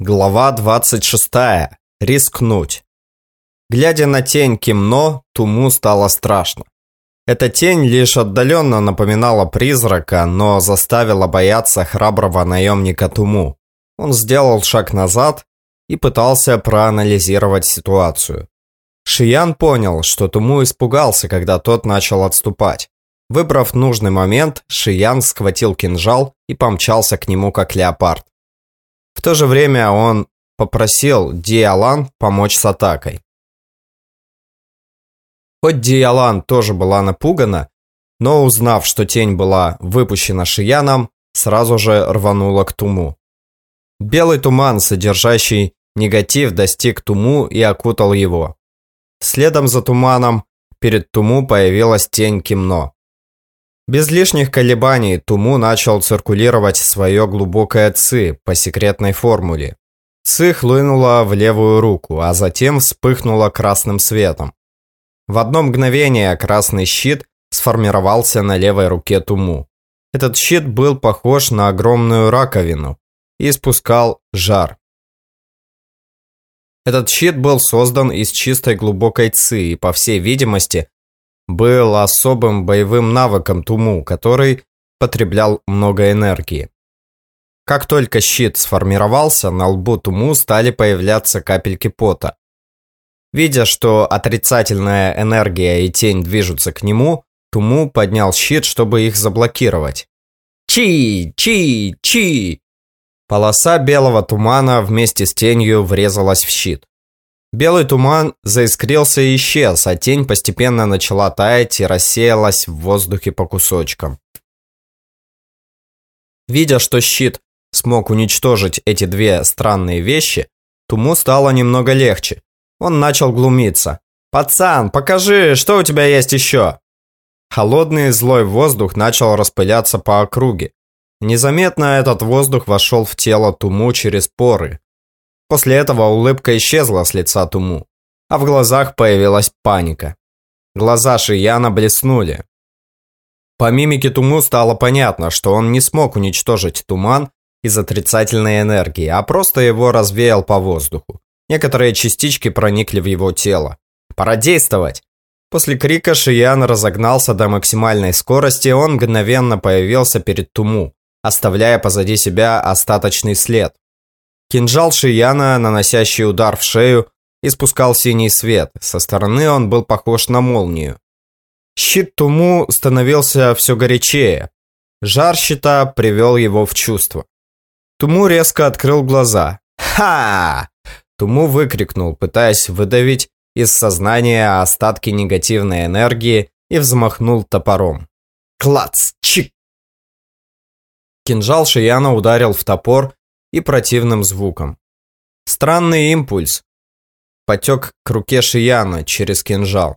Глава 26. Рискнуть. Глядя на тень Кимно, Туму стало страшно. Эта тень лишь отдаленно напоминала призрака, но заставила бояться храброго наемника Туму. Он сделал шаг назад и пытался проанализировать ситуацию. Шиян понял, что Туму испугался, когда тот начал отступать. Выбрав нужный момент, Шиян схватил кинжал и помчался к нему как леопард. В то же время он попросил Диалан помочь с атакой. Хоть Диалан тоже была напугана, но узнав, что тень была выпущена Шияном, сразу же рванула к Туму. Белый туман, содержащий негатив, достиг Туму и окутал его. Следом за туманом перед Туму появилась тень Кимно. Без лишних колебаний Туму начал циркулировать свое глубокое ци по секретной формуле. Ци хлынула в левую руку, а затем вспыхнула красным светом. В одно мгновение красный щит сформировался на левой руке Туму. Этот щит был похож на огромную раковину и испускал жар. Этот щит был создан из чистой глубокой ци и, по всей видимости, был особым боевым навыком Туму, который потреблял много энергии. Как только щит сформировался, на лбу Туму стали появляться капельки пота. Видя, что отрицательная энергия и тень движутся к нему, Туму поднял щит, чтобы их заблокировать. Чи! Чи! Чи! Полоса белого тумана вместе с тенью врезалась в щит. Белый туман заискрился и исчез, а тень постепенно начала таять и рассеялась в воздухе по кусочкам. Видя, что щит смог уничтожить эти две странные вещи, Туму стало немного легче. Он начал глумиться. «Пацан, покажи, что у тебя есть еще?» Холодный злой воздух начал распыляться по округе. Незаметно этот воздух вошел в тело Туму через поры, После этого улыбка исчезла с лица Туму, а в глазах появилась паника. Глаза Шияна блеснули. По мимике Туму стало понятно, что он не смог уничтожить туман из отрицательной энергии, а просто его развеял по воздуху. Некоторые частички проникли в его тело. Пора действовать! После крика Шиян разогнался до максимальной скорости, он мгновенно появился перед Туму, оставляя позади себя остаточный след. Кинжал Шияна, наносящий удар в шею, испускал синий свет. Со стороны он был похож на молнию. Щит Туму становился все горячее. Жар щита привел его в чувство. Туму резко открыл глаза. «Ха!» Туму выкрикнул, пытаясь выдавить из сознания остатки негативной энергии и взмахнул топором. Клац! Чик! Кинжал Шияна ударил в топор и противным звуком. Странный импульс потек к руке Шияна через кинжал.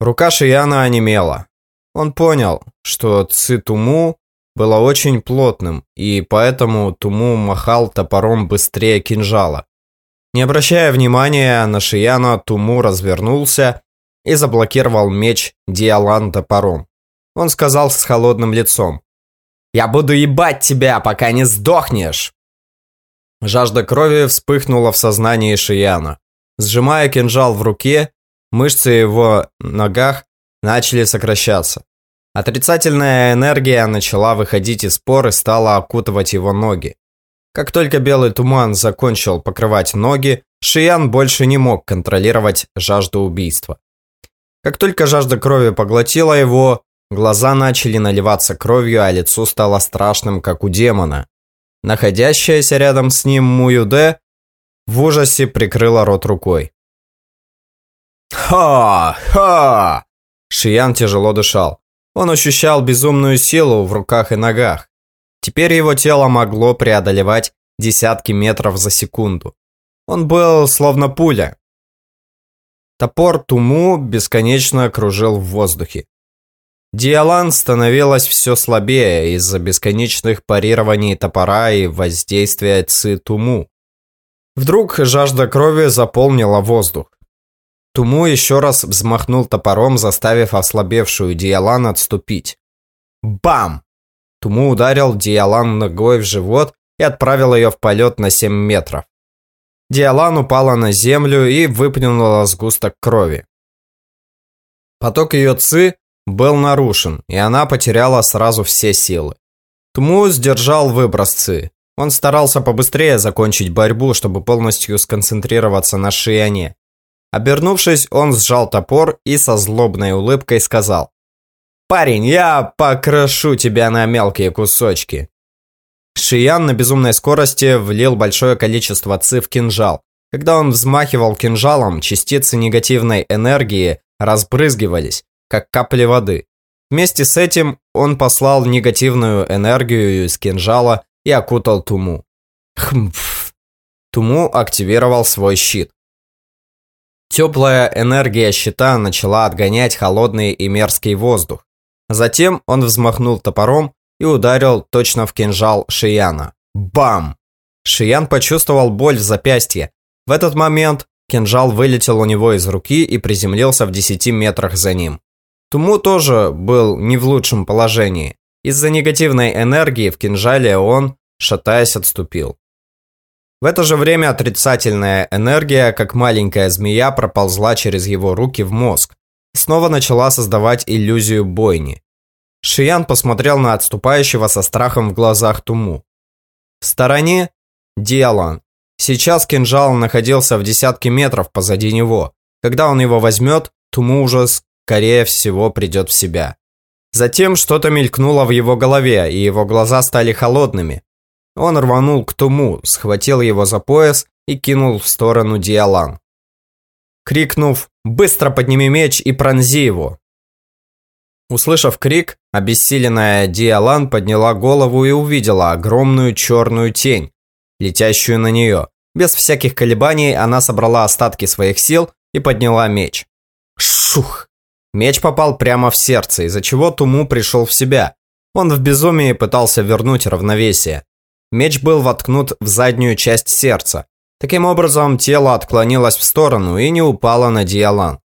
Рука Шияна онемела. Он понял, что Ци Туму было очень плотным, и поэтому Туму махал топором быстрее кинжала. Не обращая внимания на Шияна, Туму развернулся и заблокировал меч Диалан топором. Он сказал с холодным лицом. «Я буду ебать тебя, пока не сдохнешь!» Жажда крови вспыхнула в сознании Шияна. Сжимая кинжал в руке, мышцы его ногах начали сокращаться. Отрицательная энергия начала выходить из пор и стала окутывать его ноги. Как только белый туман закончил покрывать ноги, Шиян больше не мог контролировать жажду убийства. Как только жажда крови поглотила его, глаза начали наливаться кровью, а лицо стало страшным, как у демона. Находящаяся рядом с ним Муюде в ужасе прикрыла рот рукой. «Ха! Ха!» Шиян тяжело дышал. Он ощущал безумную силу в руках и ногах. Теперь его тело могло преодолевать десятки метров за секунду. Он был словно пуля. Топор Туму бесконечно кружил в воздухе. Диалан становилась все слабее из-за бесконечных парирований топора и воздействия Ци-Туму. Вдруг жажда крови заполнила воздух. Туму еще раз взмахнул топором, заставив ослабевшую Диалан отступить. Бам! Туму ударил Диалан ногой в живот и отправил ее в полет на 7 метров. Диалан упала на землю и выплюнула сгусток крови. Поток ее ци был нарушен, и она потеряла сразу все силы. Тму сдержал выброс ци. Он старался побыстрее закончить борьбу, чтобы полностью сконцентрироваться на Шияне. Обернувшись, он сжал топор и со злобной улыбкой сказал. «Парень, я покрошу тебя на мелкие кусочки». Шиян на безумной скорости влил большое количество ци в кинжал. Когда он взмахивал кинжалом, частицы негативной энергии разбрызгивались, как капли воды. Вместе с этим он послал негативную энергию из кинжала и окутал Туму. Хмф. Туму активировал свой щит. Теплая энергия щита начала отгонять холодный и мерзкий воздух. Затем он взмахнул топором и ударил точно в кинжал Шияна. Бам! Шиян почувствовал боль в запястье. В этот момент кинжал вылетел у него из руки и приземлился в 10 метрах за ним. Туму тоже был не в лучшем положении. Из-за негативной энергии в кинжале он, шатаясь, отступил. В это же время отрицательная энергия, как маленькая змея, проползла через его руки в мозг и снова начала создавать иллюзию бойни. Шиян посмотрел на отступающего со страхом в глазах Туму. В стороне – Диалан. Сейчас кинжал находился в десятке метров позади него. Когда он его возьмет, Туму уже, скорее всего, придет в себя. Затем что-то мелькнуло в его голове, и его глаза стали холодными. Он рванул к Туму, схватил его за пояс и кинул в сторону Диалан. Крикнув «Быстро подними меч и пронзи его!» Услышав крик, обессиленная Диалан подняла голову и увидела огромную черную тень, летящую на нее. Без всяких колебаний она собрала остатки своих сил и подняла меч. Шух! Меч попал прямо в сердце, из-за чего Туму пришел в себя. Он в безумии пытался вернуть равновесие. Меч был воткнут в заднюю часть сердца. Таким образом, тело отклонилось в сторону и не упало на Диалан.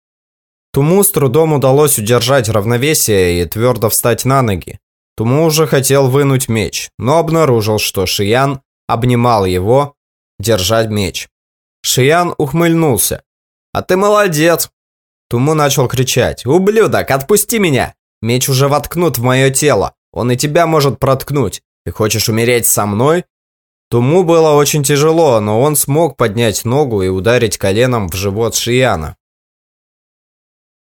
Туму с трудом удалось удержать равновесие и твердо встать на ноги. Туму уже хотел вынуть меч, но обнаружил, что Шиян обнимал его, держать меч. Шиян ухмыльнулся. «А ты молодец!» Туму начал кричать. «Ублюдок, отпусти меня! Меч уже воткнут в мое тело. Он и тебя может проткнуть. Ты хочешь умереть со мной?» Туму было очень тяжело, но он смог поднять ногу и ударить коленом в живот Шияна.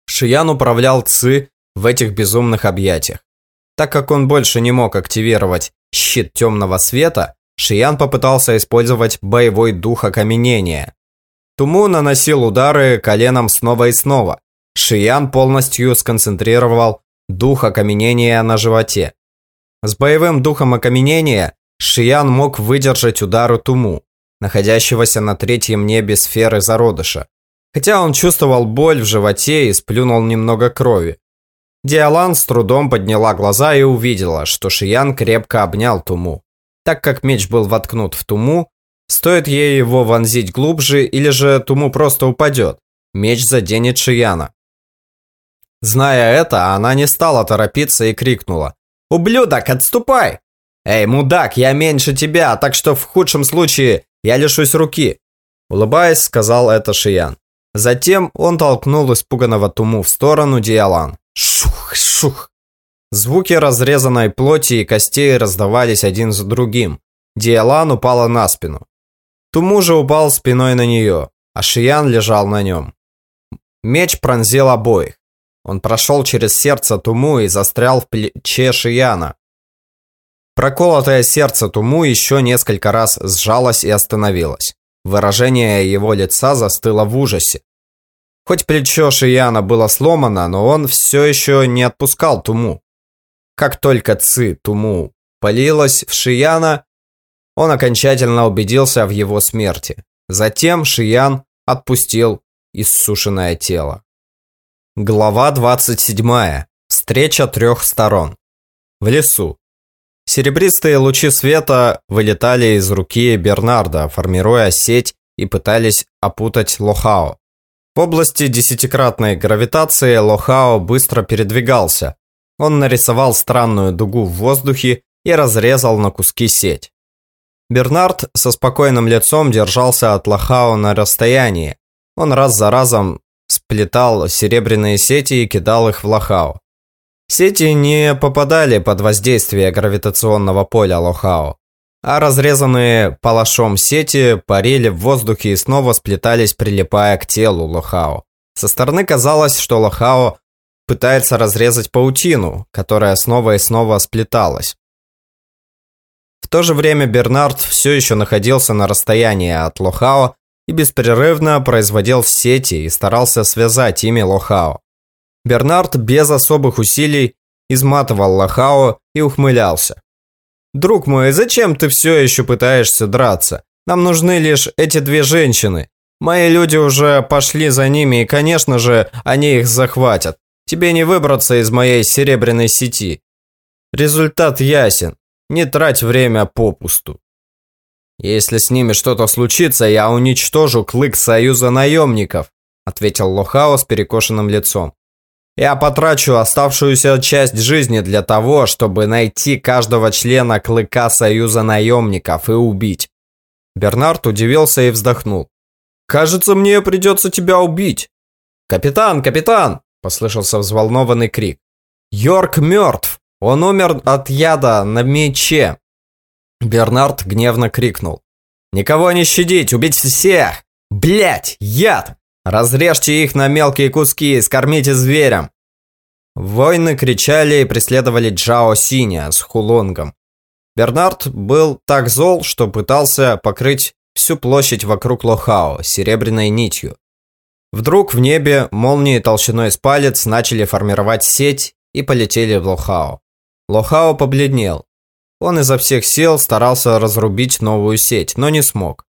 Шиян управлял Ци в этих безумных объятиях. Так как он больше не мог активировать щит темного света, Шиян попытался использовать боевой дух окаменения. Туму наносил удары коленом снова и снова. Шиян полностью сконцентрировал дух окаменения на животе. С боевым духом окаменения Шиян мог выдержать удар Туму, находящегося на третьем небе сферы зародыша. Хотя он чувствовал боль в животе и сплюнул немного крови. Диалан с трудом подняла глаза и увидела, что Шиян крепко обнял Туму. Так как меч был воткнут в Туму, стоит ей его вонзить глубже или же Туму просто упадет. Меч заденет Шияна. Зная это, она не стала торопиться и крикнула. «Ублюдок, отступай!» «Эй, мудак, я меньше тебя, так что в худшем случае я лишусь руки!» Улыбаясь, сказал это Шиян. Затем он толкнул испуганного Туму в сторону Диалан. Шух, шух. Звуки разрезанной плоти и костей раздавались один за другим. Диалан упала на спину. Туму же упал спиной на нее, а Шиян лежал на нем. Меч пронзил обоих. Он прошел через сердце Туму и застрял в плече Шияна. Проколотое сердце Туму еще несколько раз сжалось и остановилось. Выражение его лица застыло в ужасе. Хоть плечо Шияна было сломано, но он все еще не отпускал Туму. Как только Ци Туму полилась в Шияна, он окончательно убедился в его смерти. Затем Шиян отпустил иссушенное тело. Глава 27. Встреча трех сторон. В лесу. Серебристые лучи света вылетали из руки Бернарда, формируя сеть и пытались опутать Лохао. В области десятикратной гравитации Лохао быстро передвигался. Он нарисовал странную дугу в воздухе и разрезал на куски сеть. Бернард со спокойным лицом держался от Лохао на расстоянии. Он раз за разом сплетал серебряные сети и кидал их в Лохао. Сети не попадали под воздействие гравитационного поля Лохао, а разрезанные палашом сети парили в воздухе и снова сплетались, прилипая к телу Лохао. Со стороны казалось, что Лохао пытается разрезать паутину, которая снова и снова сплеталась. То же время Бернард все еще находился на расстоянии от Лохао и беспрерывно производил сети и старался связать ими Лохао. Бернард без особых усилий изматывал Лохао и ухмылялся. «Друг мой, зачем ты все еще пытаешься драться? Нам нужны лишь эти две женщины. Мои люди уже пошли за ними, и, конечно же, они их захватят. Тебе не выбраться из моей серебряной сети. Результат ясен. Не трать время попусту. Если с ними что-то случится, я уничтожу клык Союза наемников, ответил Лохао с перекошенным лицом. Я потрачу оставшуюся часть жизни для того, чтобы найти каждого члена клыка Союза наемников и убить. Бернард удивился и вздохнул. «Кажется, мне придется тебя убить». «Капитан, капитан!» – послышался взволнованный крик. «Йорк мертв! Он умер от яда на мече!» Бернард гневно крикнул. «Никого не щадить! Убить всех! Блять! Яд! Разрежьте их на мелкие куски и скормите зверям!» Воины кричали и преследовали Джао Синя с Хулонгом. Бернард был так зол, что пытался покрыть всю площадь вокруг Лохао серебряной нитью. Вдруг в небе молнии толщиной с палец начали формировать сеть и полетели в Лохао. Лохао побледнел. Он изо всех сил старался разрубить новую сеть, но не смог.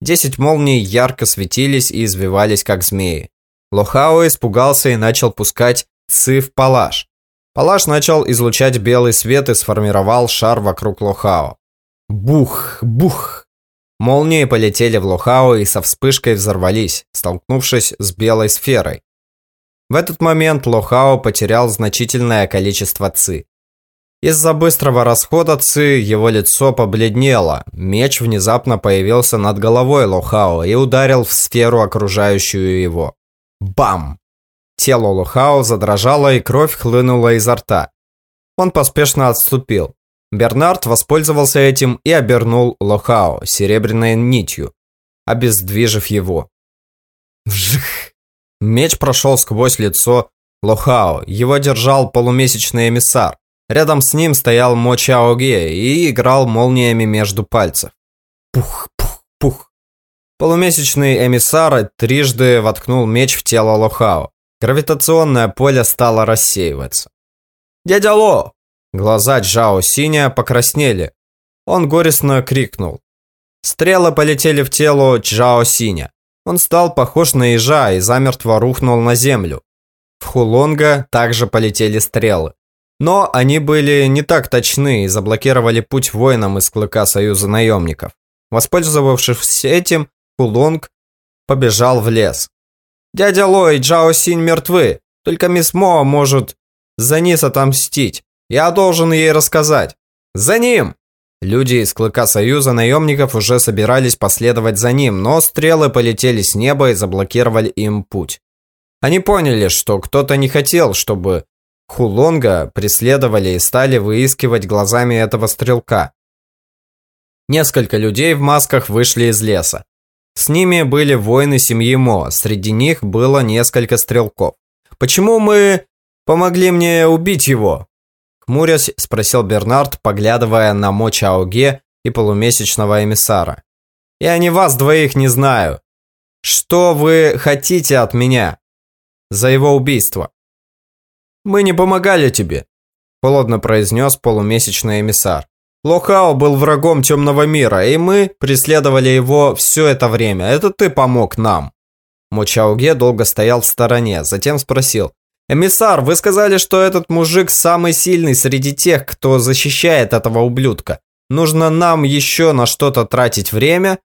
Десять молний ярко светились и извивались, как змеи. Лохао испугался и начал пускать ци в палаш. Палаш начал излучать белый свет и сформировал шар вокруг Лохао. Бух, бух. Молнии полетели в Лохао и со вспышкой взорвались, столкнувшись с белой сферой. В этот момент Лохао потерял значительное количество ци. Из-за быстрого расхода ци его лицо побледнело, меч внезапно появился над головой Лохао и ударил в сферу, окружающую его. Бам! Тело Лохао задрожало и кровь хлынула изо рта. Он поспешно отступил. Бернард воспользовался этим и обернул Лохао серебряной нитью, обездвижив его. Вжих! Меч прошел сквозь лицо Лохао. Его держал полумесячный эмиссар. Рядом с ним стоял Мо Чаоге и играл молниями между пальцев. Пух, пух, пух. Полумесячный эмиссар трижды воткнул меч в тело Лохао. Гравитационное поле стало рассеиваться. «Дядя Ло, Глаза Джао Синя покраснели. Он горестно крикнул. Стрелы полетели в тело Джао Синя. Он стал похож на ежа и замертво рухнул на землю. В Хулонга также полетели стрелы. Но они были не так точны и заблокировали путь воинам из клыка Союза наемников. Воспользовавшись этим, Хулонг побежал в лес. «Дядя Ло и Джао Синь мертвы, только мисс Мо может за низ отомстить. Я должен ей рассказать. За ним!» Люди из Клыка Союза наемников уже собирались последовать за ним, но стрелы полетели с неба и заблокировали им путь. Они поняли, что кто-то не хотел, чтобы Хулонга преследовали и стали выискивать глазами этого стрелка. Несколько людей в масках вышли из леса. С ними были воины семьи Мо, среди них было несколько стрелков. «Почему мы помогли мне убить его?» Хмурясь, спросил Бернард, поглядывая на Мо Чаоге и полумесячного эмиссара. «Я не вас двоих не знаю. Что вы хотите от меня за его убийство?» «Мы не помогали тебе», – холодно произнес полумесячный эмиссар. Лохао был врагом темного мира, и мы преследовали его все это время. Это ты помог нам. Мочауге долго стоял в стороне, затем спросил. «Эмиссар, вы сказали, что этот мужик самый сильный среди тех, кто защищает этого ублюдка. Нужно нам еще на что-то тратить время?»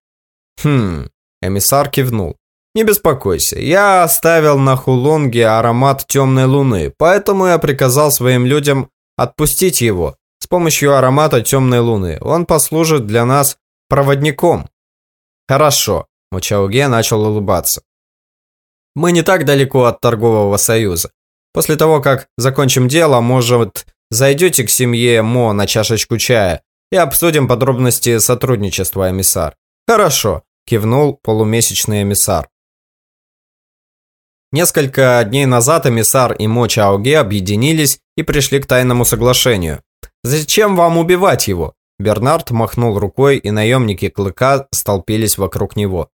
«Хм...» Эмиссар кивнул. «Не беспокойся, я оставил на Хулонге аромат темной луны, поэтому я приказал своим людям отпустить его с помощью аромата темной луны. Он послужит для нас проводником. Хорошо, Мучауге начал улыбаться. Мы не так далеко от торгового союза. После того, как закончим дело, может, зайдете к семье Мо на чашечку чая и обсудим подробности сотрудничества, эмиссар. Хорошо, кивнул полумесячный эмиссар. Несколько дней назад эмиссар и Мо Чаоге объединились и пришли к тайному соглашению. «Зачем вам убивать его?» Бернард махнул рукой, и наемники Клыка столпились вокруг него.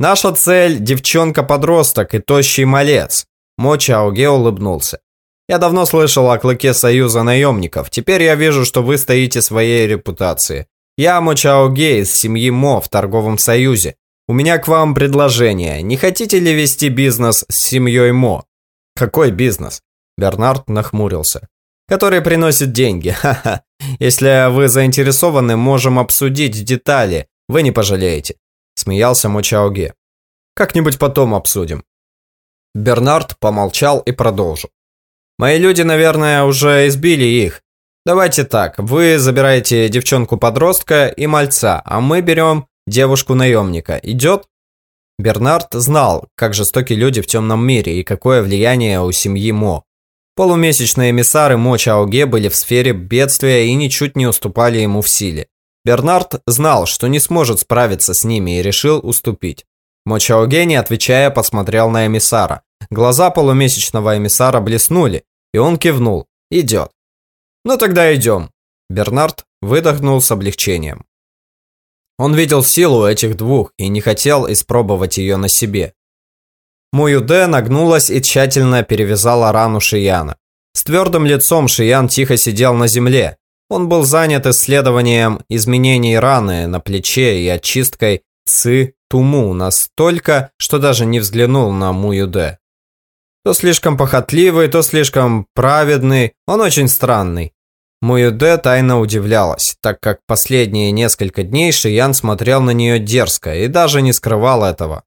«Наша цель – девчонка-подросток и тощий малец», Мо Чаоге улыбнулся. «Я давно слышал о Клыке Союза наемников, теперь я вижу, что вы стоите своей репутации. Я Мо Чаоге из семьи Мо в торговом союзе. У меня к вам предложение. Не хотите ли вести бизнес с семьей Мо? Какой бизнес? Бернард нахмурился. Который приносит деньги. Ха-ха. Если вы заинтересованы, можем обсудить детали. Вы не пожалеете. Смеялся Мо Чаоге. Как-нибудь потом обсудим. Бернард помолчал и продолжил. Мои люди, наверное, уже избили их. Давайте так, вы забираете девчонку-подростка и мальца, а мы берем девушку-наемника. Идет? Бернард знал, как жестоки люди в темном мире и какое влияние у семьи Мо. Полумесячные эмиссары Мо Чаоге были в сфере бедствия и ничуть не уступали ему в силе. Бернард знал, что не сможет справиться с ними и решил уступить. Мо Чаоге, не отвечая, посмотрел на эмиссара. Глаза полумесячного эмиссара блеснули, и он кивнул. «Идет». «Ну тогда идем». Бернард выдохнул с облегчением. Он видел силу этих двух и не хотел испробовать ее на себе. Муюде нагнулась и тщательно перевязала рану Шияна. С твердым лицом Шиян тихо сидел на земле. Он был занят исследованием изменений раны на плече и очисткой ци туму настолько, что даже не взглянул на Муюде. То слишком похотливый, то слишком праведный, он очень странный. Муюде тайно удивлялась, так как последние несколько дней Шиян смотрел на нее дерзко и даже не скрывал этого.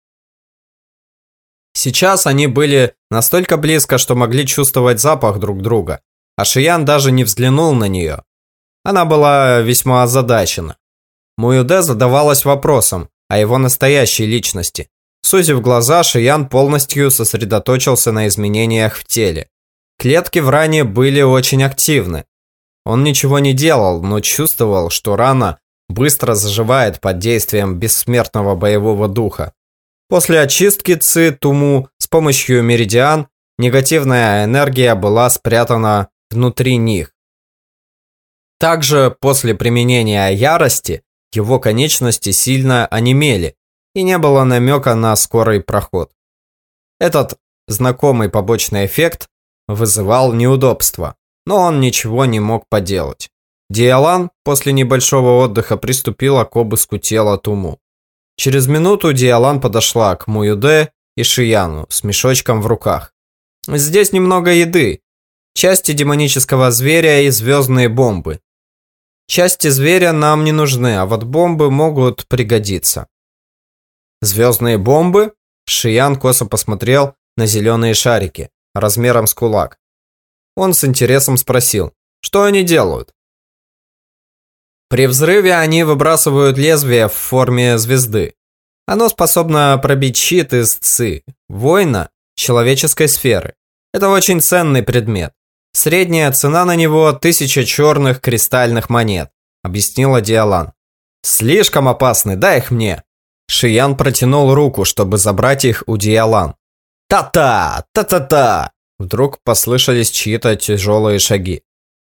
Сейчас они были настолько близко, что могли чувствовать запах друг друга, а Шиян даже не взглянул на нее. Она была весьма озадачена. Муюде задавалась вопросом о его настоящей личности. Сузив глаза, Шиян полностью сосредоточился на изменениях в теле. Клетки в ране были очень активны, он ничего не делал, но чувствовал, что рана быстро заживает под действием бессмертного боевого духа. После очистки Ци Туму с помощью меридиан негативная энергия была спрятана внутри них. Также после применения ярости его конечности сильно онемели и не было намека на скорый проход. Этот знакомый побочный эффект вызывал неудобства но он ничего не мог поделать. Диалан после небольшого отдыха приступила к обыску тела Туму. Через минуту Диалан подошла к Муюде и Шияну с мешочком в руках. «Здесь немного еды, части демонического зверя и звездные бомбы. Части зверя нам не нужны, а вот бомбы могут пригодиться». «Звездные бомбы?» Шиян косо посмотрел на зеленые шарики, размером с кулак. Он с интересом спросил, что они делают? При взрыве они выбрасывают лезвие в форме звезды. Оно способно пробить щит из ЦИ, воина человеческой сферы. Это очень ценный предмет. Средняя цена на него – тысяча черных кристальных монет, объяснила Диалан. Слишком опасны, дай их мне. Шиян протянул руку, чтобы забрать их у Диалан. Та-та, та-та-та. Вдруг послышались чьи-то тяжелые шаги.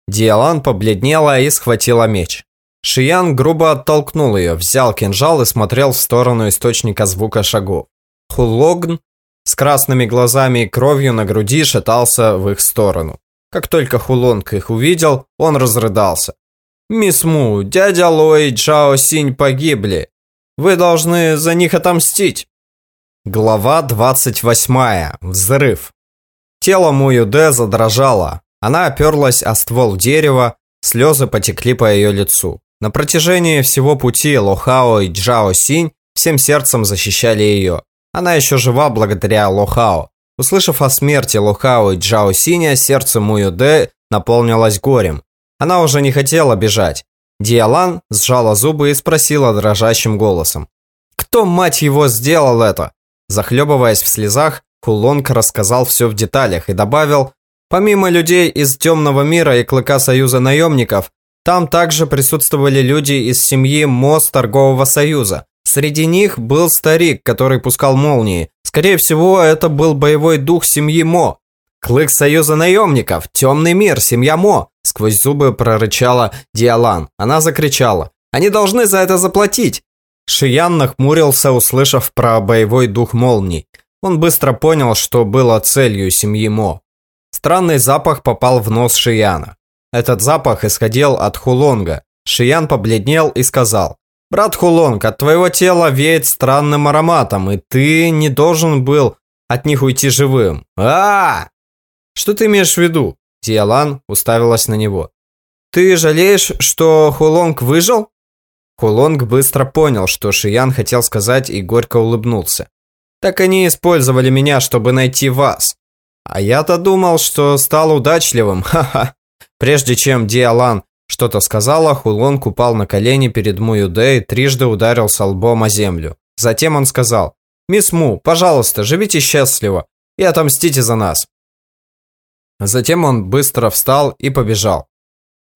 Диалан побледнела и схватила меч. Шиян грубо оттолкнул ее, взял кинжал и смотрел в сторону источника звука шагов. Хулогн с красными глазами и кровью на груди шатался в их сторону. Как только Хулонг их увидел, он разрыдался. «Мисс Му, дядя Лой и Джао Синь погибли. Вы должны за них отомстить». Глава 28. Взрыв. Тело Муюде задрожало. Она оперлась о ствол дерева, слезы потекли по ее лицу. На протяжении всего пути Лохао и Джао Синь всем сердцем защищали ее. Она еще жива благодаря Лохао. Услышав о смерти Лохао и Джао Синя, сердце Муюде наполнилось горем. Она уже не хотела бежать. Диалан сжала зубы и спросила дрожащим голосом. «Кто, мать его, сделал это?» Захлебываясь в слезах, Хулонг рассказал все в деталях и добавил, «Помимо людей из Темного мира и Клыка Союза наемников, там также присутствовали люди из семьи Мос Торгового Союза. Среди них был старик, который пускал молнии. Скорее всего, это был боевой дух семьи Мо. Клык Союза наемников, Темный мир, семья Мо. Сквозь зубы прорычала Диалан. Она закричала. Они должны за это заплатить. Шиян нахмурился, услышав про боевой дух молний. Он быстро понял, что было целью семьи Мо. Странный запах попал в нос Шияна. Этот запах исходил от Хулонга. Шиян побледнел и сказал, «Брат Хулонг, от твоего тела веет странным ароматом, и ты не должен был от них уйти живым. а, -а, -а! Что ты имеешь в виду?» Тиалан уставилась на него. «Ты жалеешь, что Хулонг выжил?» Хулонг быстро понял, что Шиян хотел сказать и горько улыбнулся. «Так они использовали меня, чтобы найти вас. А я-то думал, что стал удачливым, ха-ха». Прежде чем Диалан что-то сказала, Хулонг упал на колени перед Муюде и трижды ударился лбом о землю. Затем он сказал, «Мисс Му, пожалуйста, живите счастливо и отомстите за нас». Затем он быстро встал и побежал.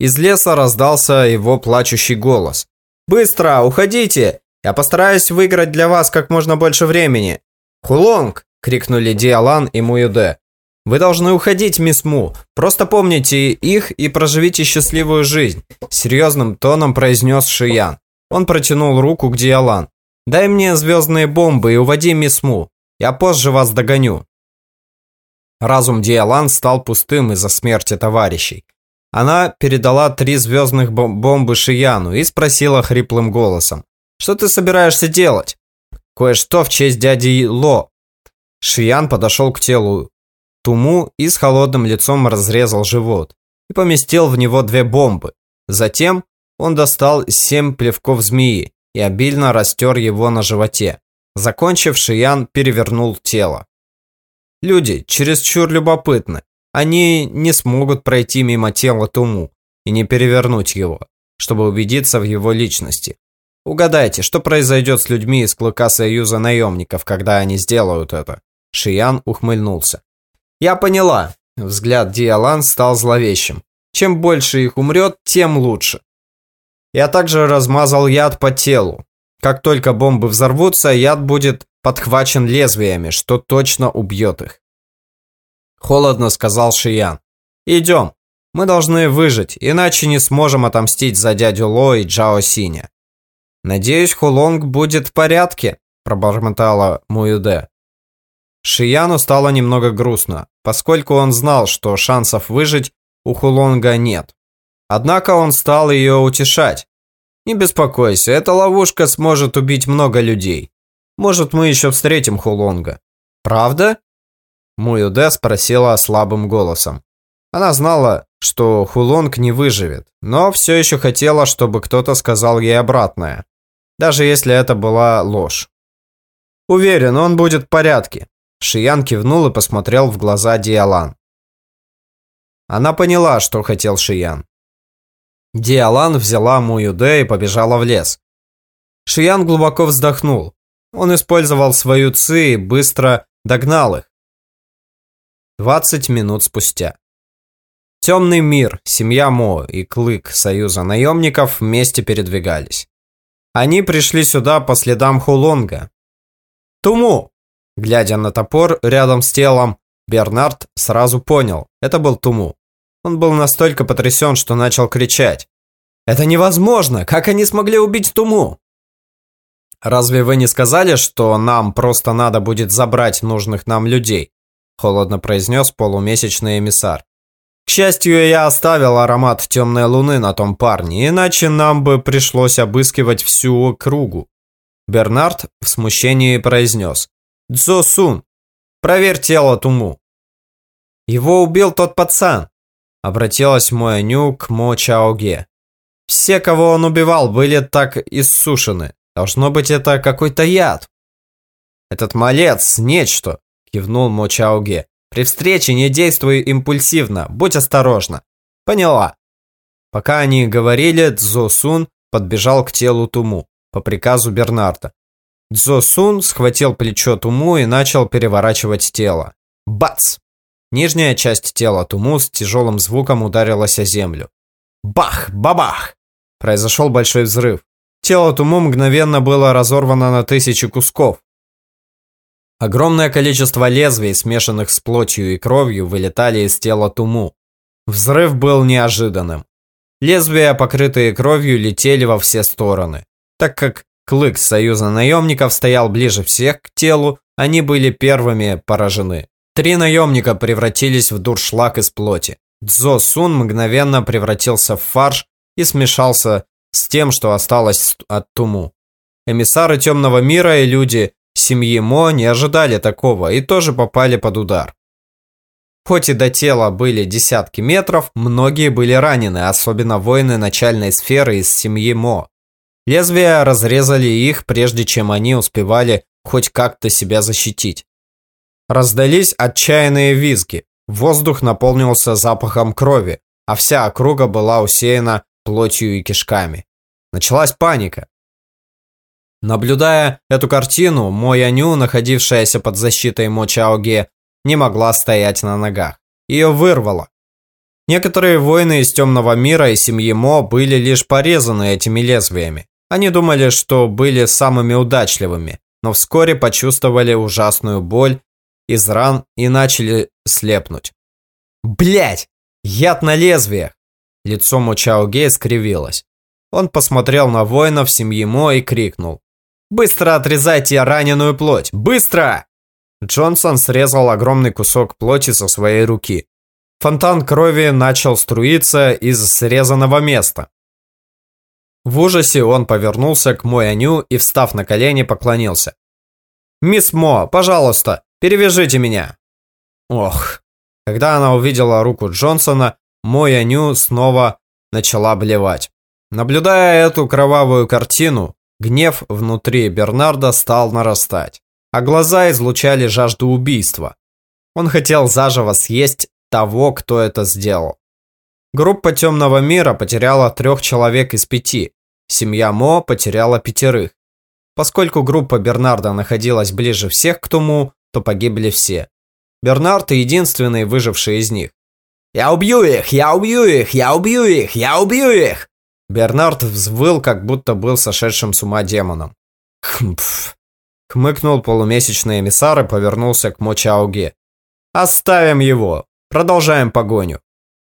Из леса раздался его плачущий голос. «Быстро, уходите! Я постараюсь выиграть для вас как можно больше времени!» «Хулонг!» – крикнули Диалан и Муюде. Вы должны уходить, мисс Му. Просто помните их и проживите счастливую жизнь», – серьезным тоном произнес Шиян. Он протянул руку к Диалан. «Дай мне звездные бомбы и уводи мисс Му. Я позже вас догоню». Разум Диалан стал пустым из-за смерти товарищей. Она передала три звездных бомбы Шияну и спросила хриплым голосом. «Что ты собираешься делать?» «Кое-что в честь дяди Ло». Шиян подошел к телу Туму и с холодным лицом разрезал живот и поместил в него две бомбы. Затем он достал семь плевков змеи и обильно растер его на животе. Закончив, Шиян перевернул тело. Люди чересчур любопытны. Они не смогут пройти мимо тела Туму и не перевернуть его, чтобы убедиться в его личности. Угадайте, что произойдет с людьми из клыка Союза наемников, когда они сделают это? Шиян ухмыльнулся. Я поняла. Взгляд Диалан стал зловещим. Чем больше их умрет, тем лучше. Я также размазал яд по телу. Как только бомбы взорвутся, яд будет подхвачен лезвиями, что точно убьет их. Холодно сказал Шиян. Идем. Мы должны выжить, иначе не сможем отомстить за дядю Ло и Джао Синя. Надеюсь, Хулонг будет в порядке, пробормотала Муюде. Шияну стало немного грустно, поскольку он знал, что шансов выжить у Хулонга нет. Однако он стал ее утешать. «Не беспокойся, эта ловушка сможет убить много людей. Может, мы еще встретим Хулонга». «Правда?» Муюде спросила слабым голосом. Она знала, что Хулонг не выживет, но все еще хотела, чтобы кто-то сказал ей обратное, даже если это была ложь. «Уверен, он будет в порядке. Шиян кивнул и посмотрел в глаза Диалан. Она поняла, что хотел Шиян. Диалан взяла Муюде и побежала в лес. Шиян глубоко вздохнул. Он использовал свою ци и быстро догнал их. 20 минут спустя. Темный мир, семья Мо и Клык Союза наемников вместе передвигались. Они пришли сюда по следам Хулонга. «Туму!» Глядя на топор рядом с телом, Бернард сразу понял, это был Туму. Он был настолько потрясен, что начал кричать. «Это невозможно! Как они смогли убить Туму?» «Разве вы не сказали, что нам просто надо будет забрать нужных нам людей?» Холодно произнес полумесячный эмиссар. «К счастью, я оставил аромат темной луны на том парне, иначе нам бы пришлось обыскивать всю кругу». Бернард в смущении произнес. Дзо Сун, проверь тело Туму. Его убил тот пацан, обратилась Моя Ню к Мо Чаоге. Все, кого он убивал, были так иссушены. Должно быть, это какой-то яд. Этот малец – нечто, кивнул Мо Чаоге. При встрече не действуй импульсивно, будь осторожна. Поняла. Пока они говорили, Цзо Сун подбежал к телу Туму по приказу Бернарда. Цзо Сун схватил плечо Туму и начал переворачивать тело. Бац! Нижняя часть тела Туму с тяжелым звуком ударилась о землю. Бах! Бабах! Произошел большой взрыв. Тело Туму мгновенно было разорвано на тысячи кусков. Огромное количество лезвий, смешанных с плотью и кровью, вылетали из тела Туму. Взрыв был неожиданным. Лезвия, покрытые кровью, летели во все стороны. Так как клык союза наемников стоял ближе всех к телу, они были первыми поражены. Три наемника превратились в дуршлаг из плоти. Дзо Сун мгновенно превратился в фарш и смешался с тем, что осталось от Туму. Эмиссары Темного Мира и люди семьи Мо не ожидали такого и тоже попали под удар. Хоть и до тела были десятки метров, многие были ранены, особенно воины начальной сферы из семьи Мо. Лезвия разрезали их, прежде чем они успевали хоть как-то себя защитить. Раздались отчаянные визги. Воздух наполнился запахом крови, а вся округа была усеяна плотью и кишками. Началась паника. Наблюдая эту картину, Мо Яню, находившаяся под защитой Мо Чаоге, не могла стоять на ногах. Ее вырвало. Некоторые воины из темного мира и семьи Мо были лишь порезаны этими лезвиями. Они думали, что были самыми удачливыми, но вскоре почувствовали ужасную боль из ран и начали слепнуть. Блять! Яд на лезвиях! Лицо Мо Чаоге скривилось. Он посмотрел на воинов семьи Мо и крикнул. «Быстро отрезайте раненую плоть! Быстро!» Джонсон срезал огромный кусок плоти со своей руки. Фонтан крови начал струиться из срезанного места. В ужасе он повернулся к Мояню и, встав на колени, поклонился. «Мисс Мо, пожалуйста, перевяжите меня!» Ох. Когда она увидела руку Джонсона, Мояню снова начала блевать. Наблюдая эту кровавую картину, гнев внутри Бернарда стал нарастать а глаза излучали жажду убийства. Он хотел заживо съесть того, кто это сделал. Группа Темного Мира потеряла трех человек из пяти. Семья Мо потеряла пятерых. Поскольку группа Бернарда находилась ближе всех к Туму, то погибли все. Бернард единственный выживший из них. «Я убью их! Я убью их! Я убью их! Я убью их!» Бернард взвыл, как будто был сошедшим с ума демоном. Хмпф. Хмыкнул полумесячный эмиссар и повернулся к Мочауге. «Оставим его! Продолжаем погоню!»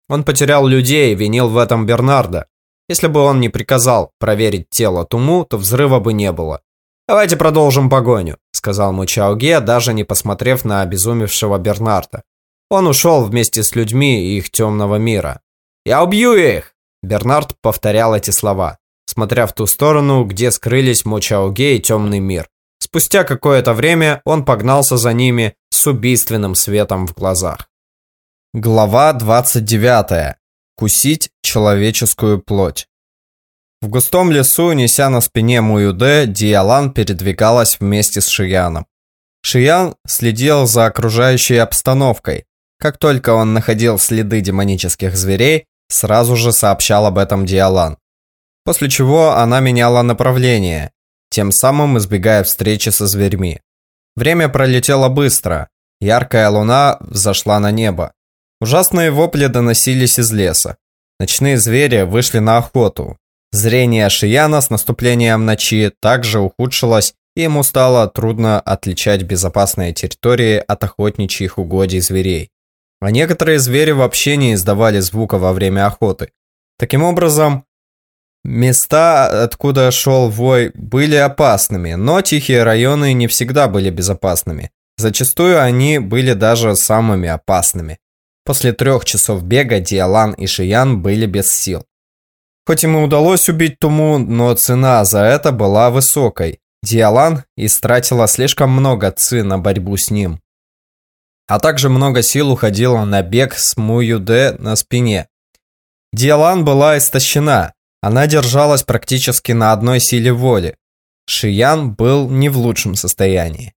Он потерял людей и винил в этом Бернарда. Если бы он не приказал проверить тело Туму, то взрыва бы не было. «Давайте продолжим погоню», — сказал Мучауге, даже не посмотрев на обезумевшего Бернарда. Он ушел вместе с людьми их темного мира. «Я убью их!» Бернард повторял эти слова, смотря в ту сторону, где скрылись Мучауге и темный мир. Спустя какое-то время он погнался за ними с убийственным светом в глазах. Глава 29. Кусить человеческую плоть. В густом лесу, неся на спине Муюде, Диалан передвигалась вместе с Шияном. Шиян следил за окружающей обстановкой. Как только он находил следы демонических зверей, сразу же сообщал об этом Диалан. После чего она меняла направление тем самым избегая встречи со зверьми. Время пролетело быстро. Яркая луна взошла на небо. Ужасные вопли доносились из леса. Ночные звери вышли на охоту. Зрение Шияна с наступлением ночи также ухудшилось, и ему стало трудно отличать безопасные территории от охотничьих угодий зверей. А некоторые звери вообще не издавали звука во время охоты. Таким образом, Места, откуда шел вой, были опасными, но тихие районы не всегда были безопасными. Зачастую они были даже самыми опасными. После трех часов бега Диалан и Шиян были без сил. Хоть ему удалось убить Туму, но цена за это была высокой. Диалан истратила слишком много ци на борьбу с ним. А также много сил уходило на бег с Муюде на спине. Диалан была истощена, она держалась практически на одной силе воли. Шиян был не в лучшем состоянии.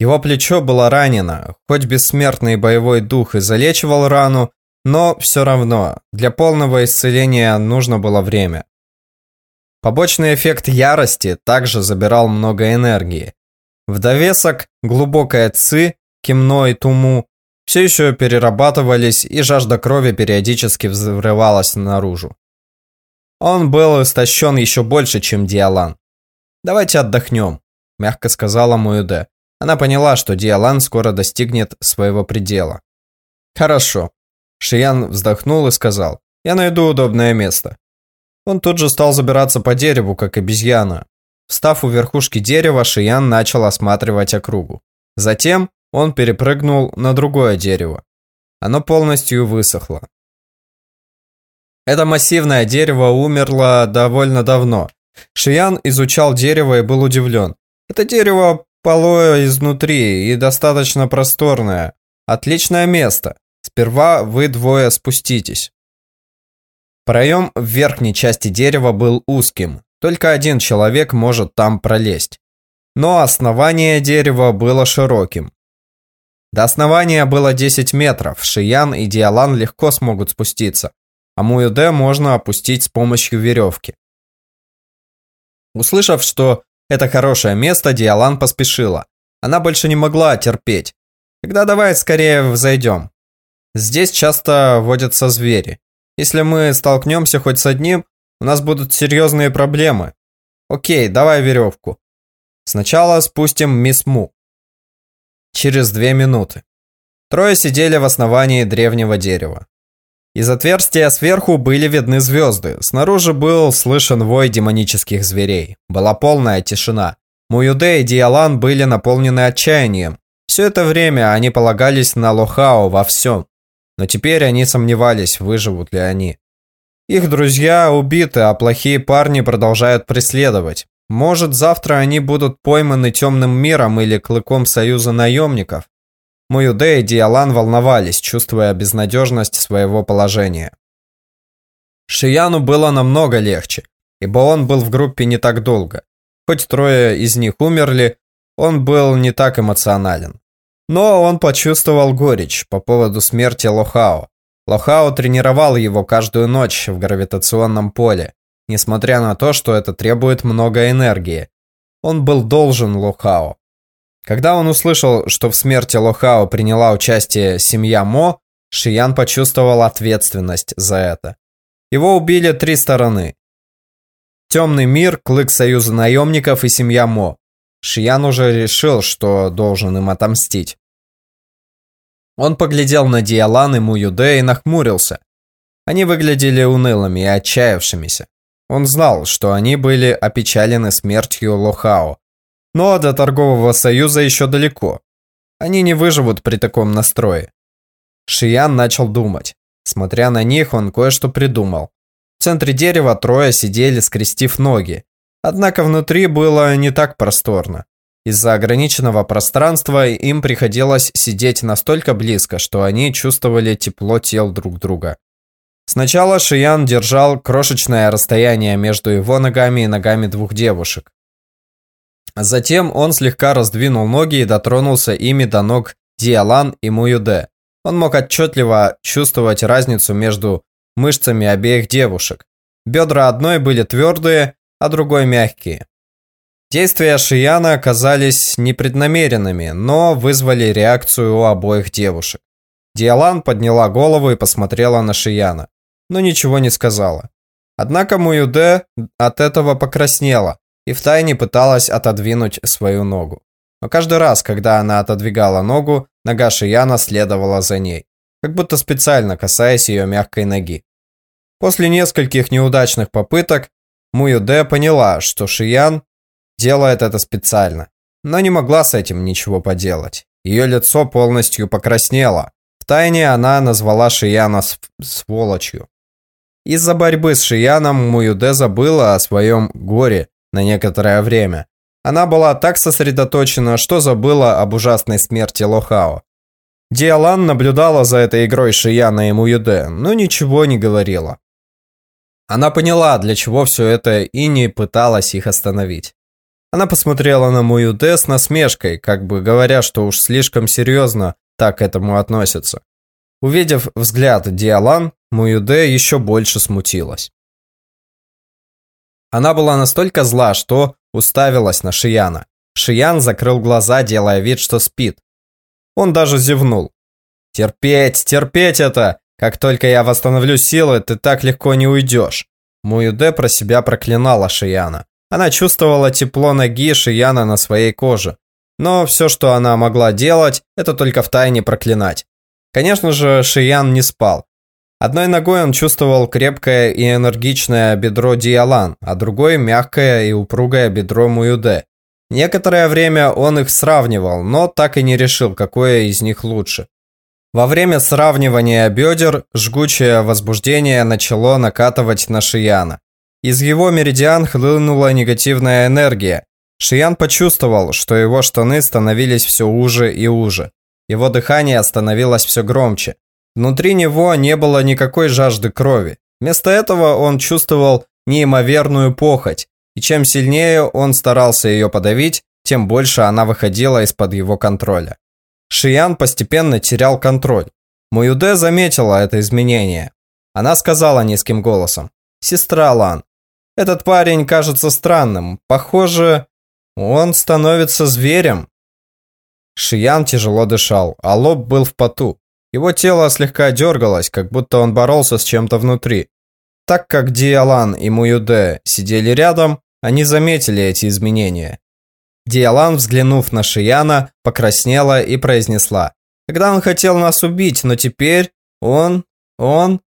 Его плечо было ранено, хоть бессмертный боевой дух и залечивал рану, Но все равно, для полного исцеления нужно было время. Побочный эффект ярости также забирал много энергии. В довесок глубокая ци, кимно и туму все еще перерабатывались, и жажда крови периодически взрывалась наружу. Он был истощен еще больше, чем Диалан. «Давайте отдохнем», – мягко сказала Муюде. Она поняла, что Диалан скоро достигнет своего предела. «Хорошо». Шиян вздохнул и сказал, «Я найду удобное место». Он тут же стал забираться по дереву, как обезьяна. Встав у верхушки дерева, Шиян начал осматривать округу. Затем он перепрыгнул на другое дерево. Оно полностью высохло. Это массивное дерево умерло довольно давно. Шиян изучал дерево и был удивлен. Это дерево полое изнутри и достаточно просторное. Отличное место. Сперва вы двое спуститесь. Проем в верхней части дерева был узким. Только один человек может там пролезть. Но основание дерева было широким. До основания было 10 метров. Шиян и Диалан легко смогут спуститься а Муэде можно опустить с помощью веревки. Услышав, что это хорошее место, Диалан поспешила. Она больше не могла терпеть. Тогда давай скорее взойдем. Здесь часто водятся звери. Если мы столкнемся хоть с одним, у нас будут серьезные проблемы. Окей, давай веревку. Сначала спустим мисс Му. Через две минуты. Трое сидели в основании древнего дерева. Из отверстия сверху были видны звезды. Снаружи был слышен вой демонических зверей. Была полная тишина. Муюде и Диалан были наполнены отчаянием. Все это время они полагались на Лохао во всем. Но теперь они сомневались, выживут ли они. Их друзья убиты, а плохие парни продолжают преследовать. Может, завтра они будут пойманы темным миром или клыком союза наемников. Муюде и Диалан волновались, чувствуя безнадежность своего положения. Шияну было намного легче, ибо он был в группе не так долго. Хоть трое из них умерли, он был не так эмоционален. Но он почувствовал горечь по поводу смерти Лохао. Лохао тренировал его каждую ночь в гравитационном поле, несмотря на то, что это требует много энергии. Он был должен Лохао. Когда он услышал, что в смерти Лохао приняла участие семья Мо, Шиян почувствовал ответственность за это. Его убили три стороны. Темный мир, клык союза наемников и семья Мо. Шиян уже решил, что должен им отомстить. Он поглядел на Диалан и Муюде и нахмурился. Они выглядели унылыми и отчаявшимися. Он знал, что они были опечалены смертью Лохао, но до торгового союза еще далеко. Они не выживут при таком настрое. Шиян начал думать. Смотря на них, он кое-что придумал. В центре дерева трое сидели, скрестив ноги. Однако внутри было не так просторно. Из-за ограниченного пространства им приходилось сидеть настолько близко, что они чувствовали тепло тел друг друга. Сначала Шиян держал крошечное расстояние между его ногами и ногами двух девушек. Затем он слегка раздвинул ноги и дотронулся ими до ног Диалан и Муюде. Он мог отчетливо чувствовать разницу между мышцами обеих девушек. Бедра одной были твердые, а другой мягкие. Действия Шияна оказались непреднамеренными, но вызвали реакцию у обоих девушек. Диалан подняла голову и посмотрела на Шияна, но ничего не сказала. Однако Муюде от этого покраснела, и втайне пыталась отодвинуть свою ногу. Но каждый раз, когда она отодвигала ногу, нога Шияна следовала за ней, как будто специально касаясь ее мягкой ноги. После нескольких неудачных попыток Муюде поняла, что Шиян делает это специально, но не могла с этим ничего поделать. Ее лицо полностью покраснело. Втайне она назвала Шияна сволочью. Из-за борьбы с Шияном Муюде забыла о своем горе на некоторое время. Она была так сосредоточена, что забыла об ужасной смерти Лохао. Диалан наблюдала за этой игрой Шияна и Муюде, но ничего не говорила. Она поняла, для чего все это, и не пыталась их остановить. Она посмотрела на Муюде с насмешкой, как бы говоря, что уж слишком серьезно так к этому относятся. Увидев взгляд Диалан, Муюде еще больше смутилась. Она была настолько зла, что уставилась на Шияна. Шиян закрыл глаза, делая вид, что спит. Он даже зевнул. «Терпеть, терпеть это! Как только я восстановлю силы, ты так легко не уйдешь!» Муюде про себя проклинала Шияна. Она чувствовала тепло ноги Шияна на своей коже. Но все, что она могла делать, это только втайне проклинать. Конечно же, Шиян не спал. Одной ногой он чувствовал крепкое и энергичное бедро Диалан, а другой – мягкое и упругое бедро Муюде. Некоторое время он их сравнивал, но так и не решил, какое из них лучше. Во время сравнивания бедер жгучее возбуждение начало накатывать на Шияна. Из его меридиан хлынула негативная энергия. Шиян почувствовал, что его штаны становились все уже и уже. Его дыхание становилось все громче. Внутри него не было никакой жажды крови. Вместо этого он чувствовал неимоверную похоть, и чем сильнее он старался ее подавить, тем больше она выходила из-под его контроля. Шиян постепенно терял контроль. Муюде заметила это изменение. Она сказала низким голосом. «Сестра Лан, этот парень кажется странным. Похоже, он становится зверем». Шиян тяжело дышал, а лоб был в поту. Его тело слегка дергалось, как будто он боролся с чем-то внутри. Так как Диалан и Муюде сидели рядом, они заметили эти изменения. Диалан, взглянув на Шияна, покраснела и произнесла. «Когда он хотел нас убить, но теперь он... он...»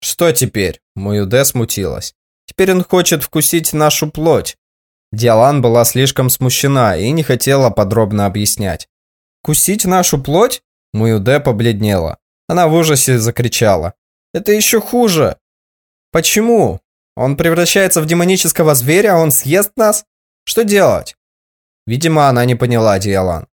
«Что теперь?» Муюде смутилась. «Теперь он хочет вкусить нашу плоть». Диалан была слишком смущена и не хотела подробно объяснять. «Кусить нашу плоть?» Муюде побледнела. Она в ужасе закричала. «Это еще хуже!» «Почему? Он превращается в демонического зверя, а он съест нас? Что делать?» Видимо, она не поняла Диалан.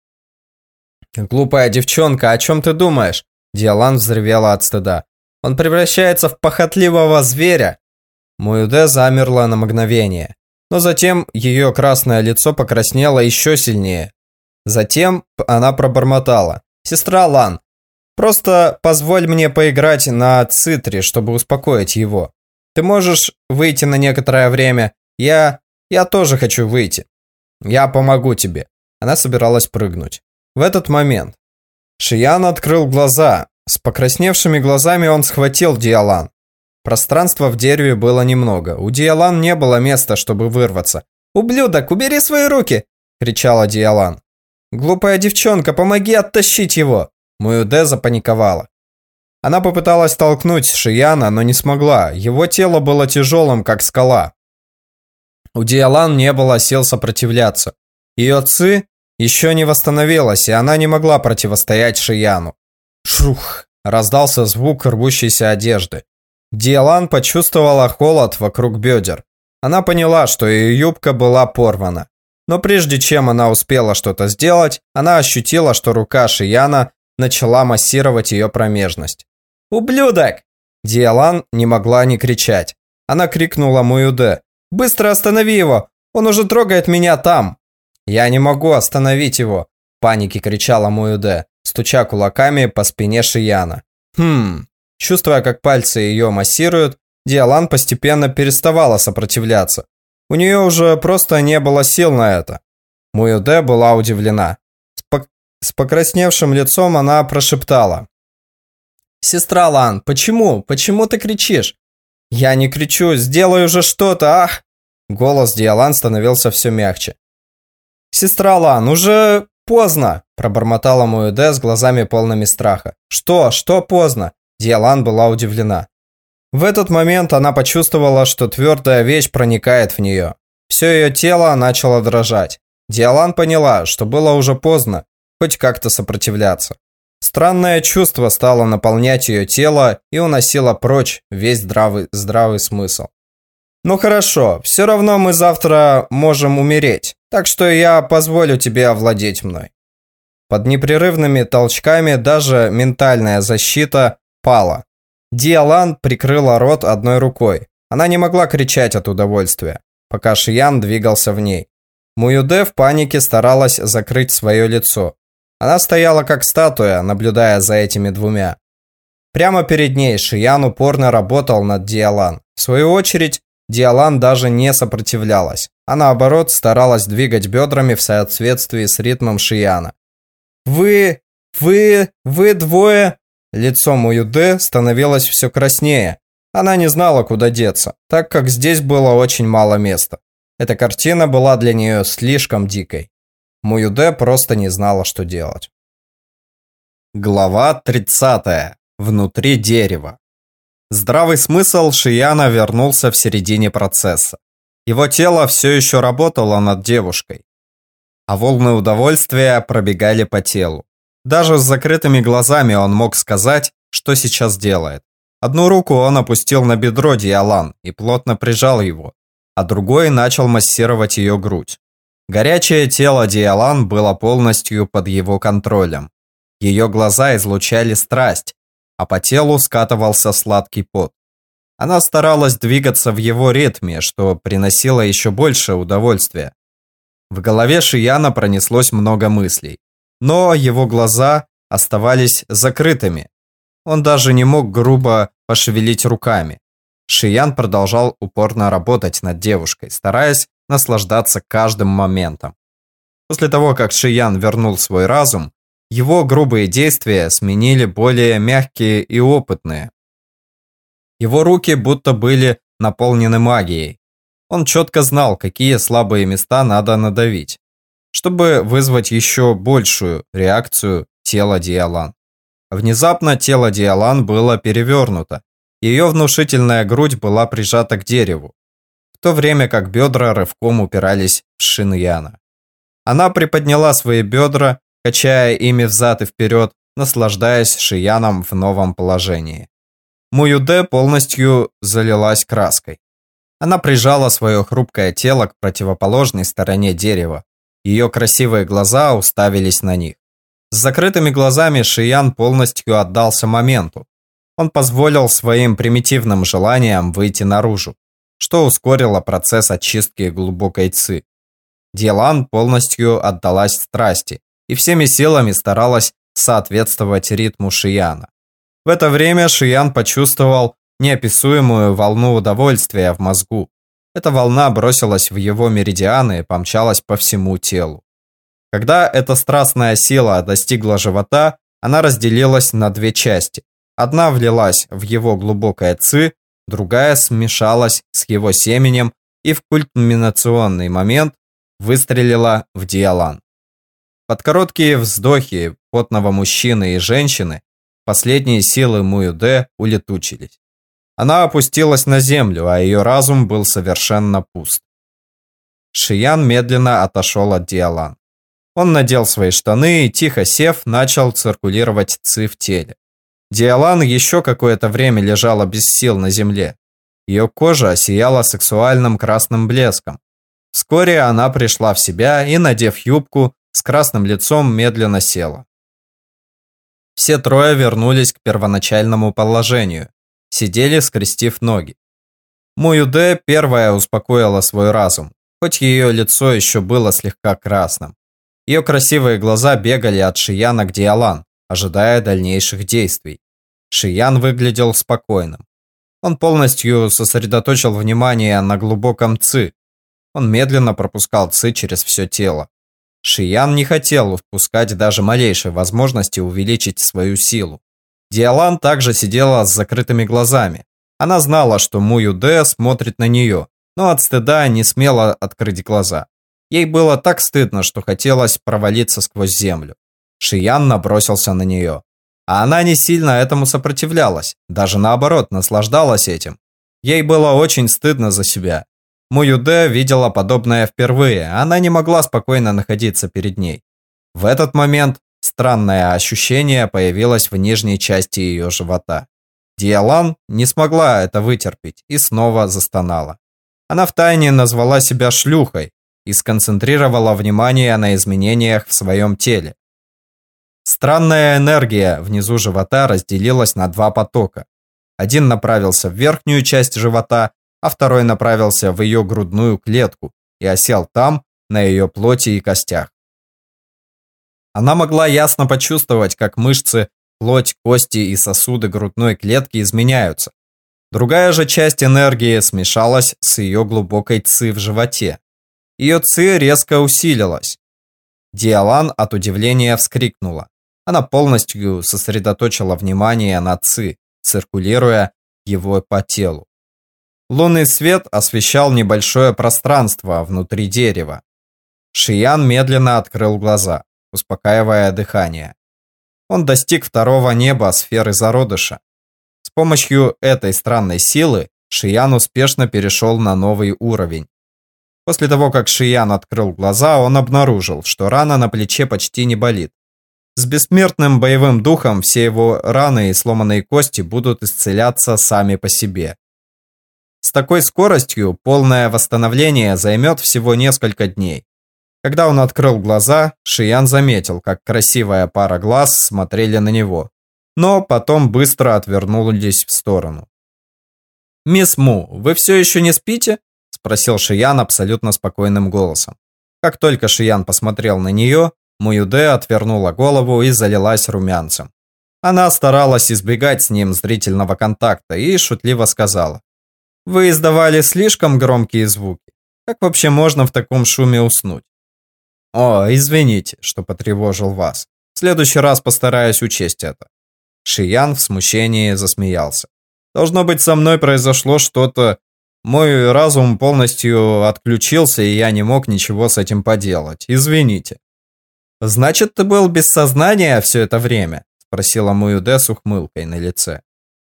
«Глупая девчонка, о чем ты думаешь?» Диалан взревела от стыда. «Он превращается в похотливого зверя!» Муюде замерла на мгновение. Но затем ее красное лицо покраснело еще сильнее. Затем она пробормотала. «Сестра Лан, просто позволь мне поиграть на цитре, чтобы успокоить его. Ты можешь выйти на некоторое время? Я... я тоже хочу выйти». «Я помогу тебе». Она собиралась прыгнуть. В этот момент Шиян открыл глаза. С покрасневшими глазами он схватил Диалан. Пространства в дереве было немного. У Диалан не было места, чтобы вырваться. «Ублюдок, убери свои руки!» – кричала Диалан. «Глупая девчонка, помоги оттащить его!» Муюде запаниковала. Она попыталась толкнуть Шияна, но не смогла. Его тело было тяжелым, как скала. У Диалан не было сил сопротивляться. Ее ци еще не восстановилась, и она не могла противостоять Шияну. Шух! Раздался звук рвущейся одежды. Диалан почувствовала холод вокруг бедер. Она поняла, что ее юбка была порвана. Но прежде чем она успела что-то сделать, она ощутила, что рука Шияна начала массировать ее промежность. «Ублюдок!» Диалан не могла не кричать. Она крикнула Муюде, Быстро останови его! Он уже трогает меня там!» «Я не могу остановить его!» В панике кричала Муюде, стуча кулаками по спине Шияна. «Хм...» Чувствуя, как пальцы ее массируют, Диалан постепенно переставала сопротивляться. У нее уже просто не было сил на это. Муюде была удивлена. С, пок с покрасневшим лицом она прошептала. «Сестра Лан, почему? Почему ты кричишь? «Я не кричу, сделай уже что-то, ах!» Голос Диалан становился все мягче. «Сестра Лан, уже поздно!» Пробормотала Муэде с глазами полными страха. «Что? Что поздно?» Диалан была удивлена. В этот момент она почувствовала, что твердая вещь проникает в нее. Все ее тело начало дрожать. Диалан поняла, что было уже поздно хоть как-то сопротивляться. Странное чувство стало наполнять ее тело и уносило прочь весь здравый, здравый смысл. «Ну хорошо, все равно мы завтра можем умереть, так что я позволю тебе овладеть мной». Под непрерывными толчками даже ментальная защита пала. Диалан прикрыла рот одной рукой. Она не могла кричать от удовольствия, пока Шиян двигался в ней. Муюде в панике старалась закрыть свое лицо. Она стояла как статуя, наблюдая за этими двумя. Прямо перед ней Шиян упорно работал над Диалан. В свою очередь, Диалан даже не сопротивлялась, а наоборот старалась двигать бедрами в соответствии с ритмом Шияна. «Вы... вы... вы двое...» Лицо Муюде становилось все краснее. Она не знала, куда деться, так как здесь было очень мало места. Эта картина была для нее слишком дикой. Муюде просто не знала, что делать. Глава 30. Внутри дерева. Здравый смысл Шияна вернулся в середине процесса. Его тело все еще работало над девушкой, а волны удовольствия пробегали по телу. Даже с закрытыми глазами он мог сказать, что сейчас делает. Одну руку он опустил на бедро Диалан и плотно прижал его, а другой начал массировать ее грудь. Горячее тело Диалан было полностью под его контролем. Ее глаза излучали страсть, а по телу скатывался сладкий пот. Она старалась двигаться в его ритме, что приносило еще больше удовольствия. В голове Шияна пронеслось много мыслей, но его глаза оставались закрытыми. Он даже не мог грубо пошевелить руками. Шиян продолжал упорно работать над девушкой, стараясь наслаждаться каждым моментом. После того, как Шиян вернул свой разум, его грубые действия сменили более мягкие и опытные. Его руки будто были наполнены магией. Он четко знал, какие слабые места надо надавить, чтобы вызвать еще большую реакцию тела Диалан. Внезапно тело Диалан было перевернуто. Ее внушительная грудь была прижата к дереву, в то время как бедра рывком упирались в Шиньяна. Она приподняла свои бедра качая ими взад и вперед, наслаждаясь Шияном в новом положении. Муюде полностью залилась краской. Она прижала свое хрупкое тело к противоположной стороне дерева. Ее красивые глаза уставились на них. С закрытыми глазами Шиян полностью отдался моменту. Он позволил своим примитивным желаниям выйти наружу, что ускорило процесс очистки глубокой ци. Диалан полностью отдалась страсти, и всеми силами старалась соответствовать ритму Шияна. В это время Шиян почувствовал неописуемую волну удовольствия в мозгу. Эта волна бросилась в его меридианы и помчалась по всему телу. Когда эта страстная сила достигла живота, она разделилась на две части. Одна влилась в его глубокое ци, другая смешалась с его семенем и в культминационный момент выстрелила в Диалан. Под короткие вздохи потного мужчины и женщины последние силы Муюде улетучились. Она опустилась на землю, а ее разум был совершенно пуст. Шиян медленно отошел от Диалан. Он надел свои штаны и, тихо сев, начал циркулировать ци в теле. Диалан еще какое-то время лежала без сил на земле. Ее кожа сияла сексуальным красным блеском. Вскоре она пришла в себя и, надев юбку, с красным лицом медленно села. Все трое вернулись к первоначальному положению, сидели, скрестив ноги. Муюде первая успокоила свой разум, хоть ее лицо еще было слегка красным. Ее красивые глаза бегали от Шияна к Диалан, ожидая дальнейших действий. Шиян выглядел спокойным. Он полностью сосредоточил внимание на глубоком ци. Он медленно пропускал ци через все тело. Шиян не хотел впускать даже малейшей возможности увеличить свою силу. Диалан также сидела с закрытыми глазами. Она знала, что Му Юде смотрит на нее, но от стыда не смела открыть глаза. Ей было так стыдно, что хотелось провалиться сквозь землю. Шиян набросился на нее. А она не сильно этому сопротивлялась, даже наоборот, наслаждалась этим. Ей было очень стыдно за себя. Муюде видела подобное впервые, она не могла спокойно находиться перед ней. В этот момент странное ощущение появилось в нижней части ее живота. Диалан не смогла это вытерпеть и снова застонала. Она втайне назвала себя шлюхой и сконцентрировала внимание на изменениях в своем теле. Странная энергия внизу живота разделилась на два потока. Один направился в верхнюю часть живота, а второй направился в ее грудную клетку и осел там, на ее плоти и костях. Она могла ясно почувствовать, как мышцы плоть, кости и сосуды грудной клетки изменяются. Другая же часть энергии смешалась с ее глубокой ци в животе. Ее ци резко усилилась. Диалан от удивления вскрикнула. Она полностью сосредоточила внимание на ци, циркулируя его по телу. Лунный свет освещал небольшое пространство внутри дерева. Шиян медленно открыл глаза, успокаивая дыхание. Он достиг второго неба сферы зародыша. С помощью этой странной силы Шиян успешно перешел на новый уровень. После того, как Шиян открыл глаза, он обнаружил, что рана на плече почти не болит. С бессмертным боевым духом все его раны и сломанные кости будут исцеляться сами по себе. С такой скоростью полное восстановление займет всего несколько дней. Когда он открыл глаза, Шиян заметил, как красивая пара глаз смотрели на него, но потом быстро отвернулись в сторону. «Мисс Му, вы все еще не спите?» – спросил Шиян абсолютно спокойным голосом. Как только Шиян посмотрел на нее, Муюде отвернула голову и залилась румянцем. Она старалась избегать с ним зрительного контакта и шутливо сказала. «Вы издавали слишком громкие звуки. Как вообще можно в таком шуме уснуть?» «О, извините, что потревожил вас. В следующий раз постараюсь учесть это». Шиян в смущении засмеялся. «Должно быть, со мной произошло что-то... Мой разум полностью отключился, и я не мог ничего с этим поделать. Извините». «Значит, ты был без сознания все это время?» Спросила Муюде с ухмылкой на лице.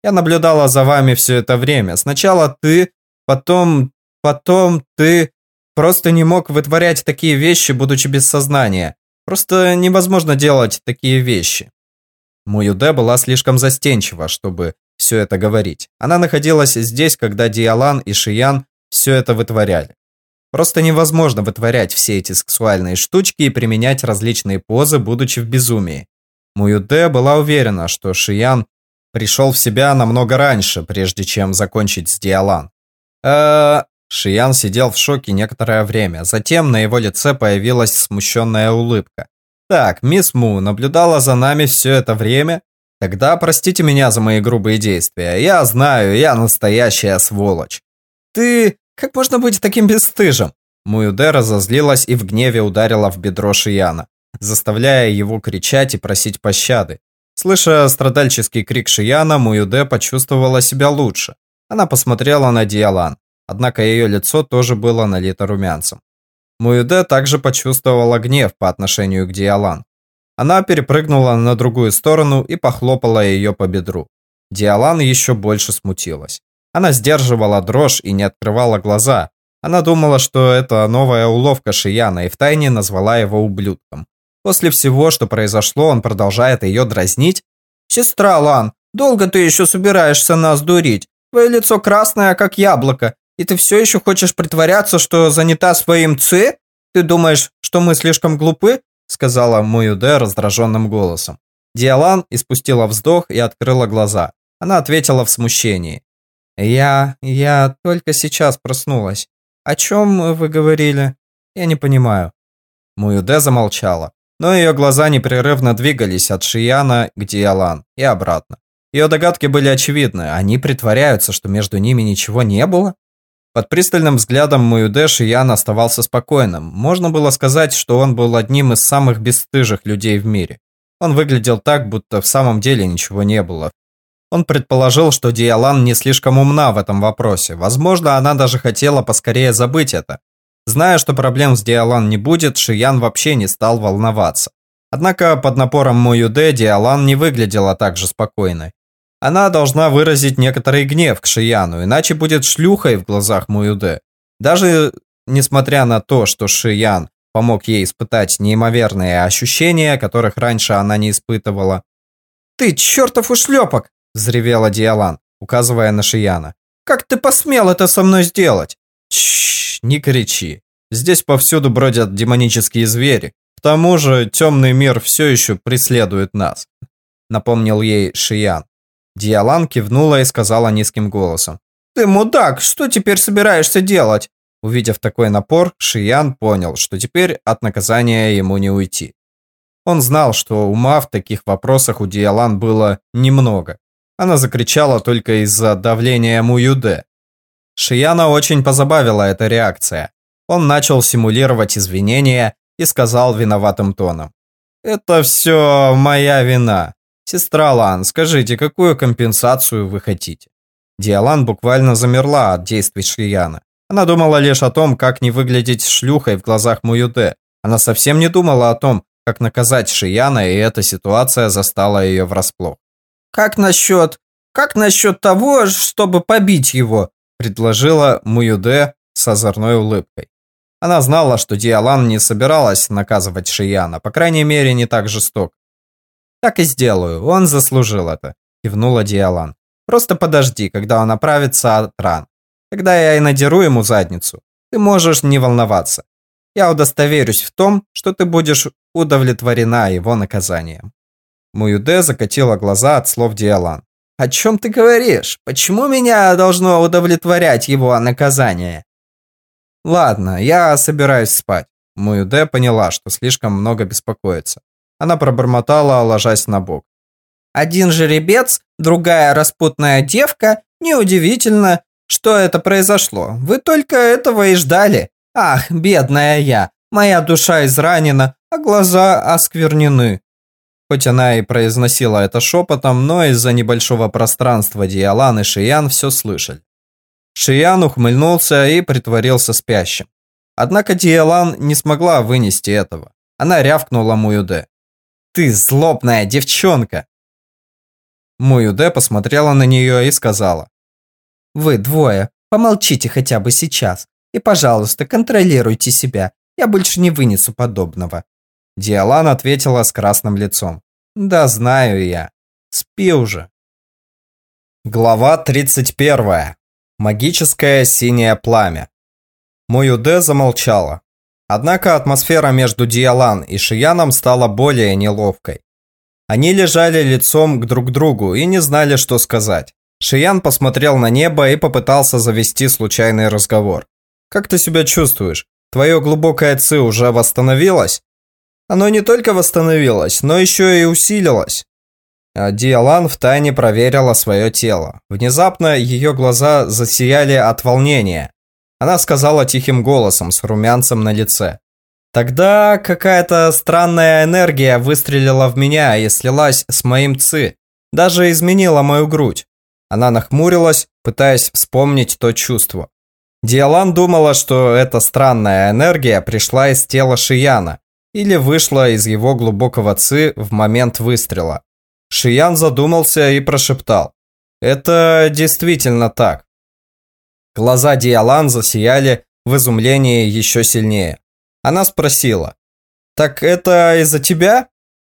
«Я наблюдала за вами все это время. Сначала ты, потом... потом ты...» Просто не мог вытворять такие вещи, будучи без сознания. Просто невозможно делать такие вещи. Муюде была слишком застенчива, чтобы все это говорить. Она находилась здесь, когда Диалан и Шиян все это вытворяли. Просто невозможно вытворять все эти сексуальные штучки и применять различные позы, будучи в безумии. Муюде была уверена, что Шиян пришел в себя намного раньше, прежде чем закончить с Диалан. э Шиян сидел в шоке некоторое время, затем на его лице появилась смущенная улыбка. «Так, мисс Му наблюдала за нами все это время? Тогда простите меня за мои грубые действия. Я знаю, я настоящая сволочь». «Ты... как можно быть таким бесстыжим?» Муюде разозлилась и в гневе ударила в бедро Шияна, заставляя его кричать и просить пощады. Слыша страдальческий крик Шияна, Муюде почувствовала себя лучше. Она посмотрела на Диалан. Однако ее лицо тоже было налито румянцем. Муюде также почувствовала гнев по отношению к Диалан. Она перепрыгнула на другую сторону и похлопала ее по бедру. Диалан еще больше смутилась. Она сдерживала дрожь и не открывала глаза. Она думала, что это новая уловка Шияна и втайне назвала его ублюдком. После всего, что произошло, он продолжает ее дразнить. «Сестра Лан, долго ты еще собираешься нас дурить? Твое лицо красное, как яблоко, и ты все еще хочешь притворяться, что занята своим ци? Ты думаешь, что мы слишком глупы?» сказала Муюде раздраженным голосом. Диалан испустила вздох и открыла глаза. Она ответила в смущении. «Я... я только сейчас проснулась. О чем вы говорили? Я не понимаю». Муюде замолчала, но ее глаза непрерывно двигались от Шияна к Диалан и обратно. Ее догадки были очевидны, они притворяются, что между ними ничего не было? Под пристальным взглядом Муюдэш Ян оставался спокойным. Можно было сказать, что он был одним из самых бесстыжих людей в мире. Он выглядел так, будто в самом деле ничего не было. Он предположил, что Диалан не слишком умна в этом вопросе. Возможно, она даже хотела поскорее забыть это. Зная, что проблем с Диалан не будет, Шиян вообще не стал волноваться. Однако под напором Муюде Диалан не выглядела так же спокойной. Она должна выразить некоторый гнев к Шияну, иначе будет шлюхой в глазах Муюде. Даже несмотря на то, что Шиян помог ей испытать неимоверные ощущения, которых раньше она не испытывала. «Ты чертов ушлепок!» – взревела Диалан, указывая на Шияна. «Как ты посмел это со мной сделать?» «Чшш, не кричи. Здесь повсюду бродят демонические звери. К тому же темный мир все еще преследует нас», – напомнил ей Шиян. Диалан кивнула и сказала низким голосом. «Ты мудак, что теперь собираешься делать?» Увидев такой напор, Шиян понял, что теперь от наказания ему не уйти. Он знал, что ума в таких вопросах у Диалан было немного. Она закричала только из-за давления Муюде. Шияна очень позабавила эта реакция. Он начал симулировать извинения и сказал виноватым тоном. «Это все моя вина. Сестра Лан, скажите, какую компенсацию вы хотите?» Диалан буквально замерла от действий Шияна. Она думала лишь о том, как не выглядеть шлюхой в глазах Муюде. Она совсем не думала о том, как наказать Шияна, и эта ситуация застала ее врасплох. «Как насчет... как насчет того, чтобы побить его?» предложила Муюде с озорной улыбкой. Она знала, что Диалан не собиралась наказывать Шияна, по крайней мере, не так жесток. «Так и сделаю, он заслужил это», – кивнула Диалан. «Просто подожди, когда он оправится от ран. Тогда я и надеру ему задницу. Ты можешь не волноваться. Я удостоверюсь в том, что ты будешь удовлетворена его наказанием». Муюде закатила глаза от слов Диалан. «О чем ты говоришь? Почему меня должно удовлетворять его наказание?» «Ладно, я собираюсь спать». Муюде поняла, что слишком много беспокоится. Она пробормотала, ложась на бок. «Один жеребец, другая распутная девка. Неудивительно, что это произошло. Вы только этого и ждали. Ах, бедная я. Моя душа изранена, а глаза осквернены. Хоть она и произносила это шепотом, но из-за небольшого пространства Диалан и Шиян все слышали. Шиян ухмыльнулся и притворился спящим. Однако Диалан не смогла вынести этого. Она рявкнула Муюде. «Ты злобная девчонка!» Муюде посмотрела на нее и сказала. «Вы двое, помолчите хотя бы сейчас. И, пожалуйста, контролируйте себя. Я больше не вынесу подобного. Диалан ответила с красным лицом. «Да знаю я. Спи уже». Глава 31. Магическое синее пламя. Моюде замолчала. Однако атмосфера между Диалан и Шияном стала более неловкой. Они лежали лицом к друг другу и не знали, что сказать. Шиян посмотрел на небо и попытался завести случайный разговор. «Как ты себя чувствуешь? Твое глубокое ци уже восстановилось?» Оно не только восстановилось, но еще и усилилось. А Диалан втайне проверила свое тело. Внезапно ее глаза засияли от волнения. Она сказала тихим голосом с румянцем на лице. Тогда какая-то странная энергия выстрелила в меня и слилась с моим ци. Даже изменила мою грудь. Она нахмурилась, пытаясь вспомнить то чувство. Диалан думала, что эта странная энергия пришла из тела Шияна, или вышла из его глубокого ци в момент выстрела. Шиян задумался и прошептал. Это действительно так. Глаза Диалан засияли в изумлении еще сильнее. Она спросила. «Так это из-за тебя?»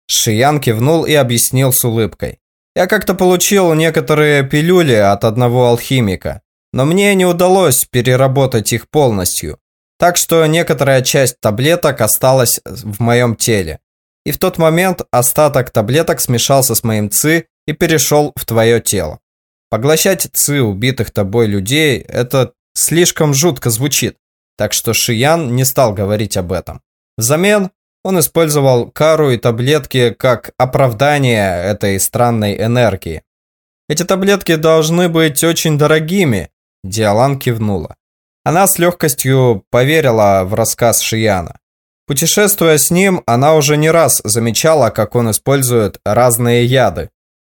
Шиян кивнул и объяснил с улыбкой. «Я как-то получил некоторые пилюли от одного алхимика, но мне не удалось переработать их полностью. Так что некоторая часть таблеток осталась в моем теле. И в тот момент остаток таблеток смешался с моим ЦИ и перешел в твое тело. Поглощать ЦИ убитых тобой людей – это слишком жутко звучит, так что Шиян не стал говорить об этом. Взамен он использовал кару и таблетки как оправдание этой странной энергии. Эти таблетки должны быть очень дорогими, Диалан кивнула. Она с легкостью поверила в рассказ Шияна. Путешествуя с ним, она уже не раз замечала, как он использует разные яды.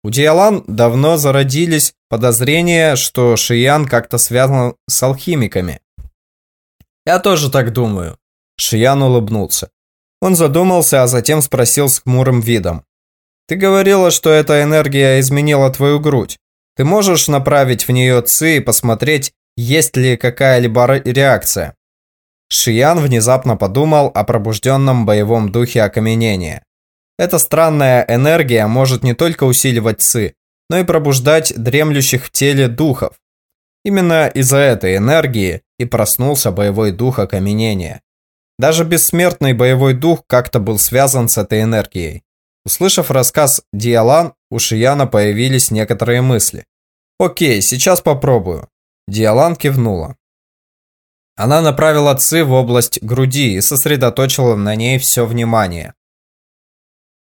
У Диалан давно зародились подозрения, что Шиян как-то связан с алхимиками. «Я тоже так думаю», – Шиян улыбнулся. Он задумался, а затем спросил с хмурым видом. «Ты говорила, что эта энергия изменила твою грудь. Ты можешь направить в нее ци и посмотреть, есть ли какая-либо реакция. Шиян внезапно подумал о пробужденном боевом духе окаменения. Эта странная энергия может не только усиливать ци, но и пробуждать дремлющих в теле духов. Именно из-за этой энергии и проснулся боевой дух окаменения. Даже бессмертный боевой дух как-то был связан с этой энергией. Услышав рассказ Диалан, у Шияна появились некоторые мысли. Окей, сейчас попробую. Диалан кивнула. Она направила Ци в область груди и сосредоточила на ней все внимание.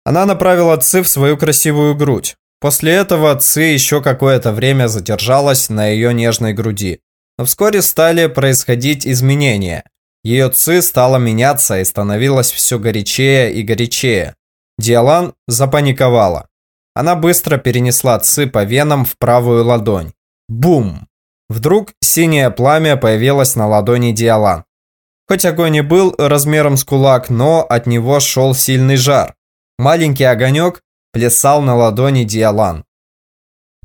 Она направила Ци в свою красивую грудь. После этого Ци еще какое-то время задержалась на ее нежной груди. Но вскоре стали происходить изменения. Ее Ци стала меняться и становилась все горячее и горячее. Диалан запаниковала. Она быстро перенесла Ци по венам в правую ладонь. Бум! Вдруг синее пламя появилось на ладони Диалан. Хоть огонь и был размером с кулак, но от него шел сильный жар. Маленький огонек плясал на ладони Диалан,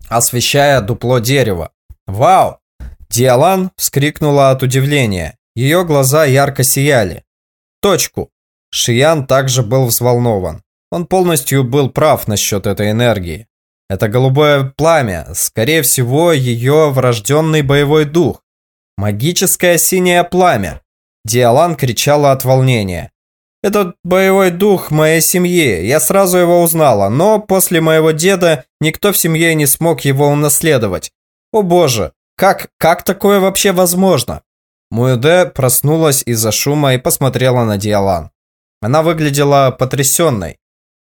освещая дупло дерева. «Вау!» Диалан вскрикнула от удивления. Ее глаза ярко сияли. «Точку!» Шиян также был взволнован. Он полностью был прав насчет этой энергии. Это голубое пламя, скорее всего, ее врожденный боевой дух. Магическое синее пламя. Диалан кричала от волнения. Этот боевой дух моей семьи, я сразу его узнала, но после моего деда никто в семье не смог его унаследовать. О боже, как, как такое вообще возможно? Муэде проснулась из-за шума и посмотрела на Диалан. Она выглядела потрясенной.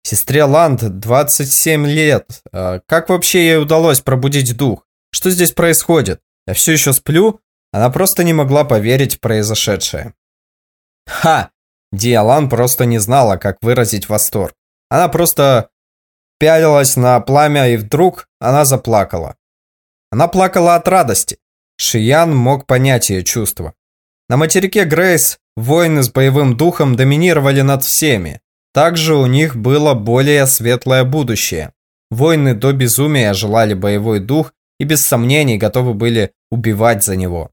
Сестре Ланд 27 лет. А как вообще ей удалось пробудить дух? Что здесь происходит? Я все еще сплю? Она просто не могла поверить в произошедшее. Ха! Диалан просто не знала, как выразить восторг. Она просто пялилась на пламя, и вдруг она заплакала. Она плакала от радости. Шиян мог понять ее чувства. На материке Грейс воины с боевым духом доминировали над всеми. Также у них было более светлое будущее. Воины до безумия желали боевой дух и без сомнений готовы были убивать за него.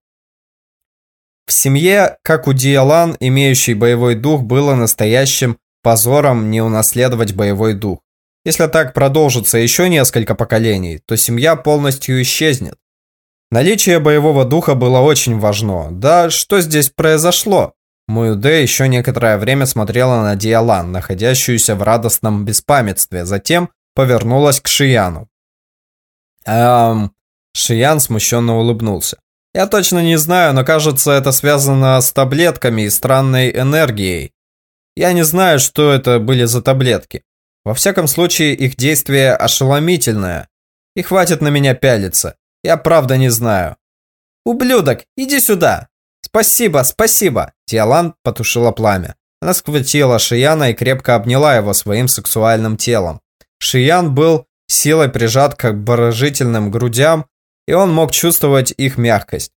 В семье, как у Диалан, имеющий боевой дух, было настоящим позором не унаследовать боевой дух. Если так продолжится еще несколько поколений, то семья полностью исчезнет. Наличие боевого духа было очень важно. Да что здесь произошло? Муюде еще некоторое время смотрела на Диалан, находящуюся в радостном беспамятстве, затем повернулась к Шияну. Эм... Шиян смущенно улыбнулся. Я точно не знаю, но кажется, это связано с таблетками и странной энергией. Я не знаю, что это были за таблетки. Во всяком случае, их действие ошеломительное. И хватит на меня пялиться. Я правда не знаю. Ублюдок, иди сюда. Спасибо, спасибо. Тиалан потушила пламя. Она схватила Шияна и крепко обняла его своим сексуальным телом. Шиян был силой прижат к обворожительным грудям и он мог чувствовать их мягкость.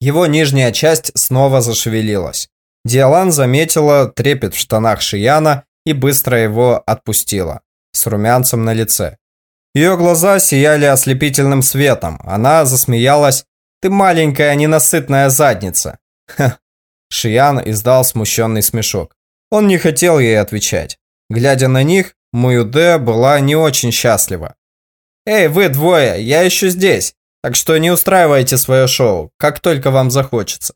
Его нижняя часть снова зашевелилась. Диалан заметила трепет в штанах Шияна и быстро его отпустила, с румянцем на лице. Ее глаза сияли ослепительным светом. Она засмеялась. «Ты маленькая ненасытная задница!» Ха. Шиян издал смущенный смешок. Он не хотел ей отвечать. Глядя на них, Муюде была не очень счастлива. «Эй, вы двое, я еще здесь! Так что не устраивайте свое шоу, как только вам захочется.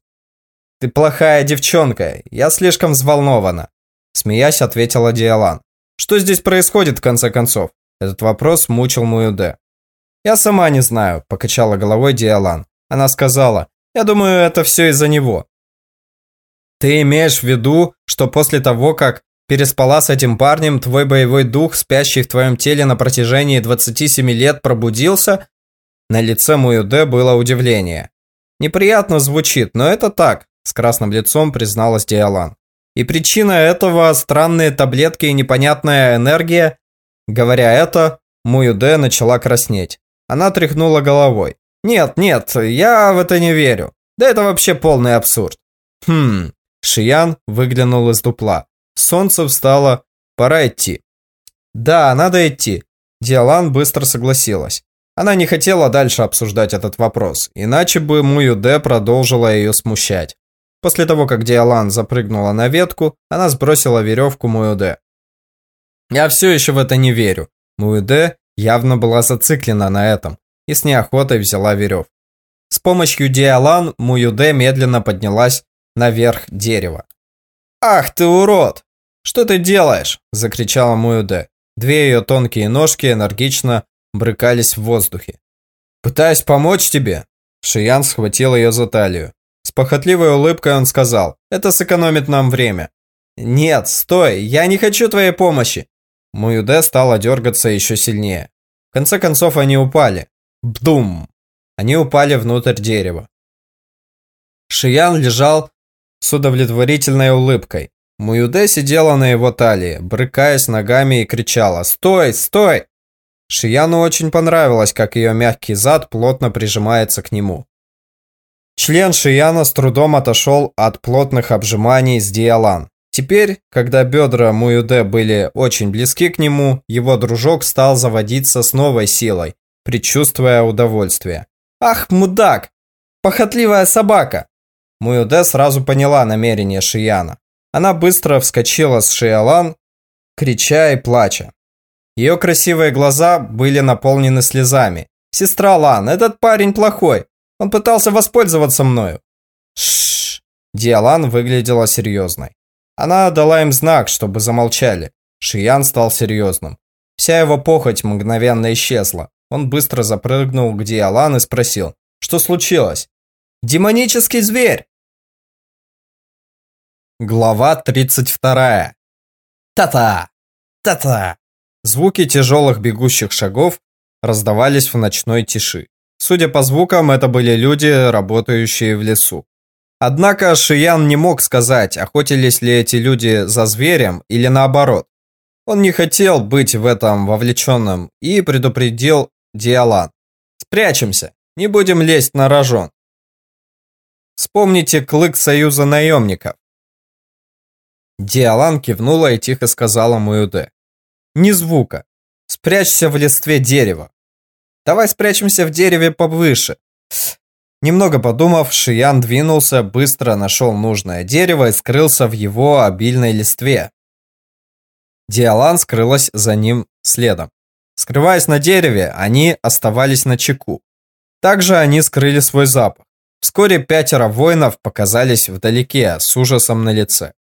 Ты плохая девчонка, я слишком взволнована. Смеясь, ответила Диалан. Что здесь происходит в конце концов? Этот вопрос мучил Муюде. Я сама не знаю, покачала головой Диалан. Она сказала, я думаю, это все из-за него. Ты имеешь в виду, что после того, как переспала с этим парнем, твой боевой дух, спящий в твоем теле на протяжении 27 лет, пробудился на лице Муюде было удивление. «Неприятно звучит, но это так», – с красным лицом призналась Диалан. «И причина этого – странные таблетки и непонятная энергия». Говоря это, Муюде начала краснеть. Она тряхнула головой. «Нет, нет, я в это не верю. Да это вообще полный абсурд». «Хм...» Шиян выглянул из дупла. Солнце встало. Пора идти. «Да, надо идти». Диалан быстро согласилась. Она не хотела дальше обсуждать этот вопрос, иначе бы Муюде продолжила ее смущать. После того, как Диалан запрыгнула на ветку, она сбросила веревку Муюде. «Я все еще в это не верю». Муюде явно была зациклена на этом и с неохотой взяла веревку. С помощью Диалан Муюде медленно поднялась наверх дерева. «Ах ты урод! Что ты делаешь?» – закричала Муюде. Две ее тонкие ножки энергично брыкались в воздухе. «Пытаюсь помочь тебе!» Шиян схватил ее за талию. С похотливой улыбкой он сказал, «Это сэкономит нам время». «Нет, стой, я не хочу твоей помощи!» Муюде стала дергаться еще сильнее. В конце концов они упали. Бдум! Они упали внутрь дерева. Шиян лежал с удовлетворительной улыбкой. Муюде сидела на его талии, брыкаясь ногами и кричала «Стой! Стой!». Шияну очень понравилось, как ее мягкий зад плотно прижимается к нему. Член Шияна с трудом отошел от плотных обжиманий с Диалан. Теперь, когда бедра Муюде были очень близки к нему, его дружок стал заводиться с новой силой, предчувствуя удовольствие. «Ах, мудак! Похотливая собака!» Муюде сразу поняла намерение Шияна. Она быстро вскочила с Шиалан, крича и плача. Ее красивые глаза были наполнены слезами. «Сестра Лан, этот парень плохой. Он пытался воспользоваться мною». Шш. Диалан выглядела серьезной. Она дала им знак, чтобы замолчали. Шиян стал серьезным. Вся его похоть мгновенно исчезла. Он быстро запрыгнул к Диалан и спросил, что случилось. «Демонический зверь!» Глава 32. Та-та! Та-та! Звуки тяжелых бегущих шагов раздавались в ночной тиши. Судя по звукам, это были люди, работающие в лесу. Однако Шиян не мог сказать, охотились ли эти люди за зверем или наоборот. Он не хотел быть в этом вовлеченным и предупредил Диалан. «Спрячемся, не будем лезть на рожон». Вспомните клык Союза наемников. Диалан кивнула и тихо сказала Муюде. Ни звука. Спрячься в листве дерева. Давай спрячемся в дереве повыше. Немного подумав, Шиян двинулся, быстро нашел нужное дерево и скрылся в его обильной листве. Диалан скрылась за ним следом. Скрываясь на дереве, они оставались на чеку. Также они скрыли свой запах. Вскоре пятеро воинов показались вдалеке, с ужасом на лице.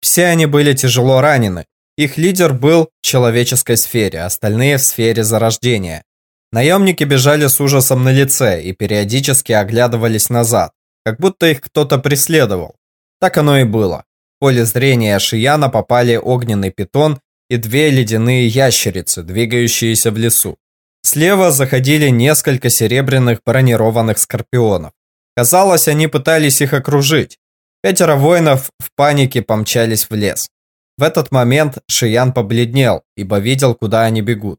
Все они были тяжело ранены, их лидер был в человеческой сфере, остальные в сфере зарождения. Наемники бежали с ужасом на лице и периодически оглядывались назад, как будто их кто-то преследовал. Так оно и было. В поле зрения Шияна попали огненный питон и две ледяные ящерицы, двигающиеся в лесу. Слева заходили несколько серебряных бронированных скорпионов. Казалось, они пытались их окружить. Пятеро воинов в панике помчались в лес. В этот момент Шиян побледнел, ибо видел, куда они бегут.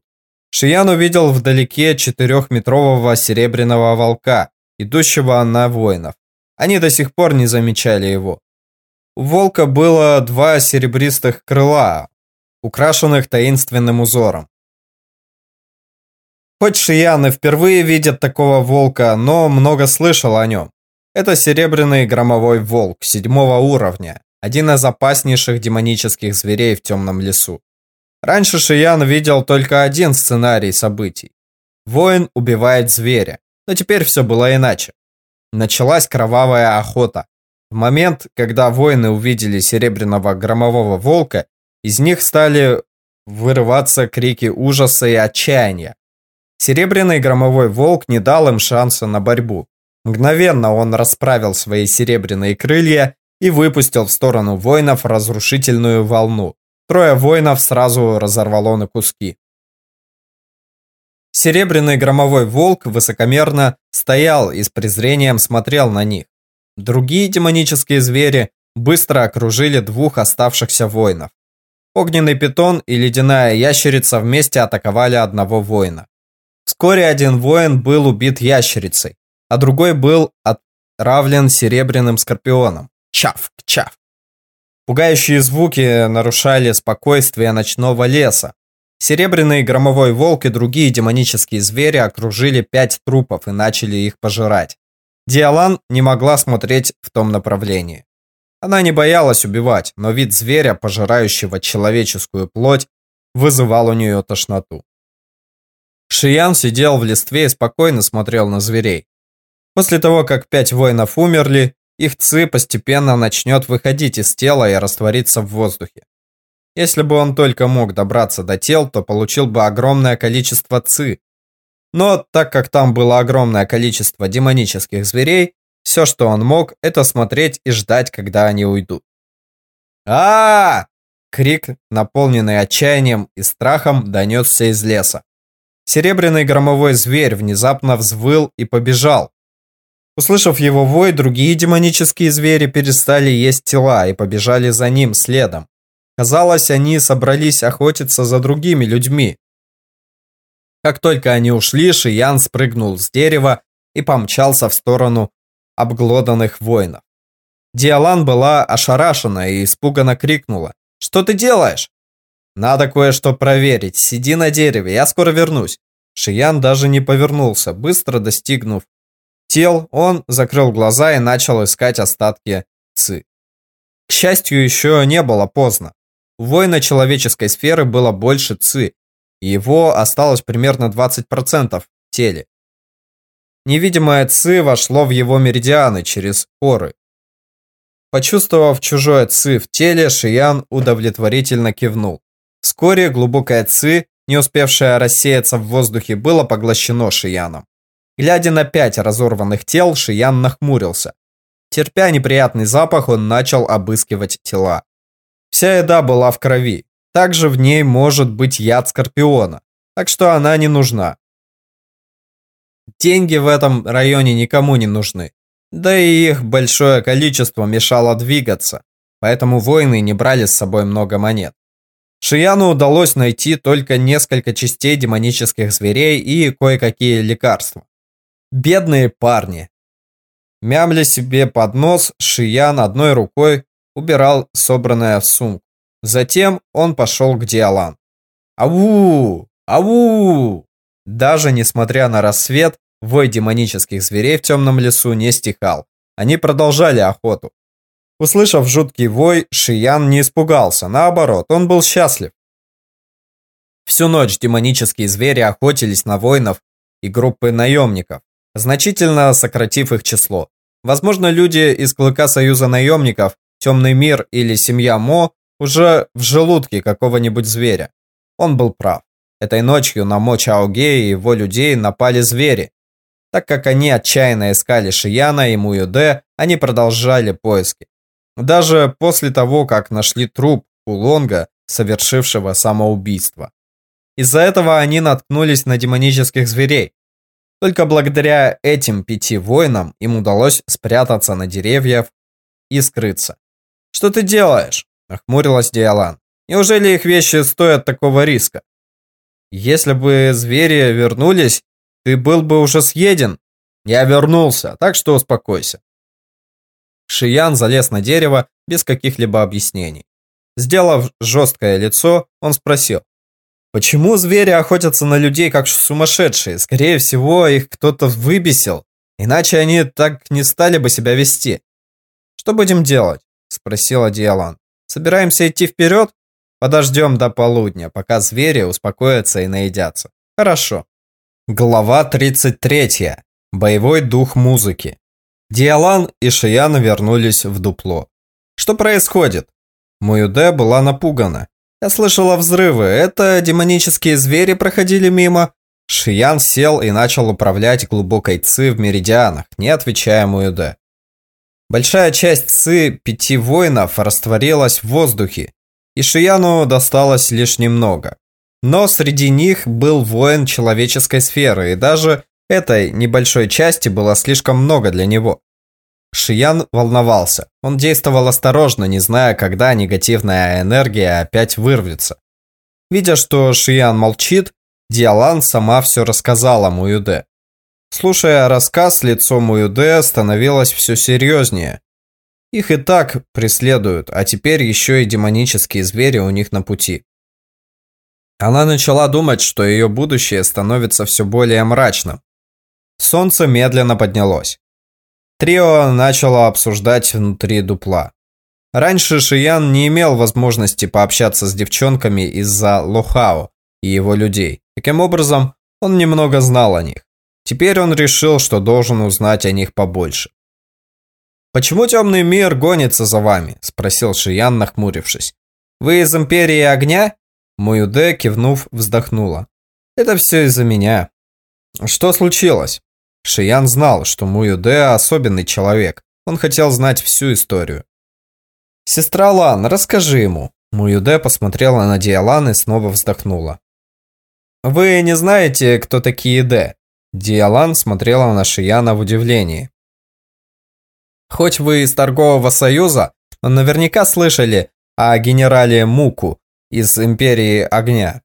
Шиян увидел вдалеке четырехметрового серебряного волка, идущего на воинов. Они до сих пор не замечали его. У волка было два серебристых крыла, украшенных таинственным узором. Хоть Шиян и впервые видит такого волка, но много слышал о нем. Это серебряный громовой волк седьмого уровня, один из опаснейших демонических зверей в темном лесу. Раньше Шиян видел только один сценарий событий. Воин убивает зверя, но теперь все было иначе. Началась кровавая охота. В момент, когда воины увидели серебряного громового волка, из них стали вырываться крики ужаса и отчаяния. Серебряный громовой волк не дал им шанса на борьбу. Мгновенно он расправил свои серебряные крылья и выпустил в сторону воинов разрушительную волну. Трое воинов сразу разорвало на куски. Серебряный громовой волк высокомерно стоял и с презрением смотрел на них. Другие демонические звери быстро окружили двух оставшихся воинов. Огненный питон и ледяная ящерица вместе атаковали одного воина. Вскоре один воин был убит ящерицей, а другой был отравлен серебряным скорпионом. Чавк, чавк. Пугающие звуки нарушали спокойствие ночного леса. Серебряный громовой волк и другие демонические звери окружили пять трупов и начали их пожирать. Диалан не могла смотреть в том направлении. Она не боялась убивать, но вид зверя, пожирающего человеческую плоть, вызывал у нее тошноту. Шиян сидел в листве и спокойно смотрел на зверей. После того, как пять воинов умерли, их ци постепенно начнет выходить из тела и раствориться в воздухе. Если бы он только мог добраться до тел, то получил бы огромное количество ци. Но так как там было огромное количество демонических зверей, все, что он мог, это смотреть и ждать, когда они уйдут. а, -а, -а Крик, наполненный отчаянием и страхом, донесся из леса. Серебряный громовой зверь внезапно взвыл и побежал. Услышав его вой, другие демонические звери перестали есть тела и побежали за ним следом. Казалось, они собрались охотиться за другими людьми. Как только они ушли, Шиян спрыгнул с дерева и помчался в сторону обглоданных воинов. Диалан была ошарашена и испуганно крикнула. «Что ты делаешь?» «Надо кое-что проверить. Сиди на дереве, я скоро вернусь». Шиян даже не повернулся. Быстро достигнув тел, он закрыл глаза и начал искать остатки Ци. К счастью, еще не было поздно. У воина человеческой сферы было больше Ци, и его осталось примерно 20% в теле. Невидимое ци вошло в его меридианы через поры. Почувствовав чужое ци в теле, Шиян удовлетворительно кивнул. Вскоре глубокое ци, не успевшее рассеяться в воздухе, было поглощено Шияном. Глядя на пять разорванных тел, Шиян нахмурился. Терпя неприятный запах, он начал обыскивать тела. Вся еда была в крови. Также в ней может быть яд скорпиона, так что она не нужна. Деньги в этом районе никому не нужны. Да и их большое количество мешало двигаться, поэтому воины не брали с собой много монет. Шияну удалось найти только несколько частей демонических зверей и кое-какие лекарства. Бедные парни. Мямля себе под нос, Шиян одной рукой убирал собранное в сумку. Затем он пошел к Диалан. «Ау! Ау!» Даже несмотря на рассвет, вой демонических зверей в темном лесу не стихал. Они продолжали охоту. Услышав жуткий вой, Шиян не испугался, наоборот, он был счастлив. Всю ночь демонические звери охотились на воинов и группы наемников, значительно сократив их число. Возможно, люди из клыка Союза наемников, Темный мир или семья Мо уже в желудке какого-нибудь зверя. Он был прав. Этой ночью на Мо Чаоге и его людей напали звери. Так как они отчаянно искали Шияна и Муюде, они продолжали поиски. Даже после того, как нашли труп Улонга, совершившего самоубийство. Из-за этого они наткнулись на демонических зверей. Только благодаря этим пяти воинам им удалось спрятаться на деревьях и скрыться. «Что ты делаешь?» – нахмурилась Диалан. «Неужели их вещи стоят такого риска?» Если бы звери вернулись, ты был бы уже съеден. Я вернулся, так что успокойся. Шиян залез на дерево без каких-либо объяснений. Сделав жесткое лицо, он спросил. Почему звери охотятся на людей как сумасшедшие? Скорее всего, их кто-то выбесил. Иначе они так не стали бы себя вести. Что будем делать? Спросила Диалан. Собираемся идти вперед? Подождем до полудня, пока звери успокоятся и наедятся. Хорошо. Глава 33. Боевой дух музыки. Диалан и Шиян вернулись в дупло. Что происходит? Муюде была напугана. Я слышала взрывы. Это демонические звери проходили мимо. Шиян сел и начал управлять глубокой ци в меридианах, не отвечая Муюде. Большая часть ци пяти воинов растворилась в воздухе, и Шияну досталось лишь немного. Но среди них был воин человеческой сферы, и даже этой небольшой части было слишком много для него. Шиян волновался. Он действовал осторожно, не зная, когда негативная энергия опять вырвется. Видя, что Шиян молчит, Диалан сама все рассказала Муюде. Слушая рассказ, лицо Муюде становилось все серьезнее. Их и так преследуют, а теперь еще и демонические звери у них на пути. Она начала думать, что ее будущее становится все более мрачным. Солнце медленно поднялось. Трио начало обсуждать внутри дупла. Раньше Шиян не имел возможности пообщаться с девчонками из-за Лохао и его людей. Таким образом, он немного знал о них. Теперь он решил, что должен узнать о них побольше. «Почему темный мир гонится за вами?» – спросил Шиян, нахмурившись. «Вы из Империи Огня?» Муюде, кивнув, вздохнула. «Это все из-за меня». «Что случилось?» Шиян знал, что Муюде особенный человек. Он хотел знать всю историю. «Сестра Лан, расскажи ему». Муюде посмотрела на Диалан и снова вздохнула. «Вы не знаете, кто такие Д?» Диалан смотрела на Шияна в удивлении. «Хоть вы из торгового союза, но наверняка слышали о генерале Муку из Империи Огня».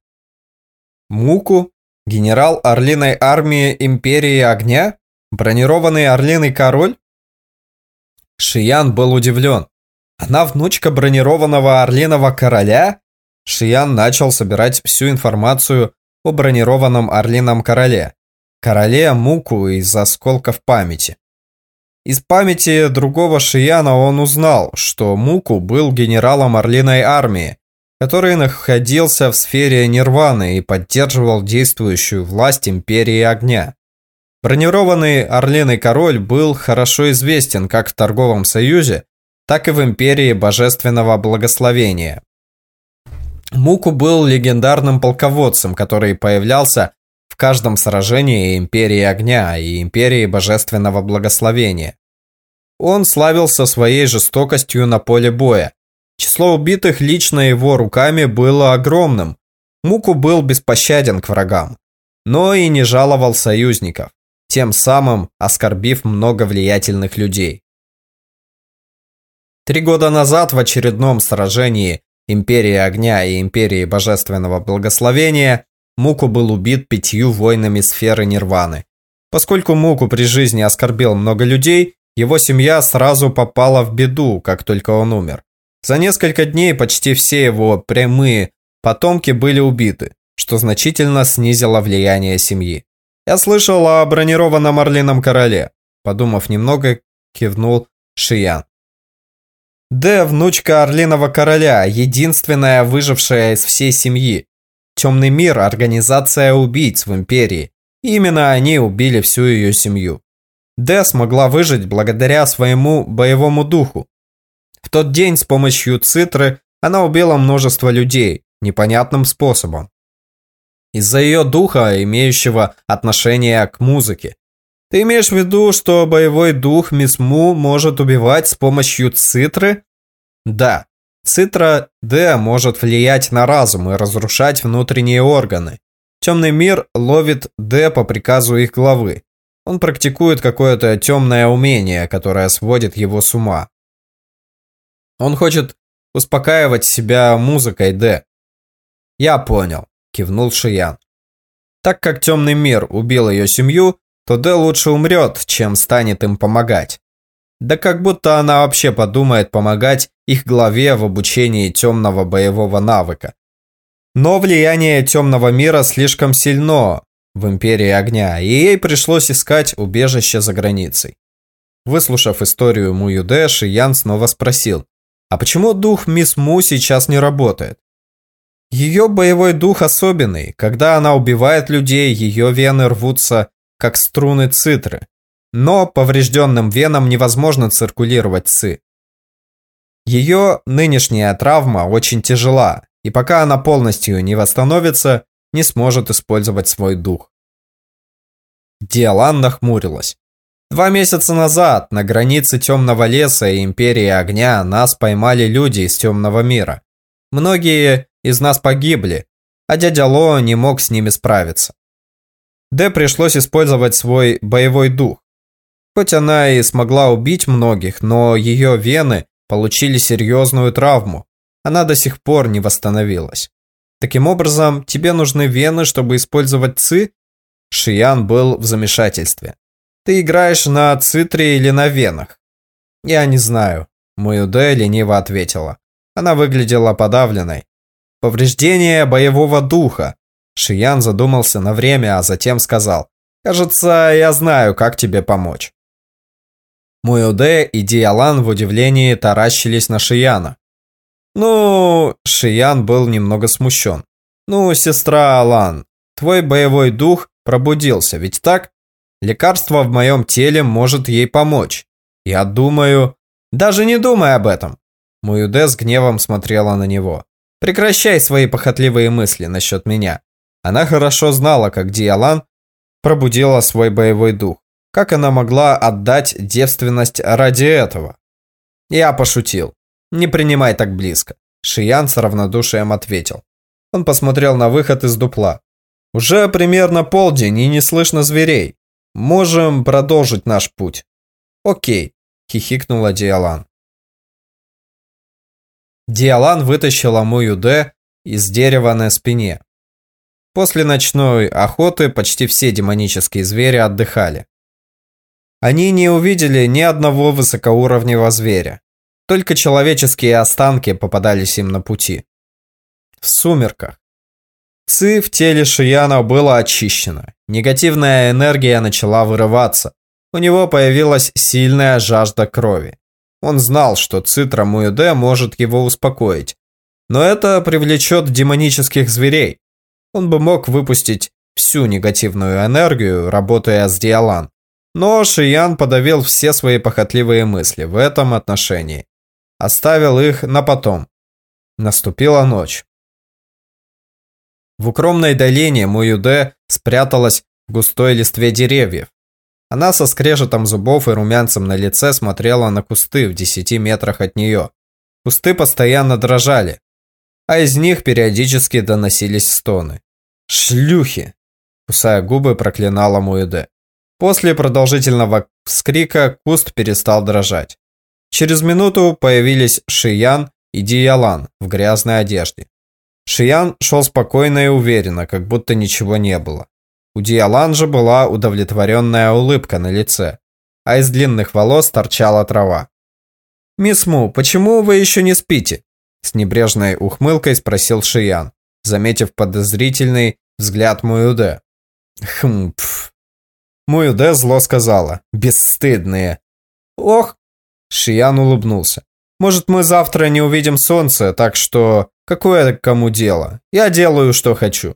«Муку? Генерал Орлиной армии Империи Огня? Бронированный Орлиный король?» Шиян был удивлен. Она внучка бронированного Орлиного короля? Шиян начал собирать всю информацию о бронированном Орлином короле. Короле Муку из осколков памяти. Из памяти другого Шияна он узнал, что Муку был генералом Орлиной армии, который находился в сфере Нирваны и поддерживал действующую власть Империи Огня. Бронированный Орлиный король был хорошо известен как в торговом союзе, так и в империи божественного благословения. Муку был легендарным полководцем, который появлялся в каждом сражении Империи Огня и Империи Божественного Благословения. Он славился своей жестокостью на поле боя. Число убитых лично его руками было огромным. Муку был беспощаден к врагам, но и не жаловал союзников, тем самым оскорбив много влиятельных людей. Три года назад в очередном сражении Империи Огня и Империи Божественного Благословения Муку был убит пятью воинами сферы Нирваны. Поскольку Муку при жизни оскорбил много людей, его семья сразу попала в беду, как только он умер. За несколько дней почти все его прямые потомки были убиты, что значительно снизило влияние семьи. Я слышал о бронированном Орлином короле. Подумав немного, кивнул Шиян. Д – внучка Орлиного короля, единственная выжившая из всей семьи. Темный мир – организация убийц в империи. Именно они убили всю ее семью. Д смогла выжить благодаря своему боевому духу. Тот день с помощью цитры она убила множество людей непонятным способом. Из-за ее духа, имеющего отношение к музыке. Ты имеешь в виду, что боевой дух Мисму может убивать с помощью цитры? Да. Цитра Д может влиять на разум и разрушать внутренние органы. Темный мир ловит Д по приказу их главы. Он практикует какое-то темное умение, которое сводит его с ума. Он хочет успокаивать себя музыкой Д. Я понял, кивнул Шиян. Так как темный мир убил ее семью, то Д лучше умрет, чем станет им помогать. Да как будто она вообще подумает помогать их главе в обучении темного боевого навыка. Но влияние темного мира слишком сильно в Империи Огня, и ей пришлось искать убежище за границей. Выслушав историю Муюде, Ян снова спросил, а почему дух мисс Му сейчас не работает? Ее боевой дух особенный. Когда она убивает людей, ее вены рвутся, как струны цитры. Но поврежденным венам невозможно циркулировать ци. Ее нынешняя травма очень тяжела, и пока она полностью не восстановится, не сможет использовать свой дух. Диалан нахмурилась. Два месяца назад на границе Темного леса и Империи Огня нас поймали люди из Темного мира. Многие из нас погибли, а дядя Ло не мог с ними справиться. Д пришлось использовать свой боевой дух. Хоть она и смогла убить многих, но ее вены получили серьезную травму. Она до сих пор не восстановилась. Таким образом, тебе нужны вены, чтобы использовать ЦИ? Шиян был в замешательстве. Ты играешь на цитре или на венах? Я не знаю. Муюде лениво ответила. Она выглядела подавленной. Повреждение боевого духа. Шиян задумался на время, а затем сказал. Кажется, я знаю, как тебе помочь. Муэуде и Диалан в удивлении таращились на Шияна. Ну, Шиян был немного смущен. Ну, сестра Алан, твой боевой дух пробудился, ведь так? Лекарство в моем теле может ей помочь. Я думаю... Даже не думай об этом. Муюде с гневом смотрела на него. Прекращай свои похотливые мысли насчет меня. Она хорошо знала, как Диалан пробудила свой боевой дух. Как она могла отдать девственность ради этого? Я пошутил. Не принимай так близко. Шиян с равнодушием ответил. Он посмотрел на выход из дупла. Уже примерно полдень и не слышно зверей. Можем продолжить наш путь. Окей, хихикнула Диалан. Диалан вытащила Муюде из дерева на спине. После ночной охоты почти все демонические звери отдыхали. Они не увидели ни одного высокоуровневого зверя. Только человеческие останки попадались им на пути. В сумерках. Ци в теле Шияна было очищено. Негативная энергия начала вырываться. У него появилась сильная жажда крови. Он знал, что Цитра Муюде может его успокоить. Но это привлечет демонических зверей. Он бы мог выпустить всю негативную энергию, работая с Диалан. Но Шиян подавил все свои похотливые мысли в этом отношении. Оставил их на потом. Наступила ночь. В укромной долине Муюде спряталась в густой листве деревьев. Она со скрежетом зубов и румянцем на лице смотрела на кусты в десяти метрах от нее. Кусты постоянно дрожали, а из них периодически доносились стоны. «Шлюхи!» – кусая губы, проклинала Муэде. После продолжительного вскрика куст перестал дрожать. Через минуту появились Шиян и Диялан в грязной одежде. Шиян шел спокойно и уверенно, как будто ничего не было. У Диалан же была удовлетворенная улыбка на лице, а из длинных волос торчала трава. «Мисс Му, почему вы еще не спите?» С небрежной ухмылкой спросил Шиян, заметив подозрительный взгляд Муюде. «Хм, пф». Муюде зло сказала. «Бесстыдные». «Ох!» Шиян улыбнулся. «Может, мы завтра не увидим солнце, так что какое кому дело? Я делаю, что хочу».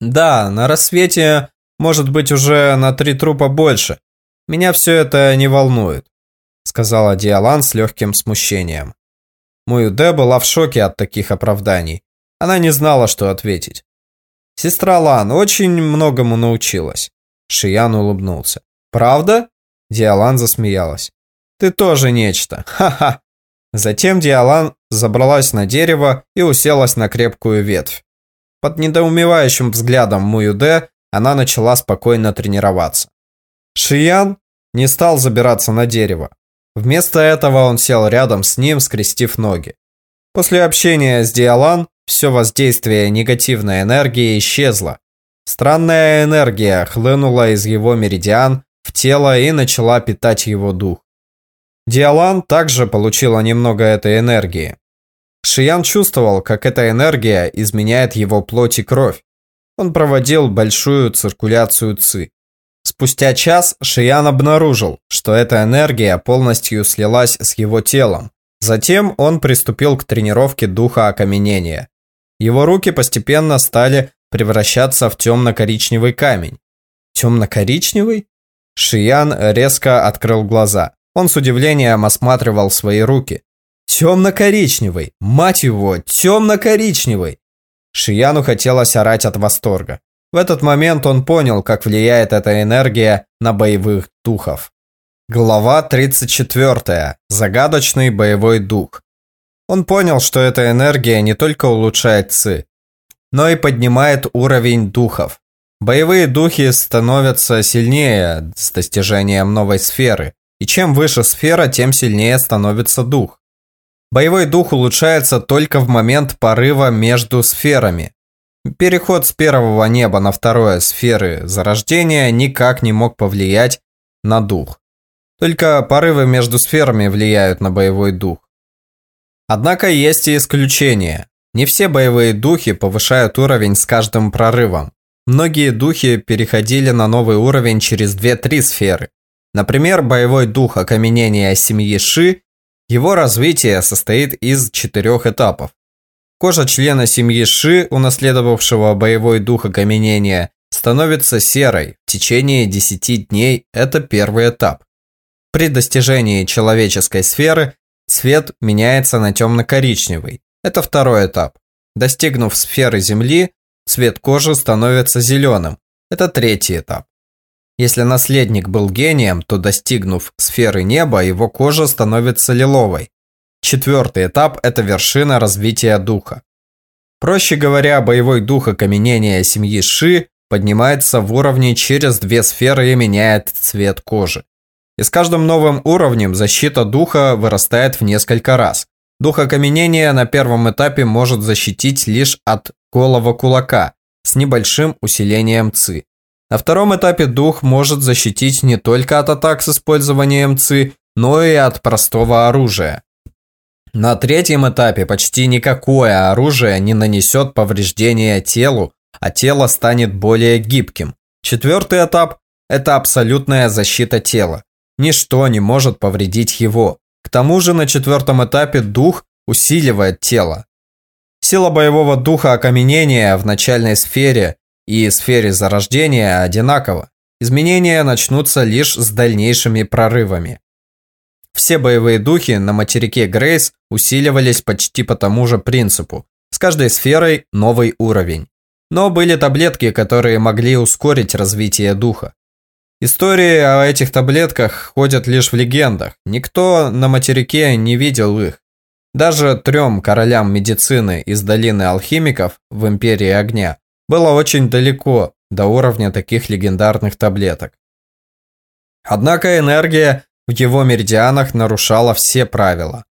Да, на рассвете может быть уже на три трупа больше. Меня все это не волнует, сказала Диалан с легким смущением. Муюде была в шоке от таких оправданий. Она не знала, что ответить. Сестра Лан очень многому научилась. Шиян улыбнулся. Правда? Диалан засмеялась. Ты тоже нечто. Ха-ха. Затем Диалан забралась на дерево и уселась на крепкую ветвь. Под недоумевающим взглядом Муюде она начала спокойно тренироваться. Шиян не стал забираться на дерево. Вместо этого он сел рядом с ним, скрестив ноги. После общения с Диалан все воздействие негативной энергии исчезло. Странная энергия хлынула из его меридиан в тело и начала питать его дух. Диалан также получила немного этой энергии. Шиян чувствовал, как эта энергия изменяет его плоть и кровь. Он проводил большую циркуляцию ЦИ. Спустя час Шиян обнаружил, что эта энергия полностью слилась с его телом. Затем он приступил к тренировке духа окаменения. Его руки постепенно стали превращаться в темно-коричневый камень. Темно-коричневый? Шиян резко открыл глаза. Он с удивлением осматривал свои руки. Темно-коричневый! Мать его, темно-коричневый! Шияну хотелось орать от восторга. В этот момент он понял, как влияет эта энергия на боевых духов. Глава 34. Загадочный боевой дух. Он понял, что эта энергия не только улучшает ЦИ, но и поднимает уровень духов. Боевые духи становятся сильнее с достижением новой сферы, и чем выше сфера, тем сильнее становится дух. Боевой дух улучшается только в момент порыва между сферами. Переход с первого неба на второе сферы зарождения никак не мог повлиять на дух. Только порывы между сферами влияют на боевой дух. Однако есть и исключения. Не все боевые духи повышают уровень с каждым прорывом. Многие духи переходили на новый уровень через 2-3 сферы. Например, боевой дух окаменения семьи Ши его развитие состоит из четырех этапов. Кожа члена семьи Ши, унаследовавшего боевой дух окаменения, становится серой в течение 10 дней, это первый этап. При достижении человеческой сферы цвет меняется на темно-коричневый, это второй этап. Достигнув сферы Земли, цвет кожи становится зеленым, это третий этап. Если наследник был гением, то достигнув сферы неба, его кожа становится лиловой. Четвертый этап – это вершина развития духа. Проще говоря, боевой дух окаменения семьи Ши поднимается в уровне через две сферы и меняет цвет кожи. И с каждым новым уровнем защита духа вырастает в несколько раз. Дух окаменения на первом этапе может защитить лишь от голого кулака с небольшим усилением ЦИ. На втором этапе дух может защитить не только от атак с использованием ЦИ, но и от простого оружия. На третьем этапе почти никакое оружие не нанесет повреждения телу, а тело станет более гибким. Четвертый этап – это абсолютная защита тела. Ничто не может повредить его. К тому же на четвертом этапе дух усиливает тело. Сила боевого духа окаменения в начальной сфере и сфере зарождения одинакова. Изменения начнутся лишь с дальнейшими прорывами. Все боевые духи на материке Грейс усиливались почти по тому же принципу. С каждой сферой новый уровень. Но были таблетки, которые могли ускорить развитие духа. Истории о этих таблетках ходят лишь в легендах. Никто на материке не видел их. Даже трем королям медицины из долины алхимиков в Империи Огня было очень далеко до уровня таких легендарных таблеток. Однако энергия в его меридианах нарушала все правила.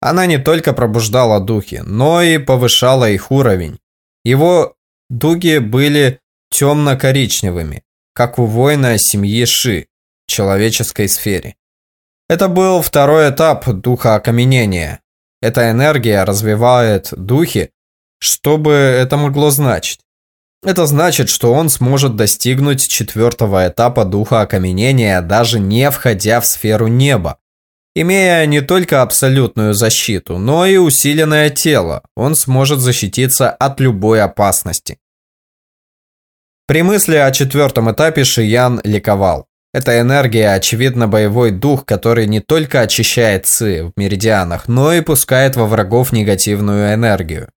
Она не только пробуждала духи, но и повышала их уровень. Его дуги были темно-коричневыми, как у воина семьи Ши в человеческой сфере. Это был второй этап духа окаменения. Эта энергия развивает духи. Что бы это могло значить? Это значит, что он сможет достигнуть четвертого этапа духа окаменения, даже не входя в сферу неба. Имея не только абсолютную защиту, но и усиленное тело, он сможет защититься от любой опасности. При мысли о четвертом этапе Шиян ликовал. Эта энергия, очевидно, боевой дух, который не только очищает ци в меридианах, но и пускает во врагов негативную энергию.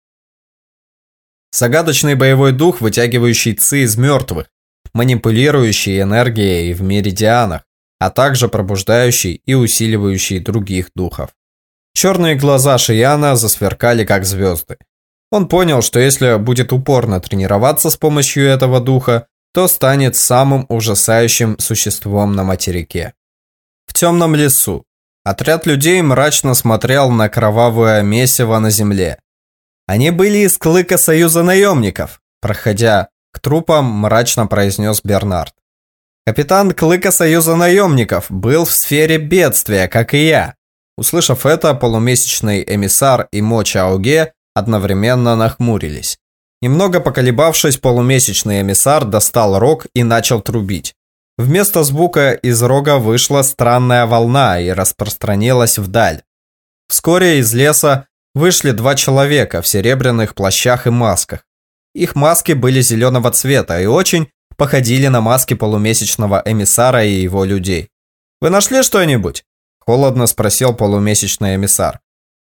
Загадочный боевой дух, вытягивающий ци из мертвых, манипулирующий энергией в меридианах, а также пробуждающий и усиливающий других духов. Черные глаза Шияна засверкали как звезды. Он понял, что если будет упорно тренироваться с помощью этого духа, то станет самым ужасающим существом на материке. В темном лесу отряд людей мрачно смотрел на кровавое месиво на земле. Они были из клыка Союза наемников, проходя к трупам, мрачно произнес Бернард. Капитан клыка Союза наемников был в сфере бедствия, как и я. Услышав это, полумесячный эмиссар и Моча Ауге одновременно нахмурились. Немного поколебавшись, полумесячный эмиссар достал рог и начал трубить. Вместо звука из рога вышла странная волна и распространилась вдаль. Вскоре из леса Вышли два человека в серебряных плащах и масках. Их маски были зеленого цвета и очень походили на маски полумесячного эмиссара и его людей. «Вы нашли что-нибудь?» – холодно спросил полумесячный эмиссар.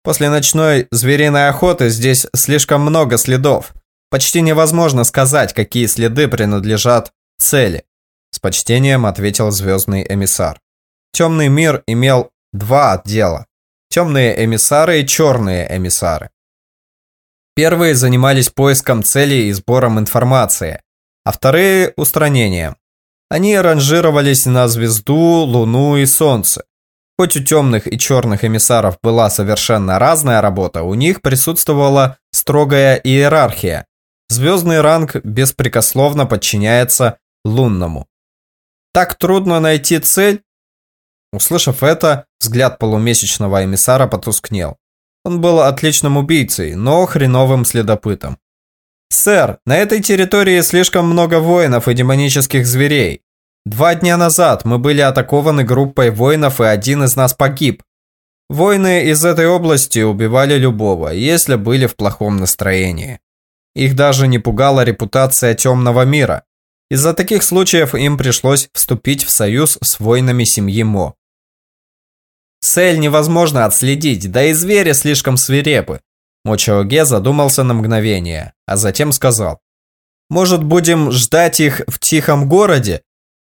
«После ночной звериной охоты здесь слишком много следов. Почти невозможно сказать, какие следы принадлежат цели», – с почтением ответил звездный эмиссар. Темный мир имел два отдела темные эмиссары и черные эмиссары. Первые занимались поиском целей и сбором информации, а вторые – устранением. Они ранжировались на звезду, луну и солнце. Хоть у темных и черных эмиссаров была совершенно разная работа, у них присутствовала строгая иерархия. Звездный ранг беспрекословно подчиняется лунному. Так трудно найти цель, Услышав это, взгляд полумесячного эмиссара потускнел. Он был отличным убийцей, но хреновым следопытом. «Сэр, на этой территории слишком много воинов и демонических зверей. Два дня назад мы были атакованы группой воинов, и один из нас погиб. Воины из этой области убивали любого, если были в плохом настроении. Их даже не пугала репутация темного мира. Из-за таких случаев им пришлось вступить в союз с воинами семьи Мо. Цель невозможно отследить, да и звери слишком свирепы. Мочаоге задумался на мгновение, а затем сказал. Может, будем ждать их в тихом городе?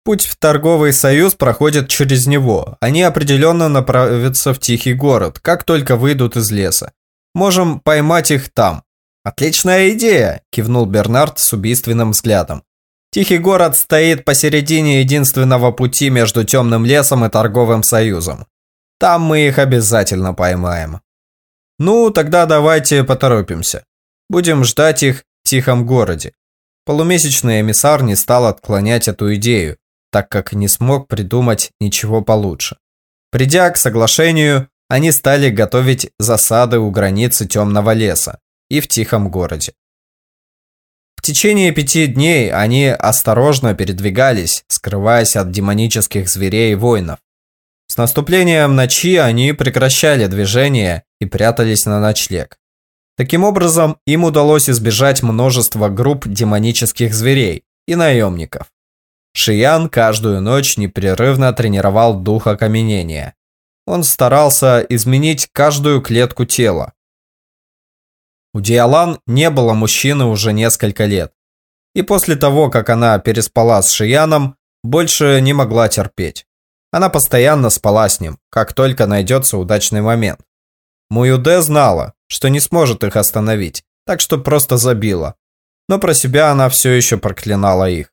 Путь в торговый союз проходит через него. Они определенно направятся в тихий город, как только выйдут из леса. Можем поймать их там. Отличная идея, кивнул Бернард с убийственным взглядом. Тихий город стоит посередине единственного пути между темным лесом и торговым союзом. Там мы их обязательно поймаем. Ну, тогда давайте поторопимся. Будем ждать их в тихом городе. Полумесячный эмиссар не стал отклонять эту идею, так как не смог придумать ничего получше. Придя к соглашению, они стали готовить засады у границы темного леса и в тихом городе. Течение пяти дней они осторожно передвигались, скрываясь от демонических зверей и воинов. С наступлением ночи они прекращали движение и прятались на ночлег. Таким образом, им удалось избежать множества групп демонических зверей и наемников. Шиян каждую ночь непрерывно тренировал дух окаменения. Он старался изменить каждую клетку тела. У Диалан не было мужчины уже несколько лет. И после того, как она переспала с Шияном, больше не могла терпеть. Она постоянно спала с ним, как только найдется удачный момент. Муюде знала, что не сможет их остановить, так что просто забила. Но про себя она все еще проклинала их.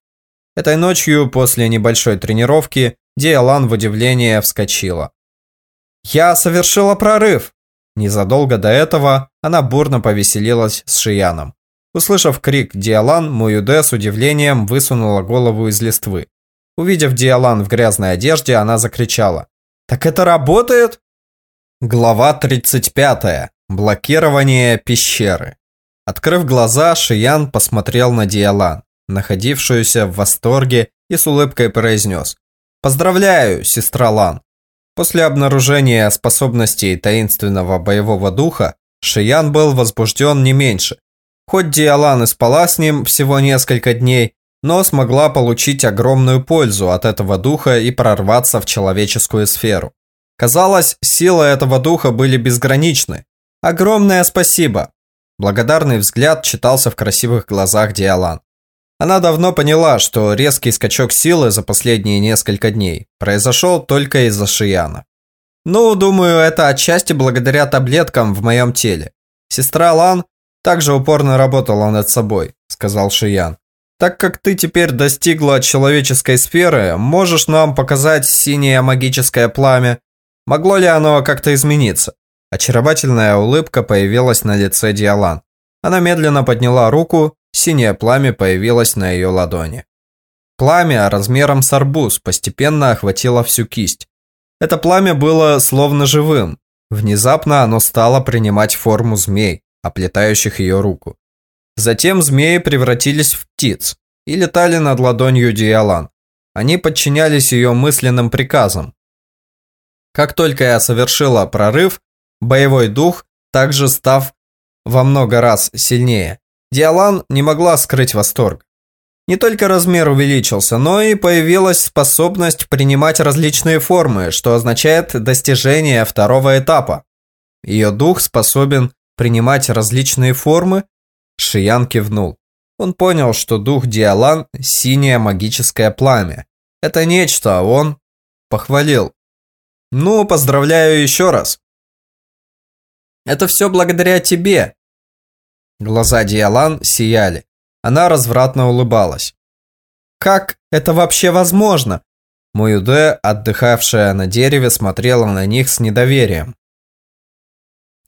Этой ночью, после небольшой тренировки, Диалан в удивление вскочила. «Я совершила прорыв!» Незадолго до этого она бурно повеселилась с Шияном. Услышав крик Диалан, Муюде с удивлением высунула голову из листвы. Увидев Диалан в грязной одежде, она закричала. «Так это работает?» Глава 35. Блокирование пещеры. Открыв глаза, Шиян посмотрел на Диалан находившуюся в восторге, и с улыбкой произнес «Поздравляю, сестра Лан!» После обнаружения способностей таинственного боевого духа, Шиян был возбужден не меньше. Хоть Диалан и спала с ним всего несколько дней, но смогла получить огромную пользу от этого духа и прорваться в человеческую сферу. Казалось, силы этого духа были безграничны. Огромное спасибо! Благодарный взгляд читался в красивых глазах Диалан. Она давно поняла, что резкий скачок силы за последние несколько дней произошел только из-за Шияна. Ну, думаю, это отчасти благодаря таблеткам в моем теле. Сестра Лан также упорно работала над собой, сказал Шиян. Так как ты теперь достигла человеческой сферы, можешь нам показать синее магическое пламя? Могло ли оно как-то измениться? Очаровательная улыбка появилась на лице Диалан. Она медленно подняла руку Синее пламя появилось на ее ладони. Пламя размером с арбуз постепенно охватило всю кисть. Это пламя было словно живым. Внезапно оно стало принимать форму змей, оплетающих ее руку. Затем змеи превратились в птиц и летали над ладонью Диалан. Они подчинялись ее мысленным приказам. Как только я совершила прорыв, боевой дух, также став во много раз сильнее, Диалан не могла скрыть восторг. Не только размер увеличился, но и появилась способность принимать различные формы, что означает достижение второго этапа. Ее дух способен принимать различные формы? Шиян кивнул. Он понял, что дух Диалан – синее магическое пламя. Это нечто, он похвалил. Ну, поздравляю еще раз. Это все благодаря тебе, Глаза Диалан сияли. Она развратно улыбалась. «Как это вообще возможно?» Муюде, отдыхавшая на дереве, смотрела на них с недоверием.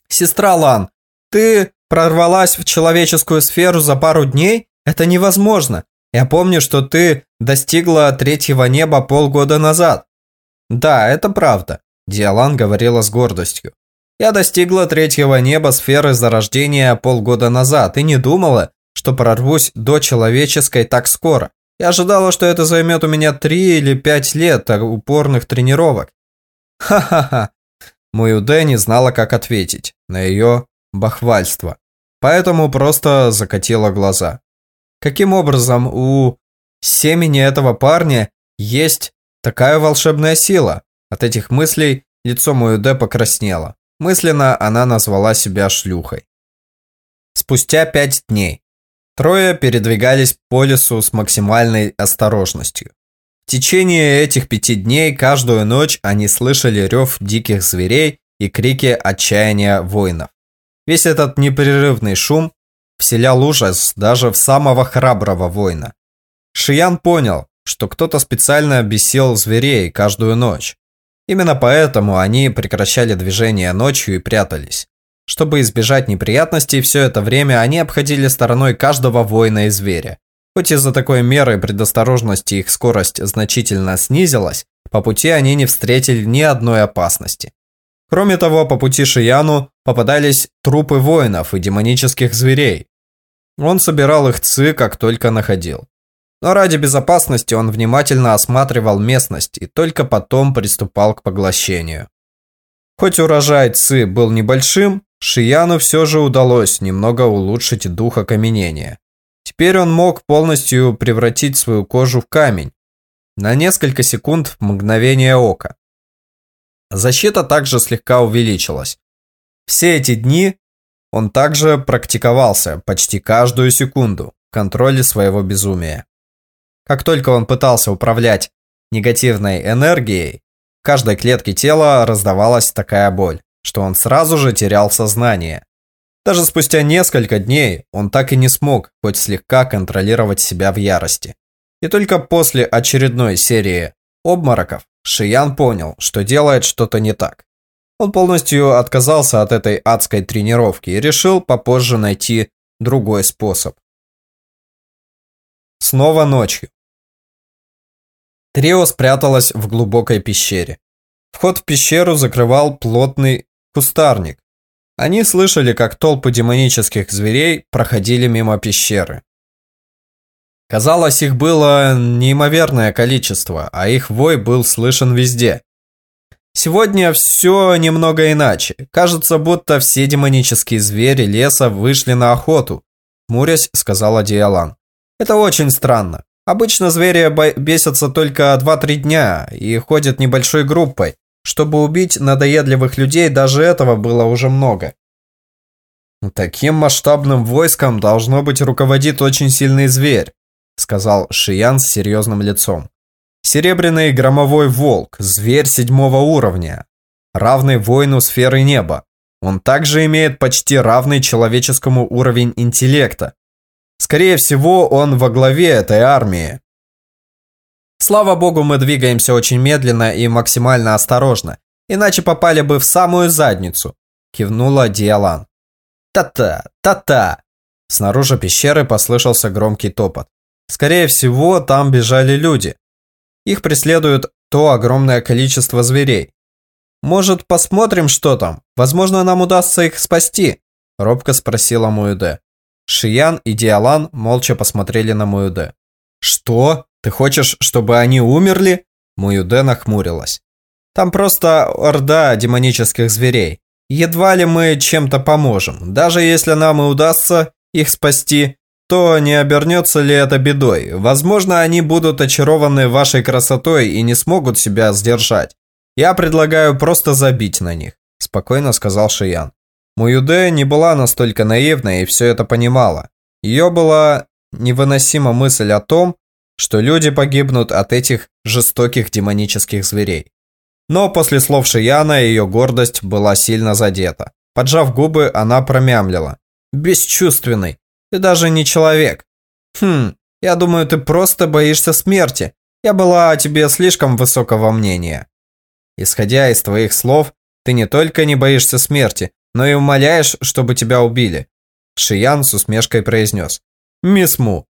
«Сестра Лан, ты прорвалась в человеческую сферу за пару дней? Это невозможно. Я помню, что ты достигла третьего неба полгода назад». «Да, это правда», – Диалан говорила с гордостью. Я достигла третьего неба сферы зарождения полгода назад и не думала, что прорвусь до человеческой так скоро. Я ожидала, что это займет у меня три или пять лет упорных тренировок. Ха-ха-ха. Муюде не знала, как ответить на ее бахвальство, поэтому просто закатила глаза. Каким образом у семени этого парня есть такая волшебная сила? От этих мыслей лицо Муюде покраснело. Мысленно она назвала себя шлюхой. Спустя пять дней. Трое передвигались по лесу с максимальной осторожностью. В течение этих пяти дней каждую ночь они слышали рев диких зверей и крики отчаяния воинов. Весь этот непрерывный шум вселял ужас даже в самого храброго воина. Шиян понял, что кто-то специально бесил зверей каждую ночь. Именно поэтому они прекращали движение ночью и прятались. Чтобы избежать неприятностей, все это время они обходили стороной каждого воина и зверя. Хоть из-за такой меры предосторожности их скорость значительно снизилась, по пути они не встретили ни одной опасности. Кроме того, по пути Шияну попадались трупы воинов и демонических зверей. Он собирал их ци, как только находил. Но ради безопасности он внимательно осматривал местность и только потом приступал к поглощению. Хоть урожай ци был небольшим, Шияну все же удалось немного улучшить дух окаменения. Теперь он мог полностью превратить свою кожу в камень. На несколько секунд в мгновение ока. Защита также слегка увеличилась. Все эти дни он также практиковался почти каждую секунду в контроле своего безумия. Как только он пытался управлять негативной энергией, в каждой клетке тела раздавалась такая боль, что он сразу же терял сознание. Даже спустя несколько дней он так и не смог хоть слегка контролировать себя в ярости. И только после очередной серии обмороков Шиян понял, что делает что-то не так. Он полностью отказался от этой адской тренировки и решил попозже найти другой способ. Снова ночью. Трио спряталось в глубокой пещере. Вход в пещеру закрывал плотный кустарник. Они слышали, как толпы демонических зверей проходили мимо пещеры. Казалось, их было неимоверное количество, а их вой был слышен везде. Сегодня все немного иначе. Кажется, будто все демонические звери леса вышли на охоту. Мурясь, сказала Диалан. Это очень странно. Обычно звери бесятся только 2-3 дня и ходят небольшой группой. Чтобы убить надоедливых людей, даже этого было уже много. Таким масштабным войском должно быть руководит очень сильный зверь, сказал Шиян с серьезным лицом. Серебряный громовой волк, зверь седьмого уровня, равный воину сферы неба. Он также имеет почти равный человеческому уровень интеллекта. Скорее всего, он во главе этой армии. Слава богу, мы двигаемся очень медленно и максимально осторожно, иначе попали бы в самую задницу, кивнула Диалан. Та-та, та-та. Снаружи пещеры послышался громкий топот. Скорее всего, там бежали люди. Их преследует то огромное количество зверей. Может, посмотрим, что там? Возможно, нам удастся их спасти, робко спросила Муэде. Шиян и Диалан молча посмотрели на Муюде. «Что? Ты хочешь, чтобы они умерли?» Муюде нахмурилась. «Там просто орда демонических зверей. Едва ли мы чем-то поможем. Даже если нам и удастся их спасти, то не обернется ли это бедой? Возможно, они будут очарованы вашей красотой и не смогут себя сдержать. Я предлагаю просто забить на них», – спокойно сказал Шиян. Муюде не была настолько наивной и все это понимала. Ее была невыносима мысль о том, что люди погибнут от этих жестоких демонических зверей. Но после слов Шияна ее гордость была сильно задета. Поджав губы, она промямлила. «Бесчувственный. Ты даже не человек. Хм, я думаю, ты просто боишься смерти. Я была о тебе слишком высокого мнения». Исходя из твоих слов, ты не только не боишься смерти, но и умоляешь, чтобы тебя убили. Шиян с усмешкой произнес. Мисс Му,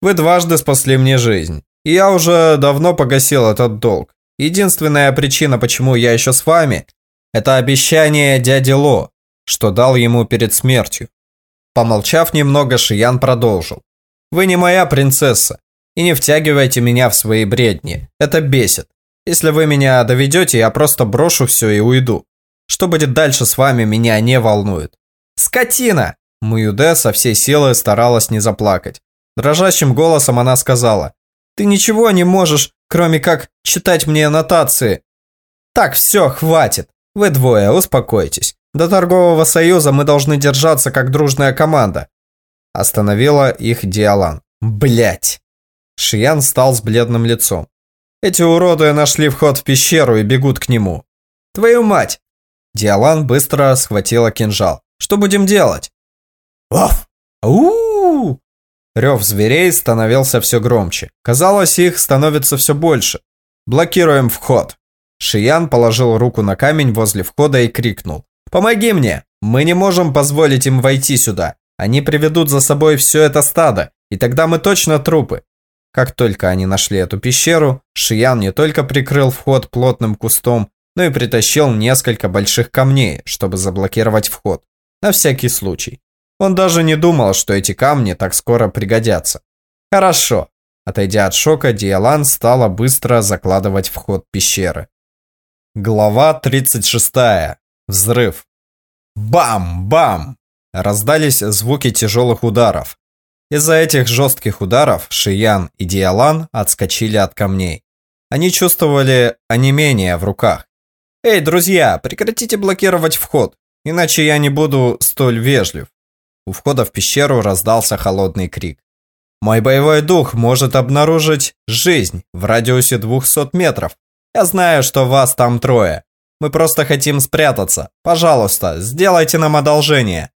вы дважды спасли мне жизнь. И я уже давно погасил этот долг. Единственная причина, почему я еще с вами, это обещание дяди Ло, что дал ему перед смертью. Помолчав немного, Шиян продолжил. Вы не моя принцесса, и не втягивайте меня в свои бредни. Это бесит. Если вы меня доведете, я просто брошу все и уйду. Что будет дальше с вами, меня не волнует. Скотина! Муюде со всей силы старалась не заплакать. Дрожащим голосом она сказала. Ты ничего не можешь, кроме как читать мне аннотации. Так, все, хватит. Вы двое, успокойтесь. До торгового союза мы должны держаться как дружная команда. Остановила их Диалан. Блять. Шиян стал с бледным лицом. Эти уроды нашли вход в пещеру и бегут к нему. Твою мать! Диалан быстро схватила кинжал. Что будем делать? Оф! у Рев зверей становился все громче. Казалось, их становится все больше. Блокируем вход. Шиян положил руку на камень возле входа и крикнул. «Помоги мне! Мы не можем позволить им войти сюда. Они приведут за собой все это стадо, и тогда мы точно трупы. Как только они нашли эту пещеру, Шиян не только прикрыл вход плотным кустом, но и притащил несколько больших камней, чтобы заблокировать вход. На всякий случай. Он даже не думал, что эти камни так скоро пригодятся. Хорошо. Отойдя от шока, Диалан стала быстро закладывать вход пещеры. Глава 36. Взрыв. Бам-бам! Раздались звуки тяжелых ударов. Из-за этих жестких ударов Шиян и Диалан отскочили от камней. Они чувствовали онемение в руках. «Эй, друзья, прекратите блокировать вход, иначе я не буду столь вежлив». У входа в пещеру раздался холодный крик. «Мой боевой дух может обнаружить жизнь в радиусе 200 метров. Я знаю, что вас там трое. Мы просто хотим спрятаться. Пожалуйста, сделайте нам одолжение.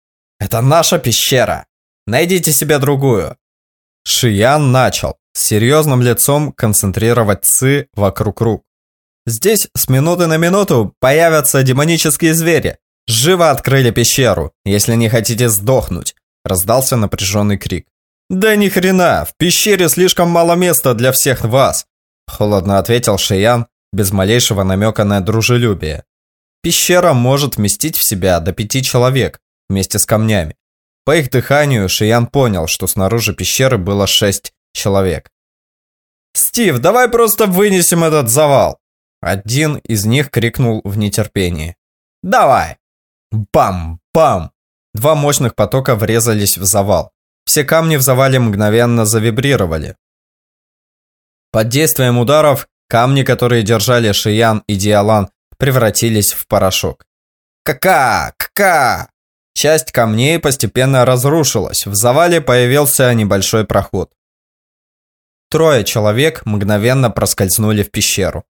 Это наша пещера. Найдите себе другую. Шиян начал с серьезным лицом концентрировать ци вокруг рук. Здесь с минуты на минуту появятся демонические звери. Живо открыли пещеру, если не хотите сдохнуть. Раздался напряженный крик. Да ни хрена, в пещере слишком мало места для всех вас. Холодно ответил Шиян, без малейшего намека на дружелюбие. Пещера может вместить в себя до пяти человек вместе с камнями. По их дыханию Шиян понял, что снаружи пещеры было шесть человек. «Стив, давай просто вынесем этот завал!» Один из них крикнул в нетерпении. «Давай!» Бам! Бам! Два мощных потока врезались в завал. Все камни в завале мгновенно завибрировали. Под действием ударов камни, которые держали Шиян и Диалан, превратились в порошок. «Кака! Кака!» Часть камней постепенно разрушилась, в завале появился небольшой проход. Трое человек мгновенно проскользнули в пещеру.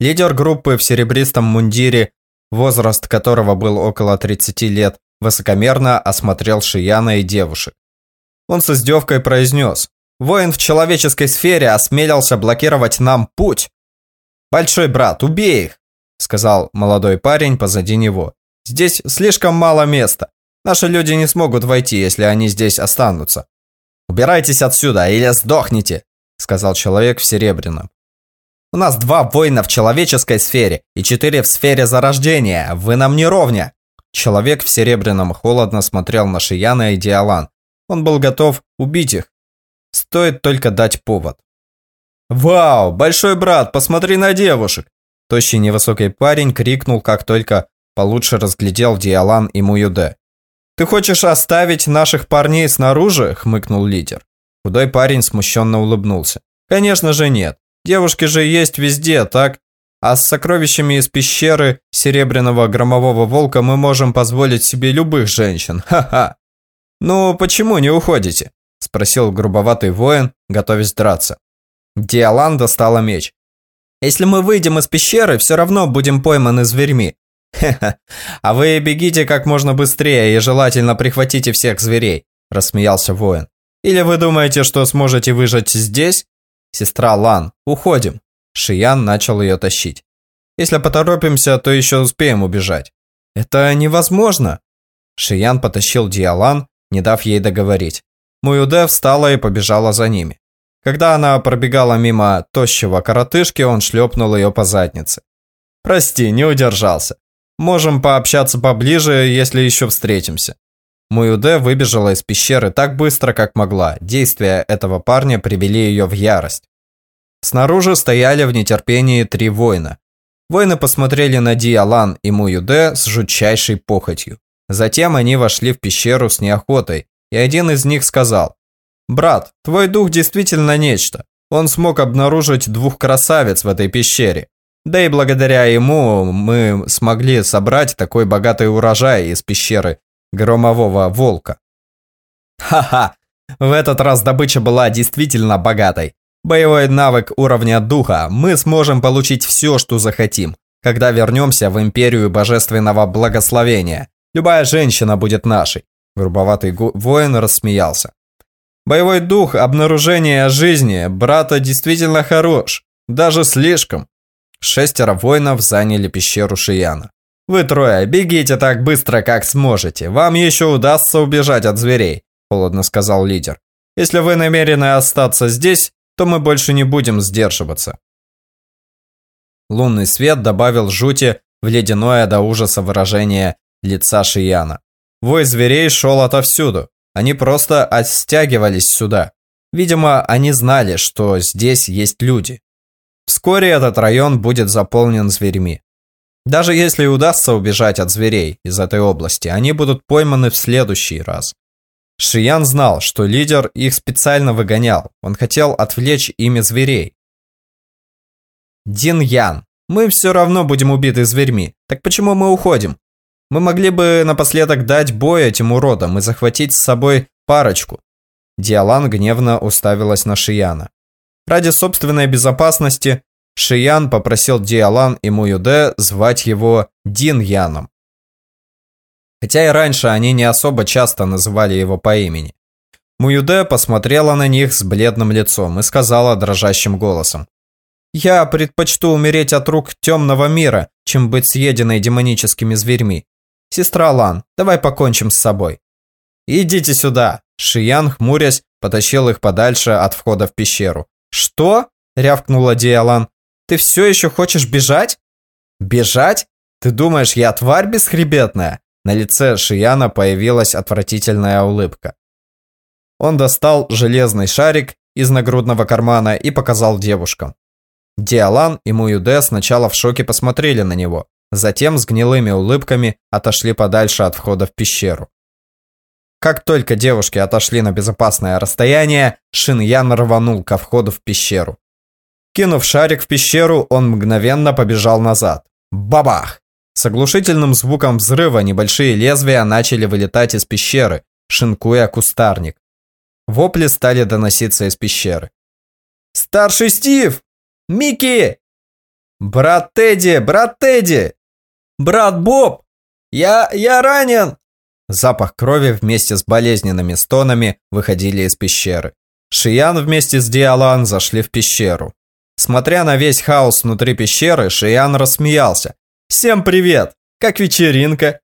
Лидер группы в серебристом мундире, возраст которого был около 30 лет, высокомерно осмотрел Шияна и девушек. Он с издевкой произнес, «Воин в человеческой сфере осмелился блокировать нам путь!» «Большой брат, убей их!» сказал молодой парень позади него. Здесь слишком мало места. Наши люди не смогут войти, если они здесь останутся. Убирайтесь отсюда или сдохните, сказал человек в серебряном. У нас два воина в человеческой сфере и четыре в сфере зарождения. Вы нам не ровня. Человек в серебряном холодно смотрел на Шияна и Диалан. Он был готов убить их. Стоит только дать повод. «Вау, большой брат, посмотри на девушек!» Тощий невысокий парень крикнул, как только получше разглядел Диалан и Муюде. «Ты хочешь оставить наших парней снаружи?» – хмыкнул лидер. Худой парень смущенно улыбнулся. «Конечно же нет. Девушки же есть везде, так? А с сокровищами из пещеры Серебряного Громового Волка мы можем позволить себе любых женщин. Ха-ха!» «Ну, почему не уходите?» – спросил грубоватый воин, готовясь драться. Диалан достала меч. «Если мы выйдем из пещеры, все равно будем пойманы зверьми. «Хе-хе, а вы бегите как можно быстрее и желательно прихватите всех зверей», – рассмеялся воин. «Или вы думаете, что сможете выжить здесь?» «Сестра Лан, уходим». Шиян начал ее тащить. «Если поторопимся, то еще успеем убежать». «Это невозможно!» Шиян потащил Диалан, не дав ей договорить. Муюде встала и побежала за ними. Когда она пробегала мимо тощего коротышки, он шлепнул ее по заднице. «Прости, не удержался. Можем пообщаться поближе, если еще встретимся. Муюде выбежала из пещеры так быстро, как могла. Действия этого парня привели ее в ярость. Снаружи стояли в нетерпении три воина. Воины посмотрели на Диалан и Муюде с жутчайшей похотью. Затем они вошли в пещеру с неохотой, и один из них сказал, «Брат, твой дух действительно нечто. Он смог обнаружить двух красавиц в этой пещере. Да и благодаря ему мы смогли собрать такой богатый урожай из пещеры громового волка. Ха-ха, в этот раз добыча была действительно богатой. Боевой навык уровня духа. Мы сможем получить все, что захотим, когда вернемся в империю божественного благословения. Любая женщина будет нашей. Грубоватый воин рассмеялся. Боевой дух обнаружения жизни брата действительно хорош. Даже слишком. Шестеро воинов заняли пещеру Шияна. «Вы трое, бегите так быстро, как сможете. Вам еще удастся убежать от зверей», – холодно сказал лидер. «Если вы намерены остаться здесь, то мы больше не будем сдерживаться». Лунный свет добавил жути в ледяное до ужаса выражение лица Шияна. Вой зверей шел отовсюду. Они просто оттягивались сюда. Видимо, они знали, что здесь есть люди. Вскоре этот район будет заполнен зверьми. Даже если удастся убежать от зверей из этой области, они будут пойманы в следующий раз. Шиян знал, что лидер их специально выгонял. Он хотел отвлечь ими зверей. Дин Ян, мы все равно будем убиты зверьми. Так почему мы уходим? Мы могли бы напоследок дать бой этим уродам и захватить с собой парочку. Диалан гневно уставилась на Шияна. Ради собственной безопасности Шиян попросил Диалан и Муюде звать его Дин Яном. Хотя и раньше они не особо часто называли его по имени. Муюде посмотрела на них с бледным лицом и сказала дрожащим голосом. «Я предпочту умереть от рук темного мира, чем быть съеденной демоническими зверьми. Сестра Лан, давай покончим с собой». «Идите сюда!» Шиян, хмурясь, потащил их подальше от входа в пещеру. «Что?» – рявкнула Диалан. Ты все еще хочешь бежать? Бежать? Ты думаешь, я тварь бесхребетная? На лице Шияна появилась отвратительная улыбка. Он достал железный шарик из нагрудного кармана и показал девушкам. Диалан и Муюде сначала в шоке посмотрели на него, затем с гнилыми улыбками отошли подальше от входа в пещеру. Как только девушки отошли на безопасное расстояние, Шин Ян рванул ко входу в пещеру. Кинув шарик в пещеру, он мгновенно побежал назад. Бабах! С оглушительным звуком взрыва небольшие лезвия начали вылетать из пещеры, шинкуя кустарник. Вопли стали доноситься из пещеры. «Старший Стив! Микки! Брат Тедди! Брат Тедди! Брат Боб! Я... я ранен!» Запах крови вместе с болезненными стонами выходили из пещеры. Шиян вместе с Диалан зашли в пещеру. Смотря на весь хаос внутри пещеры, Шиян рассмеялся. «Всем привет! Как вечеринка?»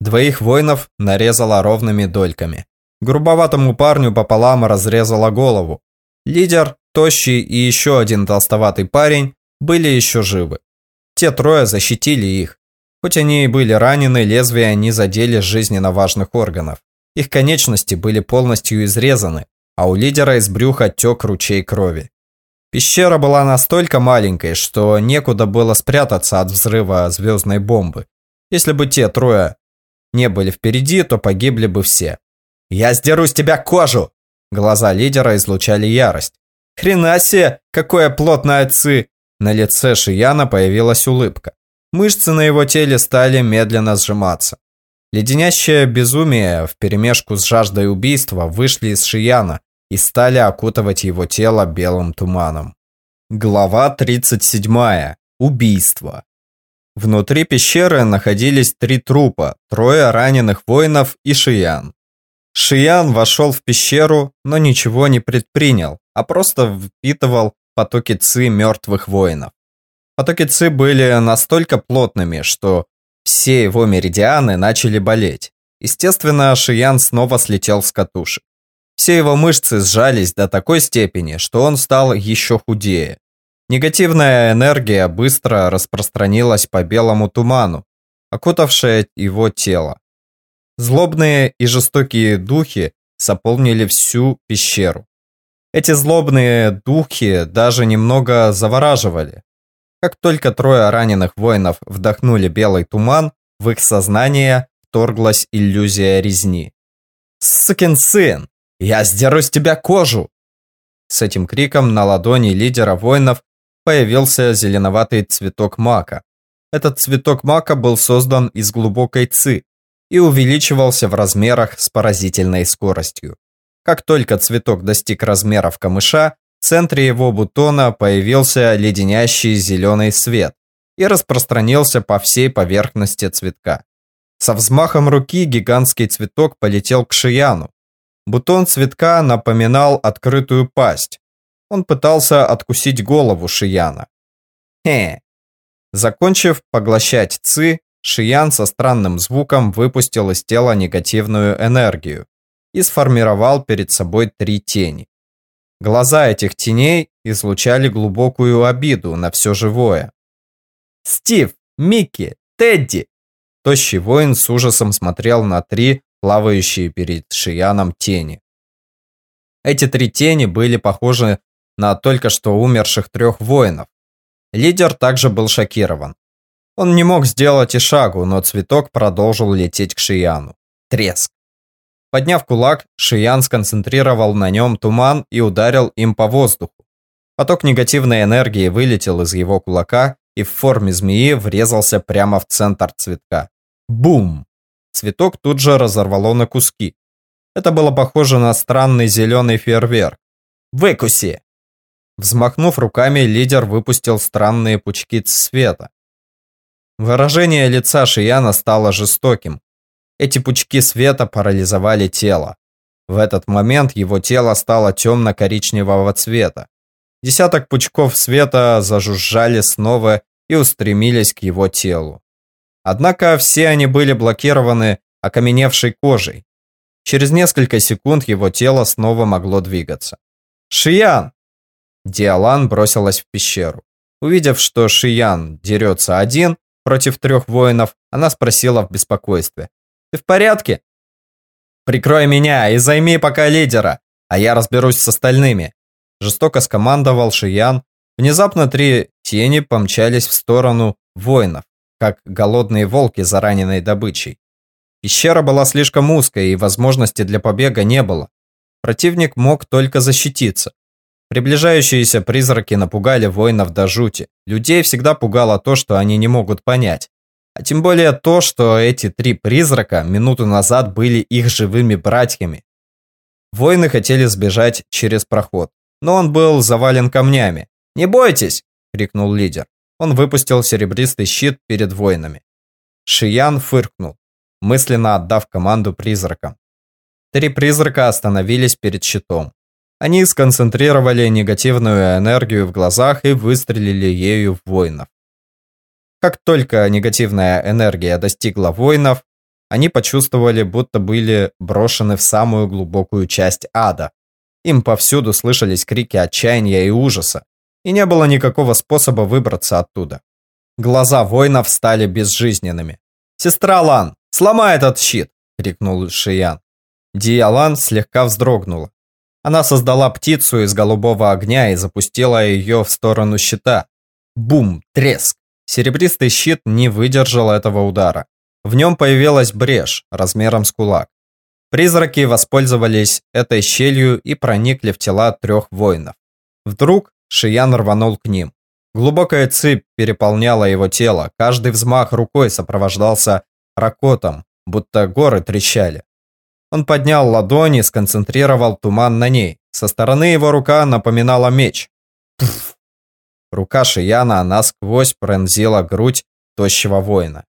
Двоих воинов нарезала ровными дольками. Грубоватому парню пополам разрезала голову. Лидер, Тощий и еще один толстоватый парень были еще живы. Те трое защитили их. Хоть они и были ранены, лезвия не задели жизненно важных органов. Их конечности были полностью изрезаны, а у лидера из брюха тек ручей крови. Пещера была настолько маленькой, что некуда было спрятаться от взрыва звездной бомбы. Если бы те трое не были впереди, то погибли бы все. «Я сдеру с тебя кожу!» Глаза лидера излучали ярость. «Хрена себе, какое плотное ци!» На лице Шияна появилась улыбка. Мышцы на его теле стали медленно сжиматься. Леденящее безумие вперемешку с жаждой убийства вышли из Шияна, и стали окутывать его тело белым туманом. Глава 37. Убийство. Внутри пещеры находились три трупа, трое раненых воинов и Шиян. Шиян вошел в пещеру, но ничего не предпринял, а просто впитывал потоки ци мертвых воинов. Потоки ци были настолько плотными, что все его меридианы начали болеть. Естественно, Шиян снова слетел с катушек. Все его мышцы сжались до такой степени, что он стал еще худее. Негативная энергия быстро распространилась по белому туману, окутавшая его тело. Злобные и жестокие духи заполнили всю пещеру. Эти злобные духи даже немного завораживали. Как только трое раненых воинов вдохнули белый туман, в их сознание вторглась иллюзия резни. «Сукин сын! «Я сдеру с тебя кожу!» С этим криком на ладони лидера воинов появился зеленоватый цветок мака. Этот цветок мака был создан из глубокой ци и увеличивался в размерах с поразительной скоростью. Как только цветок достиг размеров камыша, центре его бутона появился леденящий зеленый свет и распространился по всей поверхности цветка. Со взмахом руки гигантский цветок полетел к Шияну. Бутон цветка напоминал открытую пасть. Он пытался откусить голову Шияна. Хе. Закончив поглощать ци, Шиян со странным звуком выпустил из тела негативную энергию и сформировал перед собой три тени. Глаза этих теней излучали глубокую обиду на все живое. «Стив! Микки! Тедди!» Тощий воин с ужасом смотрел на три плавающие перед Шияном тени. Эти три тени были похожи на только что умерших трех воинов. Лидер также был шокирован. Он не мог сделать и шагу, но цветок продолжил лететь к Шияну. Треск. Подняв кулак, Шиян сконцентрировал на нем туман и ударил им по воздуху. Поток негативной энергии вылетел из его кулака и в форме змеи врезался прямо в центр цветка. Бум! Цветок тут же разорвало на куски. Это было похоже на странный зеленый фейерверк. «Выкуси!» Взмахнув руками, лидер выпустил странные пучки света. Выражение лица Шияна стало жестоким. Эти пучки света парализовали тело. В этот момент его тело стало темно-коричневого цвета. Десяток пучков света зажужжали снова и устремились к его телу. Однако все они были блокированы окаменевшей кожей. Через несколько секунд его тело снова могло двигаться. «Шиян!» Диалан бросилась в пещеру. Увидев, что Шиян дерется один против трех воинов, она спросила в беспокойстве. «Ты в порядке?» «Прикрой меня и займи пока лидера, а я разберусь с остальными», жестоко скомандовал Шиян. Внезапно три тени помчались в сторону воинов, как голодные волки за раненой добычей. Пещера была слишком узкой, и возможности для побега не было. Противник мог только защититься. Приближающиеся призраки напугали воинов до жути. Людей всегда пугало то, что они не могут понять. А тем более то, что эти три призрака минуту назад были их живыми братьями. Воины хотели сбежать через проход, но он был завален камнями. «Не бойтесь!» – крикнул лидер. Он выпустил серебристый щит перед воинами. Шиян фыркнул, мысленно отдав команду призракам. Три призрака остановились перед щитом. Они сконцентрировали негативную энергию в глазах и выстрелили ею в воинов. Как только негативная энергия достигла воинов, они почувствовали, будто были брошены в самую глубокую часть ада. Им повсюду слышались крики отчаяния и ужаса, и не было никакого способа выбраться оттуда. Глаза воинов стали безжизненными. «Сестра Лан, сломай этот щит!» – крикнул Шиян. Диалан слегка вздрогнула. Она создала птицу из голубого огня и запустила ее в сторону щита. Бум! Треск! Серебристый щит не выдержал этого удара. В нем появилась брешь размером с кулак. Призраки воспользовались этой щелью и проникли в тела трех воинов. Вдруг Шиян рванул к ним. Глубокая цепь переполняла его тело, каждый взмах рукой сопровождался ракотом, будто горы трещали. Он поднял ладони сконцентрировал туман на ней. Со стороны его рука напоминала меч. Пфф. Рука Шияна насквозь пронзила грудь тощего воина.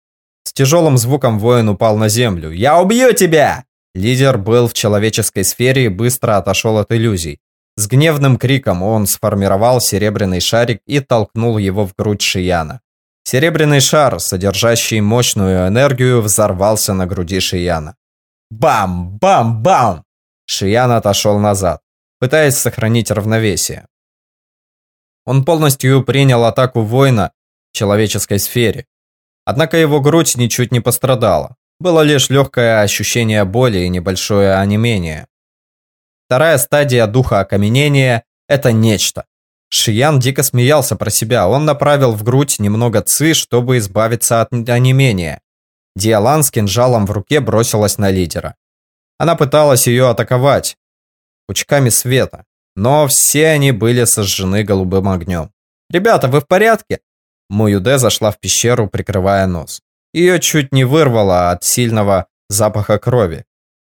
С тяжелым звуком воин упал на землю. «Я убью тебя!» Лидер был в человеческой сфере и быстро отошел от иллюзий. С гневным криком он сформировал серебряный шарик и толкнул его в грудь Шияна. Серебряный шар, содержащий мощную энергию, взорвался на груди Шияна. Бам-бам-бам! Шиян отошел назад, пытаясь сохранить равновесие. Он полностью принял атаку воина в человеческой сфере. Однако его грудь ничуть не пострадала. Было лишь легкое ощущение боли и небольшое онемение. Вторая стадия духа окаменения – это нечто. Шиян дико смеялся про себя. Он направил в грудь немного ци, чтобы избавиться от онемения. Диалан с кинжалом в руке бросилась на лидера. Она пыталась ее атаковать пучками света, но все они были сожжены голубым огнем. «Ребята, вы в порядке?» Муюде зашла в пещеру, прикрывая нос. Ее чуть не вырвало от сильного запаха крови.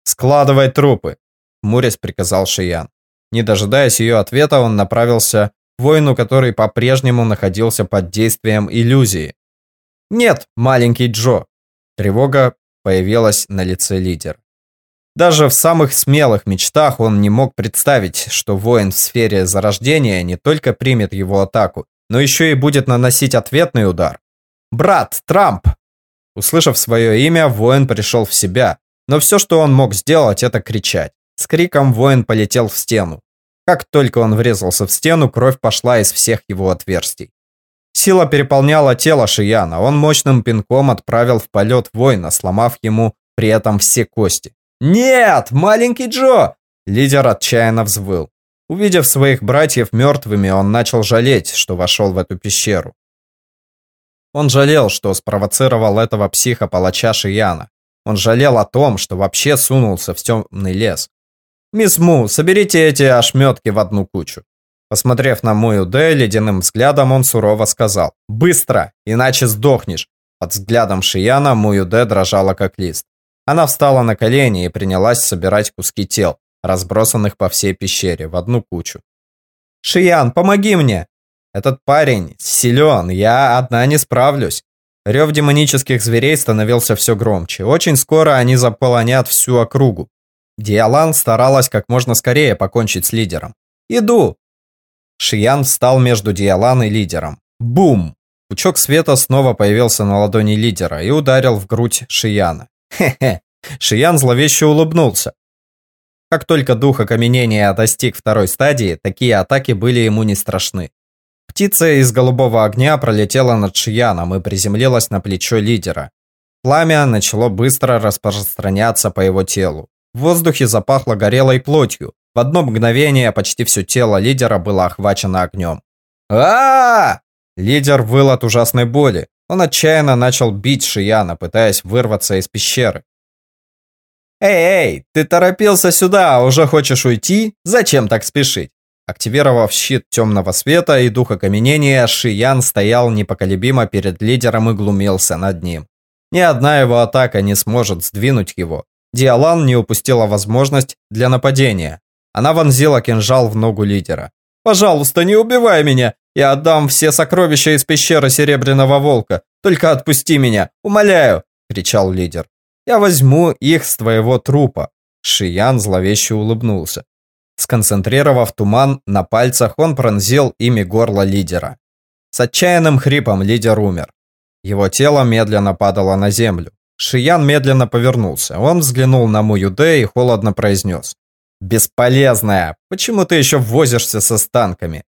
«Складывай трупы!» Мурис приказал Шиян. Не дожидаясь ее ответа, он направился к воину, который по-прежнему находился под действием иллюзии. «Нет, маленький Джо!» Тревога появилась на лице лидера. Даже в самых смелых мечтах он не мог представить, что воин в сфере зарождения не только примет его атаку, но еще и будет наносить ответный удар. «Брат, Трамп!» Услышав свое имя, воин пришел в себя, но все, что он мог сделать, это кричать. С криком воин полетел в стену. Как только он врезался в стену, кровь пошла из всех его отверстий. Сила переполняла тело Шияна, он мощным пинком отправил в полет воина, сломав ему при этом все кости. «Нет, маленький Джо!» Лидер отчаянно взвыл. Увидев своих братьев мертвыми, он начал жалеть, что вошел в эту пещеру. Он жалел, что спровоцировал этого психа-палача Шияна. Он жалел о том, что вообще сунулся в темный лес. «Мисс Му, соберите эти ошметки в одну кучу». Посмотрев на Мую Дэ, ледяным взглядом он сурово сказал «Быстро, иначе сдохнешь». Под взглядом Шияна Мую Дэ дрожала как лист. Она встала на колени и принялась собирать куски тел, разбросанных по всей пещере, в одну кучу. «Шиян, помоги мне!» «Этот парень силен, я одна не справлюсь». Рев демонических зверей становился все громче. Очень скоро они заполонят всю округу. Диалан старалась как можно скорее покончить с лидером. «Иду!» Шиян встал между Диалан и лидером. Бум! Пучок света снова появился на ладони лидера и ударил в грудь Шияна. Хе-хе. Шиян зловеще улыбнулся. Как только дух окаменения достиг второй стадии, такие атаки были ему не страшны. Птица из голубого огня пролетела над Шияном и приземлилась на плечо лидера. Пламя начало быстро распространяться по его телу. В воздухе запахло горелой плотью. В одно мгновение почти все тело лидера было охвачено огнем. а, Лидер выл от ужасной боли. Он отчаянно начал бить Шияна, пытаясь вырваться из пещеры. «Эй, эй, ты торопился сюда, а уже хочешь уйти? Зачем так спешить?» Активировав щит темного света и дух окаменения, Шиян стоял непоколебимо перед лидером и глумился над ним. Ни одна его атака не сможет сдвинуть его. Диалан не упустила возможность для нападения. Она вонзила кинжал в ногу лидера. «Пожалуйста, не убивай меня! Я отдам все сокровища из пещеры Серебряного Волка. Только отпусти меня, умоляю!» – кричал лидер. «Я возьму их с твоего трупа!» Шиян зловеще улыбнулся. Сконцентрировав туман на пальцах, он пронзил ими горло лидера. С отчаянным хрипом лидер умер. Его тело медленно падало на землю. Шиян медленно повернулся. Он взглянул на Муюде и холодно произнес. «Бесполезная! Почему ты еще возишься со станками?»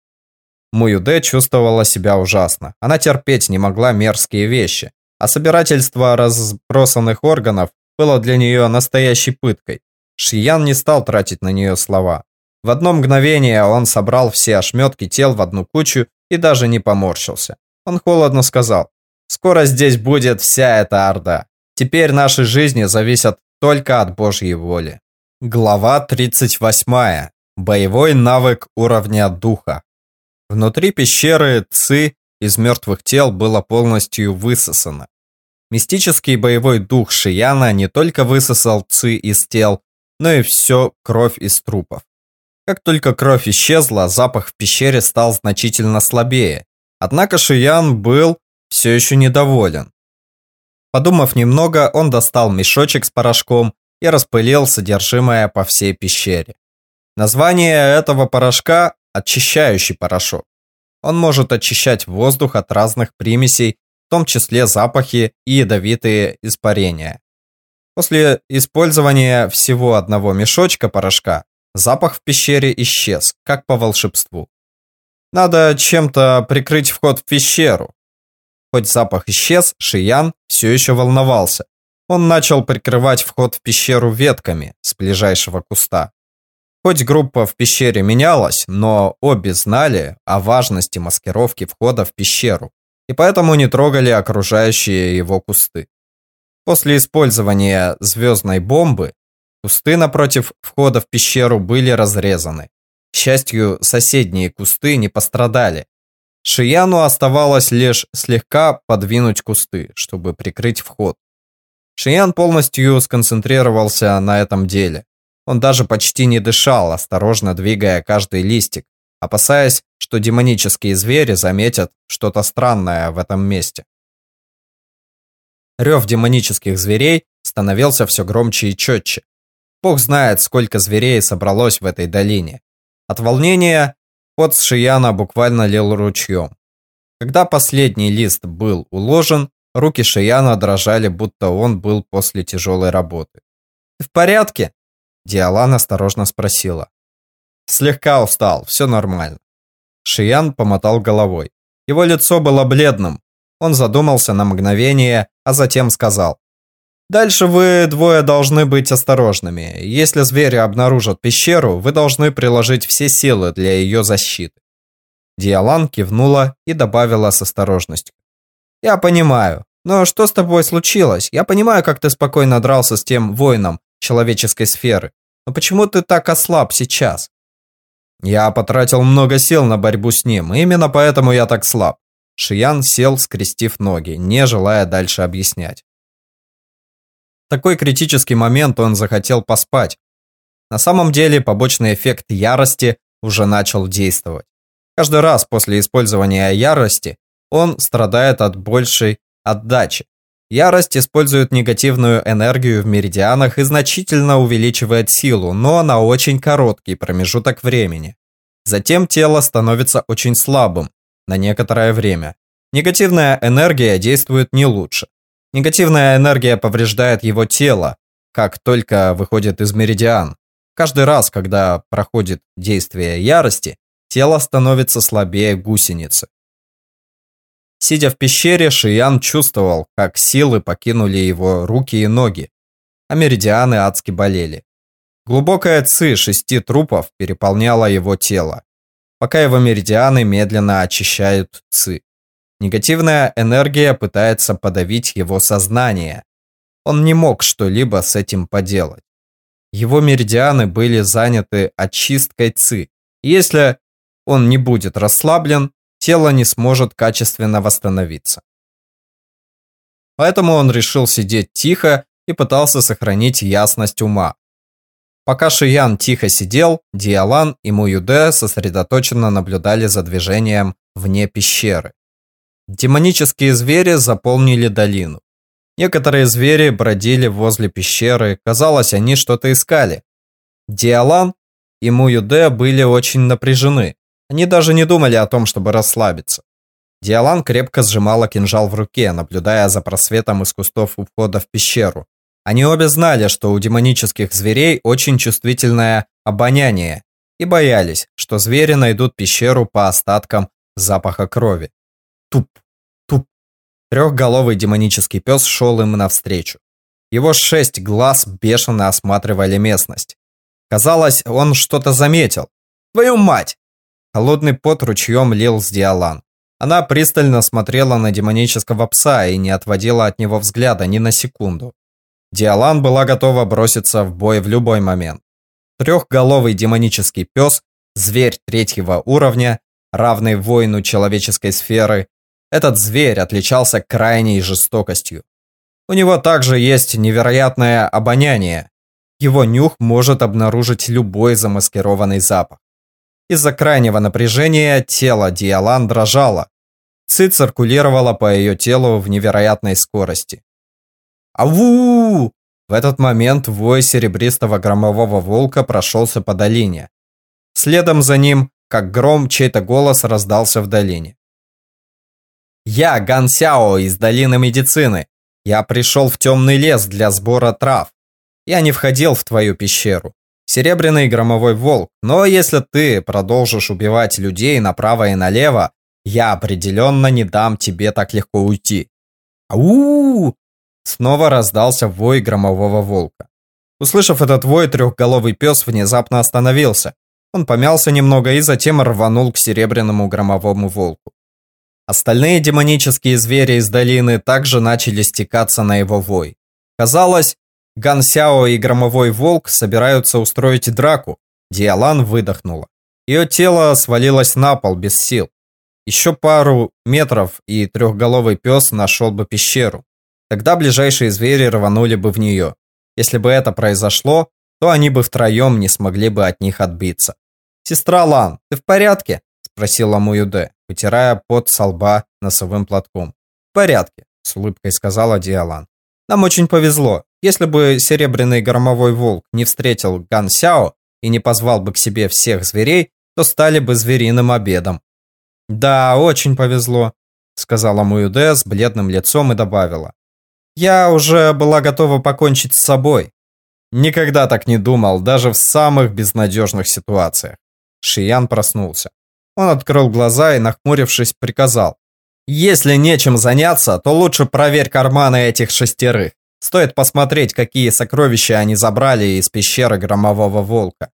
Муюде чувствовала себя ужасно. Она терпеть не могла мерзкие вещи. А собирательство разбросанных органов было для нее настоящей пыткой. Шиян не стал тратить на нее слова. В одно мгновение он собрал все ошметки тел в одну кучу и даже не поморщился. Он холодно сказал, «Скоро здесь будет вся эта орда. Теперь наши жизни зависят только от Божьей воли». Глава 38. Боевой навык уровня духа. Внутри пещеры Ци из мертвых тел было полностью высосано. Мистический боевой дух Шияна не только высосал Ци из тел, но и все кровь из трупов. Как только кровь исчезла, запах в пещере стал значительно слабее. Однако Шиян был все еще недоволен. Подумав немного, он достал мешочек с порошком и распылил содержимое по всей пещере. Название этого порошка – очищающий порошок. Он может очищать воздух от разных примесей, в том числе запахи и ядовитые испарения. После использования всего одного мешочка порошка Запах в пещере исчез, как по волшебству. Надо чем-то прикрыть вход в пещеру. Хоть запах исчез, Шиян все еще волновался. Он начал прикрывать вход в пещеру ветками с ближайшего куста. Хоть группа в пещере менялась, но обе знали о важности маскировки входа в пещеру, и поэтому не трогали окружающие его кусты. После использования звездной бомбы Кусты напротив входа в пещеру были разрезаны. К счастью, соседние кусты не пострадали. Шияну оставалось лишь слегка подвинуть кусты, чтобы прикрыть вход. Шиян полностью сконцентрировался на этом деле. Он даже почти не дышал, осторожно двигая каждый листик, опасаясь, что демонические звери заметят что-то странное в этом месте. Рев демонических зверей становился все громче и четче. Бог знает, сколько зверей собралось в этой долине. От волнения пот с Шияна буквально лил ручьем. Когда последний лист был уложен, руки Шияна дрожали, будто он был после тяжелой работы. «Ты в порядке?» Диалан осторожно спросила. «Слегка устал, все нормально». Шиян помотал головой. Его лицо было бледным. Он задумался на мгновение, а затем сказал. Дальше вы двое должны быть осторожными. Если звери обнаружат пещеру, вы должны приложить все силы для ее защиты. Диалан кивнула и добавила с осторожностью. Я понимаю. Но что с тобой случилось? Я понимаю, как ты спокойно дрался с тем воином человеческой сферы. Но почему ты так ослаб сейчас? Я потратил много сил на борьбу с ним, именно поэтому я так слаб. Шиян сел, скрестив ноги, не желая дальше объяснять. Такой критический момент он захотел поспать. На самом деле побочный эффект ярости уже начал действовать. Каждый раз после использования ярости он страдает от большей отдачи. Ярость использует негативную энергию в меридианах и значительно увеличивает силу, но на очень короткий промежуток времени. Затем тело становится очень слабым на некоторое время. Негативная энергия действует не лучше. Негативная энергия повреждает его тело, как только выходит из меридиан. Каждый раз, когда проходит действие ярости, тело становится слабее гусеницы. Сидя в пещере, Шиян чувствовал, как силы покинули его руки и ноги, а меридианы адски болели. Глубокая ци шести трупов переполняла его тело, пока его меридианы медленно очищают ци. Негативная энергия пытается подавить его сознание. Он не мог что-либо с этим поделать. Его меридианы были заняты очисткой ЦИ. Если он не будет расслаблен, тело не сможет качественно восстановиться. Поэтому он решил сидеть тихо и пытался сохранить ясность ума. Пока Шиян тихо сидел, Диалан и Муюде сосредоточенно наблюдали за движением вне пещеры. Демонические звери заполнили долину. Некоторые звери бродили возле пещеры, казалось, они что-то искали. Диалан и Муюде были очень напряжены. Они даже не думали о том, чтобы расслабиться. Диалан крепко сжимала кинжал в руке, наблюдая за просветом из кустов у входа в пещеру. Они обе знали, что у демонических зверей очень чувствительное обоняние, и боялись, что звери найдут пещеру по остаткам запаха крови. Туп, туп. Трехголовый демонический пес шел им навстречу. Его шесть глаз бешено осматривали местность. Казалось, он что-то заметил. Твою мать! Холодный пот ручьем лил с Диалан. Она пристально смотрела на демонического пса и не отводила от него взгляда ни на секунду. Диалан была готова броситься в бой в любой момент. Трехголовый демонический пес, зверь третьего уровня, равный воину человеческой сферы, этот зверь отличался крайней жестокостью. У него также есть невероятное обоняние. Его нюх может обнаружить любой замаскированный запах. Из-за крайнего напряжения тело Диалан дрожало. Ци циркулировала по ее телу в невероятной скорости. Аву! В этот момент вой серебристого громового волка прошелся по долине. Следом за ним, как гром, чей-то голос раздался в долине. Я Ган Сяо из долины медицины. Я пришел в темный лес для сбора трав. Я не входил в твою пещеру. Серебряный громовой волк, но если ты продолжишь убивать людей направо и налево, я определенно не дам тебе так легко уйти. Ау! Снова раздался вой громового волка. Услышав этот вой, трехголовый пес внезапно остановился. Он помялся немного и затем рванул к серебряному громовому волку. Остальные демонические звери из долины также начали стекаться на его вой. Казалось, Ган Сяо и Громовой Волк собираются устроить драку. Диалан выдохнула. Ее тело свалилось на пол без сил. Еще пару метров, и трехголовый пес нашел бы пещеру. Тогда ближайшие звери рванули бы в нее. Если бы это произошло, то они бы втроем не смогли бы от них отбиться. «Сестра Лан, ты в порядке?» – спросила Муюде, вытирая пот со лба носовым платком. «В порядке», – с улыбкой сказала Диалан. «Нам очень повезло. Если бы Серебряный Громовой Волк не встретил Ган Сяо и не позвал бы к себе всех зверей, то стали бы звериным обедом». «Да, очень повезло», – сказала Муюде с бледным лицом и добавила. «Я уже была готова покончить с собой». Никогда так не думал, даже в самых безнадежных ситуациях. Шиян проснулся. Он открыл глаза и, нахмурившись, приказал. «Если нечем заняться, то лучше проверь карманы этих шестерых. Стоит посмотреть, какие сокровища они забрали из пещеры Громового Волка».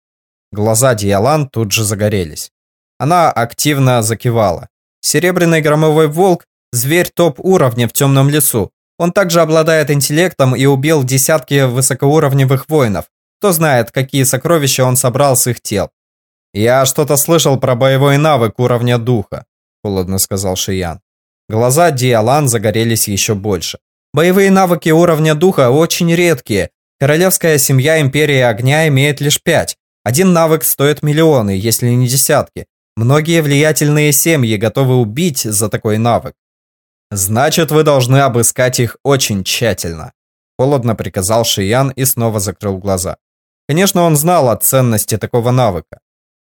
Глаза Диалан тут же загорелись. Она активно закивала. Серебряный Громовой Волк – зверь топ-уровня в темном лесу. Он также обладает интеллектом и убил десятки высокоуровневых воинов. Кто знает, какие сокровища он собрал с их тел. «Я что-то слышал про боевой навык уровня духа», – холодно сказал Шиян. Глаза Диалан загорелись еще больше. Боевые навыки уровня духа очень редкие. Королевская семья Империи Огня имеет лишь пять. Один навык стоит миллионы, если не десятки. Многие влиятельные семьи готовы убить за такой навык. Значит, вы должны обыскать их очень тщательно. Холодно приказал Шиян и снова закрыл глаза. Конечно, он знал о ценности такого навыка.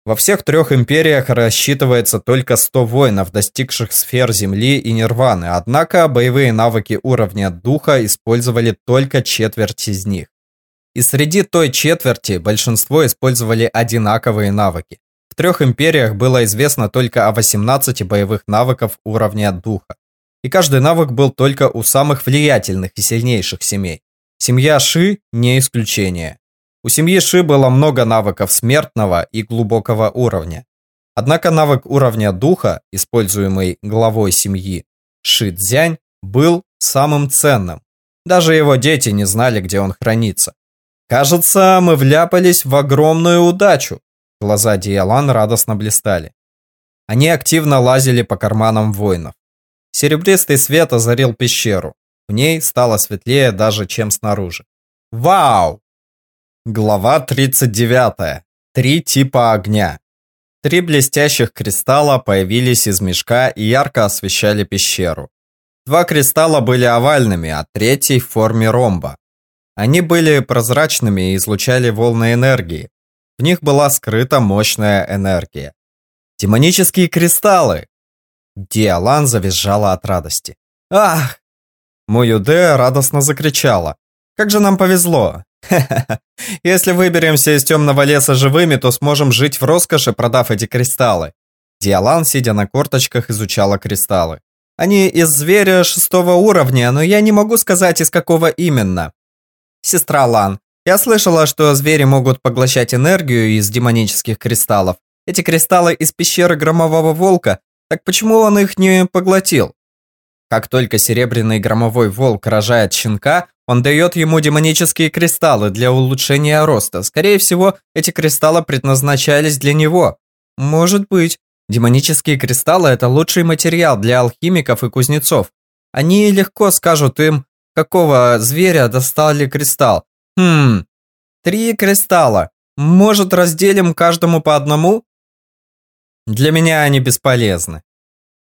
Во всех трех империях рассчитывается только 100 воинов, достигших сфер Земли и Нирваны, однако боевые навыки уровня духа использовали только четверть из них. И среди той четверти большинство использовали одинаковые навыки. В трех империях было известно только о 18 боевых навыков уровня духа. И каждый навык был только у самых влиятельных и сильнейших семей. Семья Ши не исключение. У семьи Ши было много навыков смертного и глубокого уровня. Однако навык уровня духа, используемый главой семьи Ши Цзянь, был самым ценным. Даже его дети не знали, где он хранится. Кажется, мы вляпались в огромную удачу. Глаза Диалан радостно блистали. Они активно лазили по карманам воинов. Серебристый свет озарил пещеру. В ней стало светлее даже, чем снаружи. Вау! Глава 39. Три типа огня. Три блестящих кристалла появились из мешка и ярко освещали пещеру. Два кристалла были овальными, а третий в форме ромба. Они были прозрачными и излучали волны энергии. В них была скрыта мощная энергия. Демонические кристаллы! Диалан завизжала от радости. «Ах!» Муюде радостно закричала. «Как же нам повезло! Если выберемся из темного леса живыми, то сможем жить в роскоши, продав эти кристаллы. Диалан, сидя на корточках, изучала кристаллы. Они из зверя шестого уровня, но я не могу сказать, из какого именно. Сестра Лан, я слышала, что звери могут поглощать энергию из демонических кристаллов. Эти кристаллы из пещеры Громового Волка, так почему он их не поглотил? Как только серебряный громовой волк рожает щенка, он дает ему демонические кристаллы для улучшения роста. Скорее всего, эти кристаллы предназначались для него. Может быть. Демонические кристаллы – это лучший материал для алхимиков и кузнецов. Они легко скажут им, какого зверя достали кристалл. Хм, три кристалла. Может, разделим каждому по одному? Для меня они бесполезны.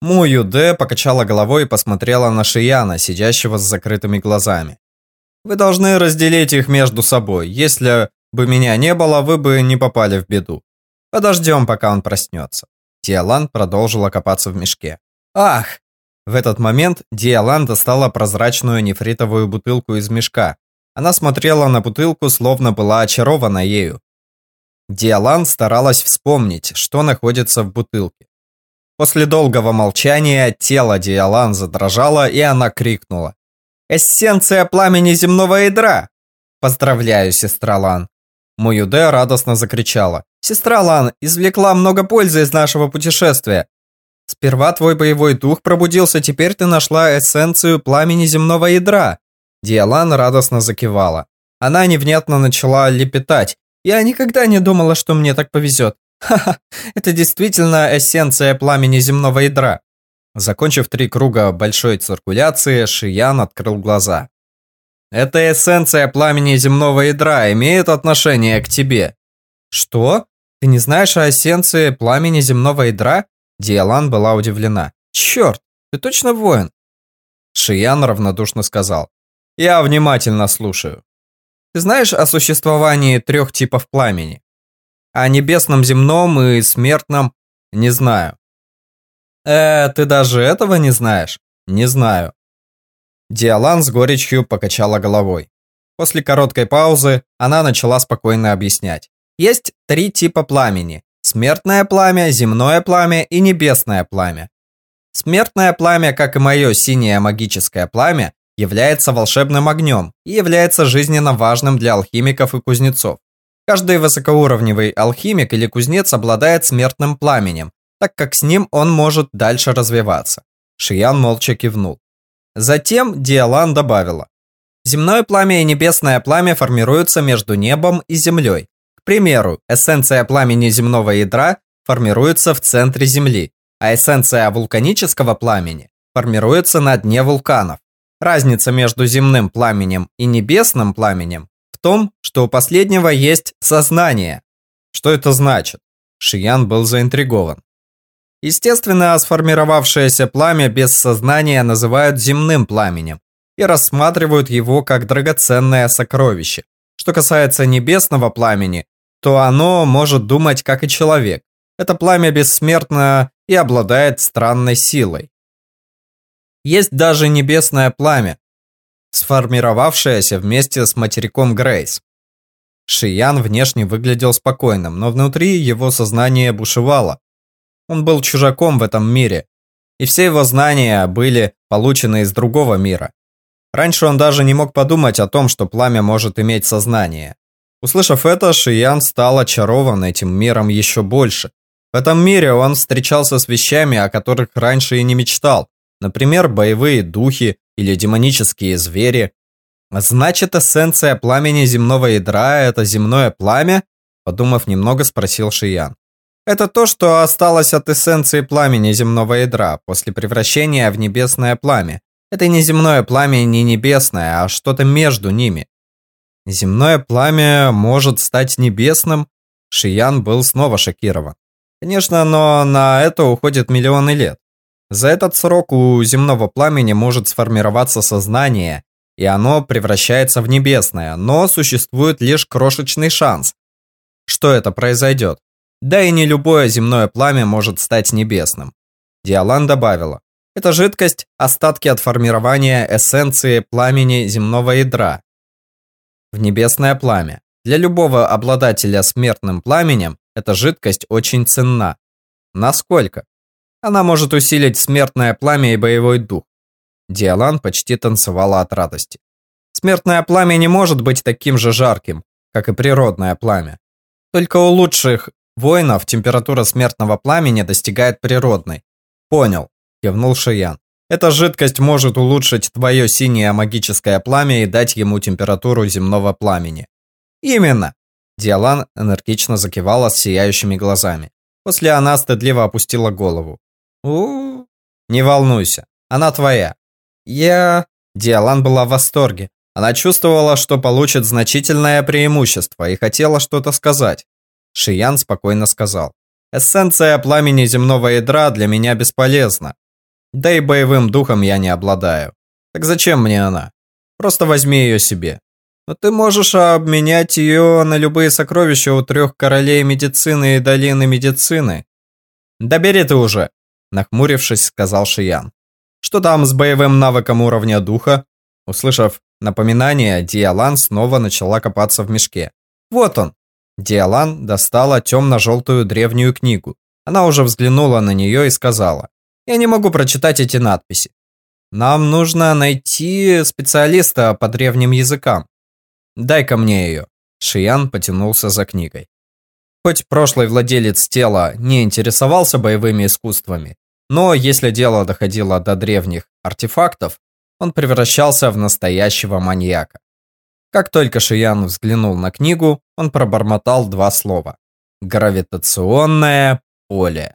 Му Юде покачала головой и посмотрела на Шияна, сидящего с закрытыми глазами. Вы должны разделить их между собой. Если бы меня не было, вы бы не попали в беду. Подождем, пока он проснется. Диалан продолжила копаться в мешке. Ах! В этот момент Диалан достала прозрачную нефритовую бутылку из мешка. Она смотрела на бутылку, словно была очарована ею. Диалан старалась вспомнить, что находится в бутылке. После долгого молчания тело Диалан задрожало, и она крикнула. «Эссенция пламени земного ядра!» «Поздравляю, сестра Лан!» Муюде радостно закричала. «Сестра Лан извлекла много пользы из нашего путешествия. Сперва твой боевой дух пробудился, теперь ты нашла эссенцию пламени земного ядра». Диалан радостно закивала. Она невнятно начала лепетать. «Я никогда не думала, что мне так повезет. Ха-ха, это действительно эссенция пламени земного ядра. Закончив три круга большой циркуляции, Шиян открыл глаза. Эта эссенция пламени земного ядра имеет отношение к тебе. Что? Ты не знаешь о эссенции пламени земного ядра? Диалан была удивлена. Черт, ты точно воин? Шиян равнодушно сказал. Я внимательно слушаю. Ты знаешь о существовании трех типов пламени? О небесном, земном и смертном не знаю. Э, ты даже этого не знаешь? Не знаю. Диалан с горечью покачала головой. После короткой паузы она начала спокойно объяснять. Есть три типа пламени. Смертное пламя, земное пламя и небесное пламя. Смертное пламя, как и мое синее магическое пламя, является волшебным огнем и является жизненно важным для алхимиков и кузнецов. Каждый высокоуровневый алхимик или кузнец обладает смертным пламенем, так как с ним он может дальше развиваться. Шиян молча кивнул. Затем Диалан добавила. Земное пламя и небесное пламя формируются между небом и землей. К примеру, эссенция пламени земного ядра формируется в центре Земли, а эссенция вулканического пламени формируется на дне вулканов. Разница между земным пламенем и небесным пламенем в том, что у последнего есть сознание. Что это значит? Шиян был заинтригован. Естественно, сформировавшееся пламя без сознания называют земным пламенем и рассматривают его как драгоценное сокровище. Что касается небесного пламени, то оно может думать как и человек. Это пламя бессмертно и обладает странной силой. Есть даже небесное пламя, сформировавшееся вместе с материком Грейс. Шиян внешне выглядел спокойным, но внутри его сознание бушевало. Он был чужаком в этом мире, и все его знания были получены из другого мира. Раньше он даже не мог подумать о том, что пламя может иметь сознание. Услышав это, Шиян стал очарован этим миром еще больше. В этом мире он встречался с вещами, о которых раньше и не мечтал. Например, боевые духи или демонические звери. Значит, эссенция пламени земного ядра – это земное пламя? Подумав немного, спросил Шиян. Это то, что осталось от эссенции пламени земного ядра после превращения в небесное пламя. Это не земное пламя, не небесное, а что-то между ними. Земное пламя может стать небесным? Шиян был снова шокирован. Конечно, но на это уходит миллионы лет. За этот срок у земного пламени может сформироваться сознание, и оно превращается в небесное, но существует лишь крошечный шанс, что это произойдет. Да и не любое земное пламя может стать небесным. Диалан добавила, это жидкость – остатки от формирования эссенции пламени земного ядра. В небесное пламя. Для любого обладателя смертным пламенем эта жидкость очень ценна. Насколько? Она может усилить смертное пламя и боевой дух. Диалан почти танцевала от радости. Смертное пламя не может быть таким же жарким, как и природное пламя. Только у лучших воинов температура смертного пламени достигает природной. Понял, кивнул Шиян. Эта жидкость может улучшить твое синее магическое пламя и дать ему температуру земного пламени. Именно. Диалан энергично закивала с сияющими глазами. После она стыдливо опустила голову. у Не волнуйся, она твоя. Я... Диалан была в восторге. Она чувствовала, что получит значительное преимущество и хотела что-то сказать. Шиян спокойно сказал. Эссенция пламени земного ядра для меня бесполезна. Да и боевым духом я не обладаю. Так зачем мне она? Просто возьми ее себе. Но ты можешь обменять ее на любые сокровища у трех королей медицины и долины медицины. Да бери ты уже, нахмурившись, сказал Шиян. Что там с боевым навыком уровня духа? Услышав напоминание, Диалан снова начала копаться в мешке. Вот он. Диалан достала темно-желтую древнюю книгу. Она уже взглянула на нее и сказала. Я не могу прочитать эти надписи. Нам нужно найти специалиста по древним языкам. Дай-ка мне ее. Шиян потянулся за книгой. Хоть прошлый владелец тела не интересовался боевыми искусствами, но если дело доходило до древних артефактов, он превращался в настоящего маньяка. Как только Шиян взглянул на книгу, он пробормотал два слова. Гравитационное поле.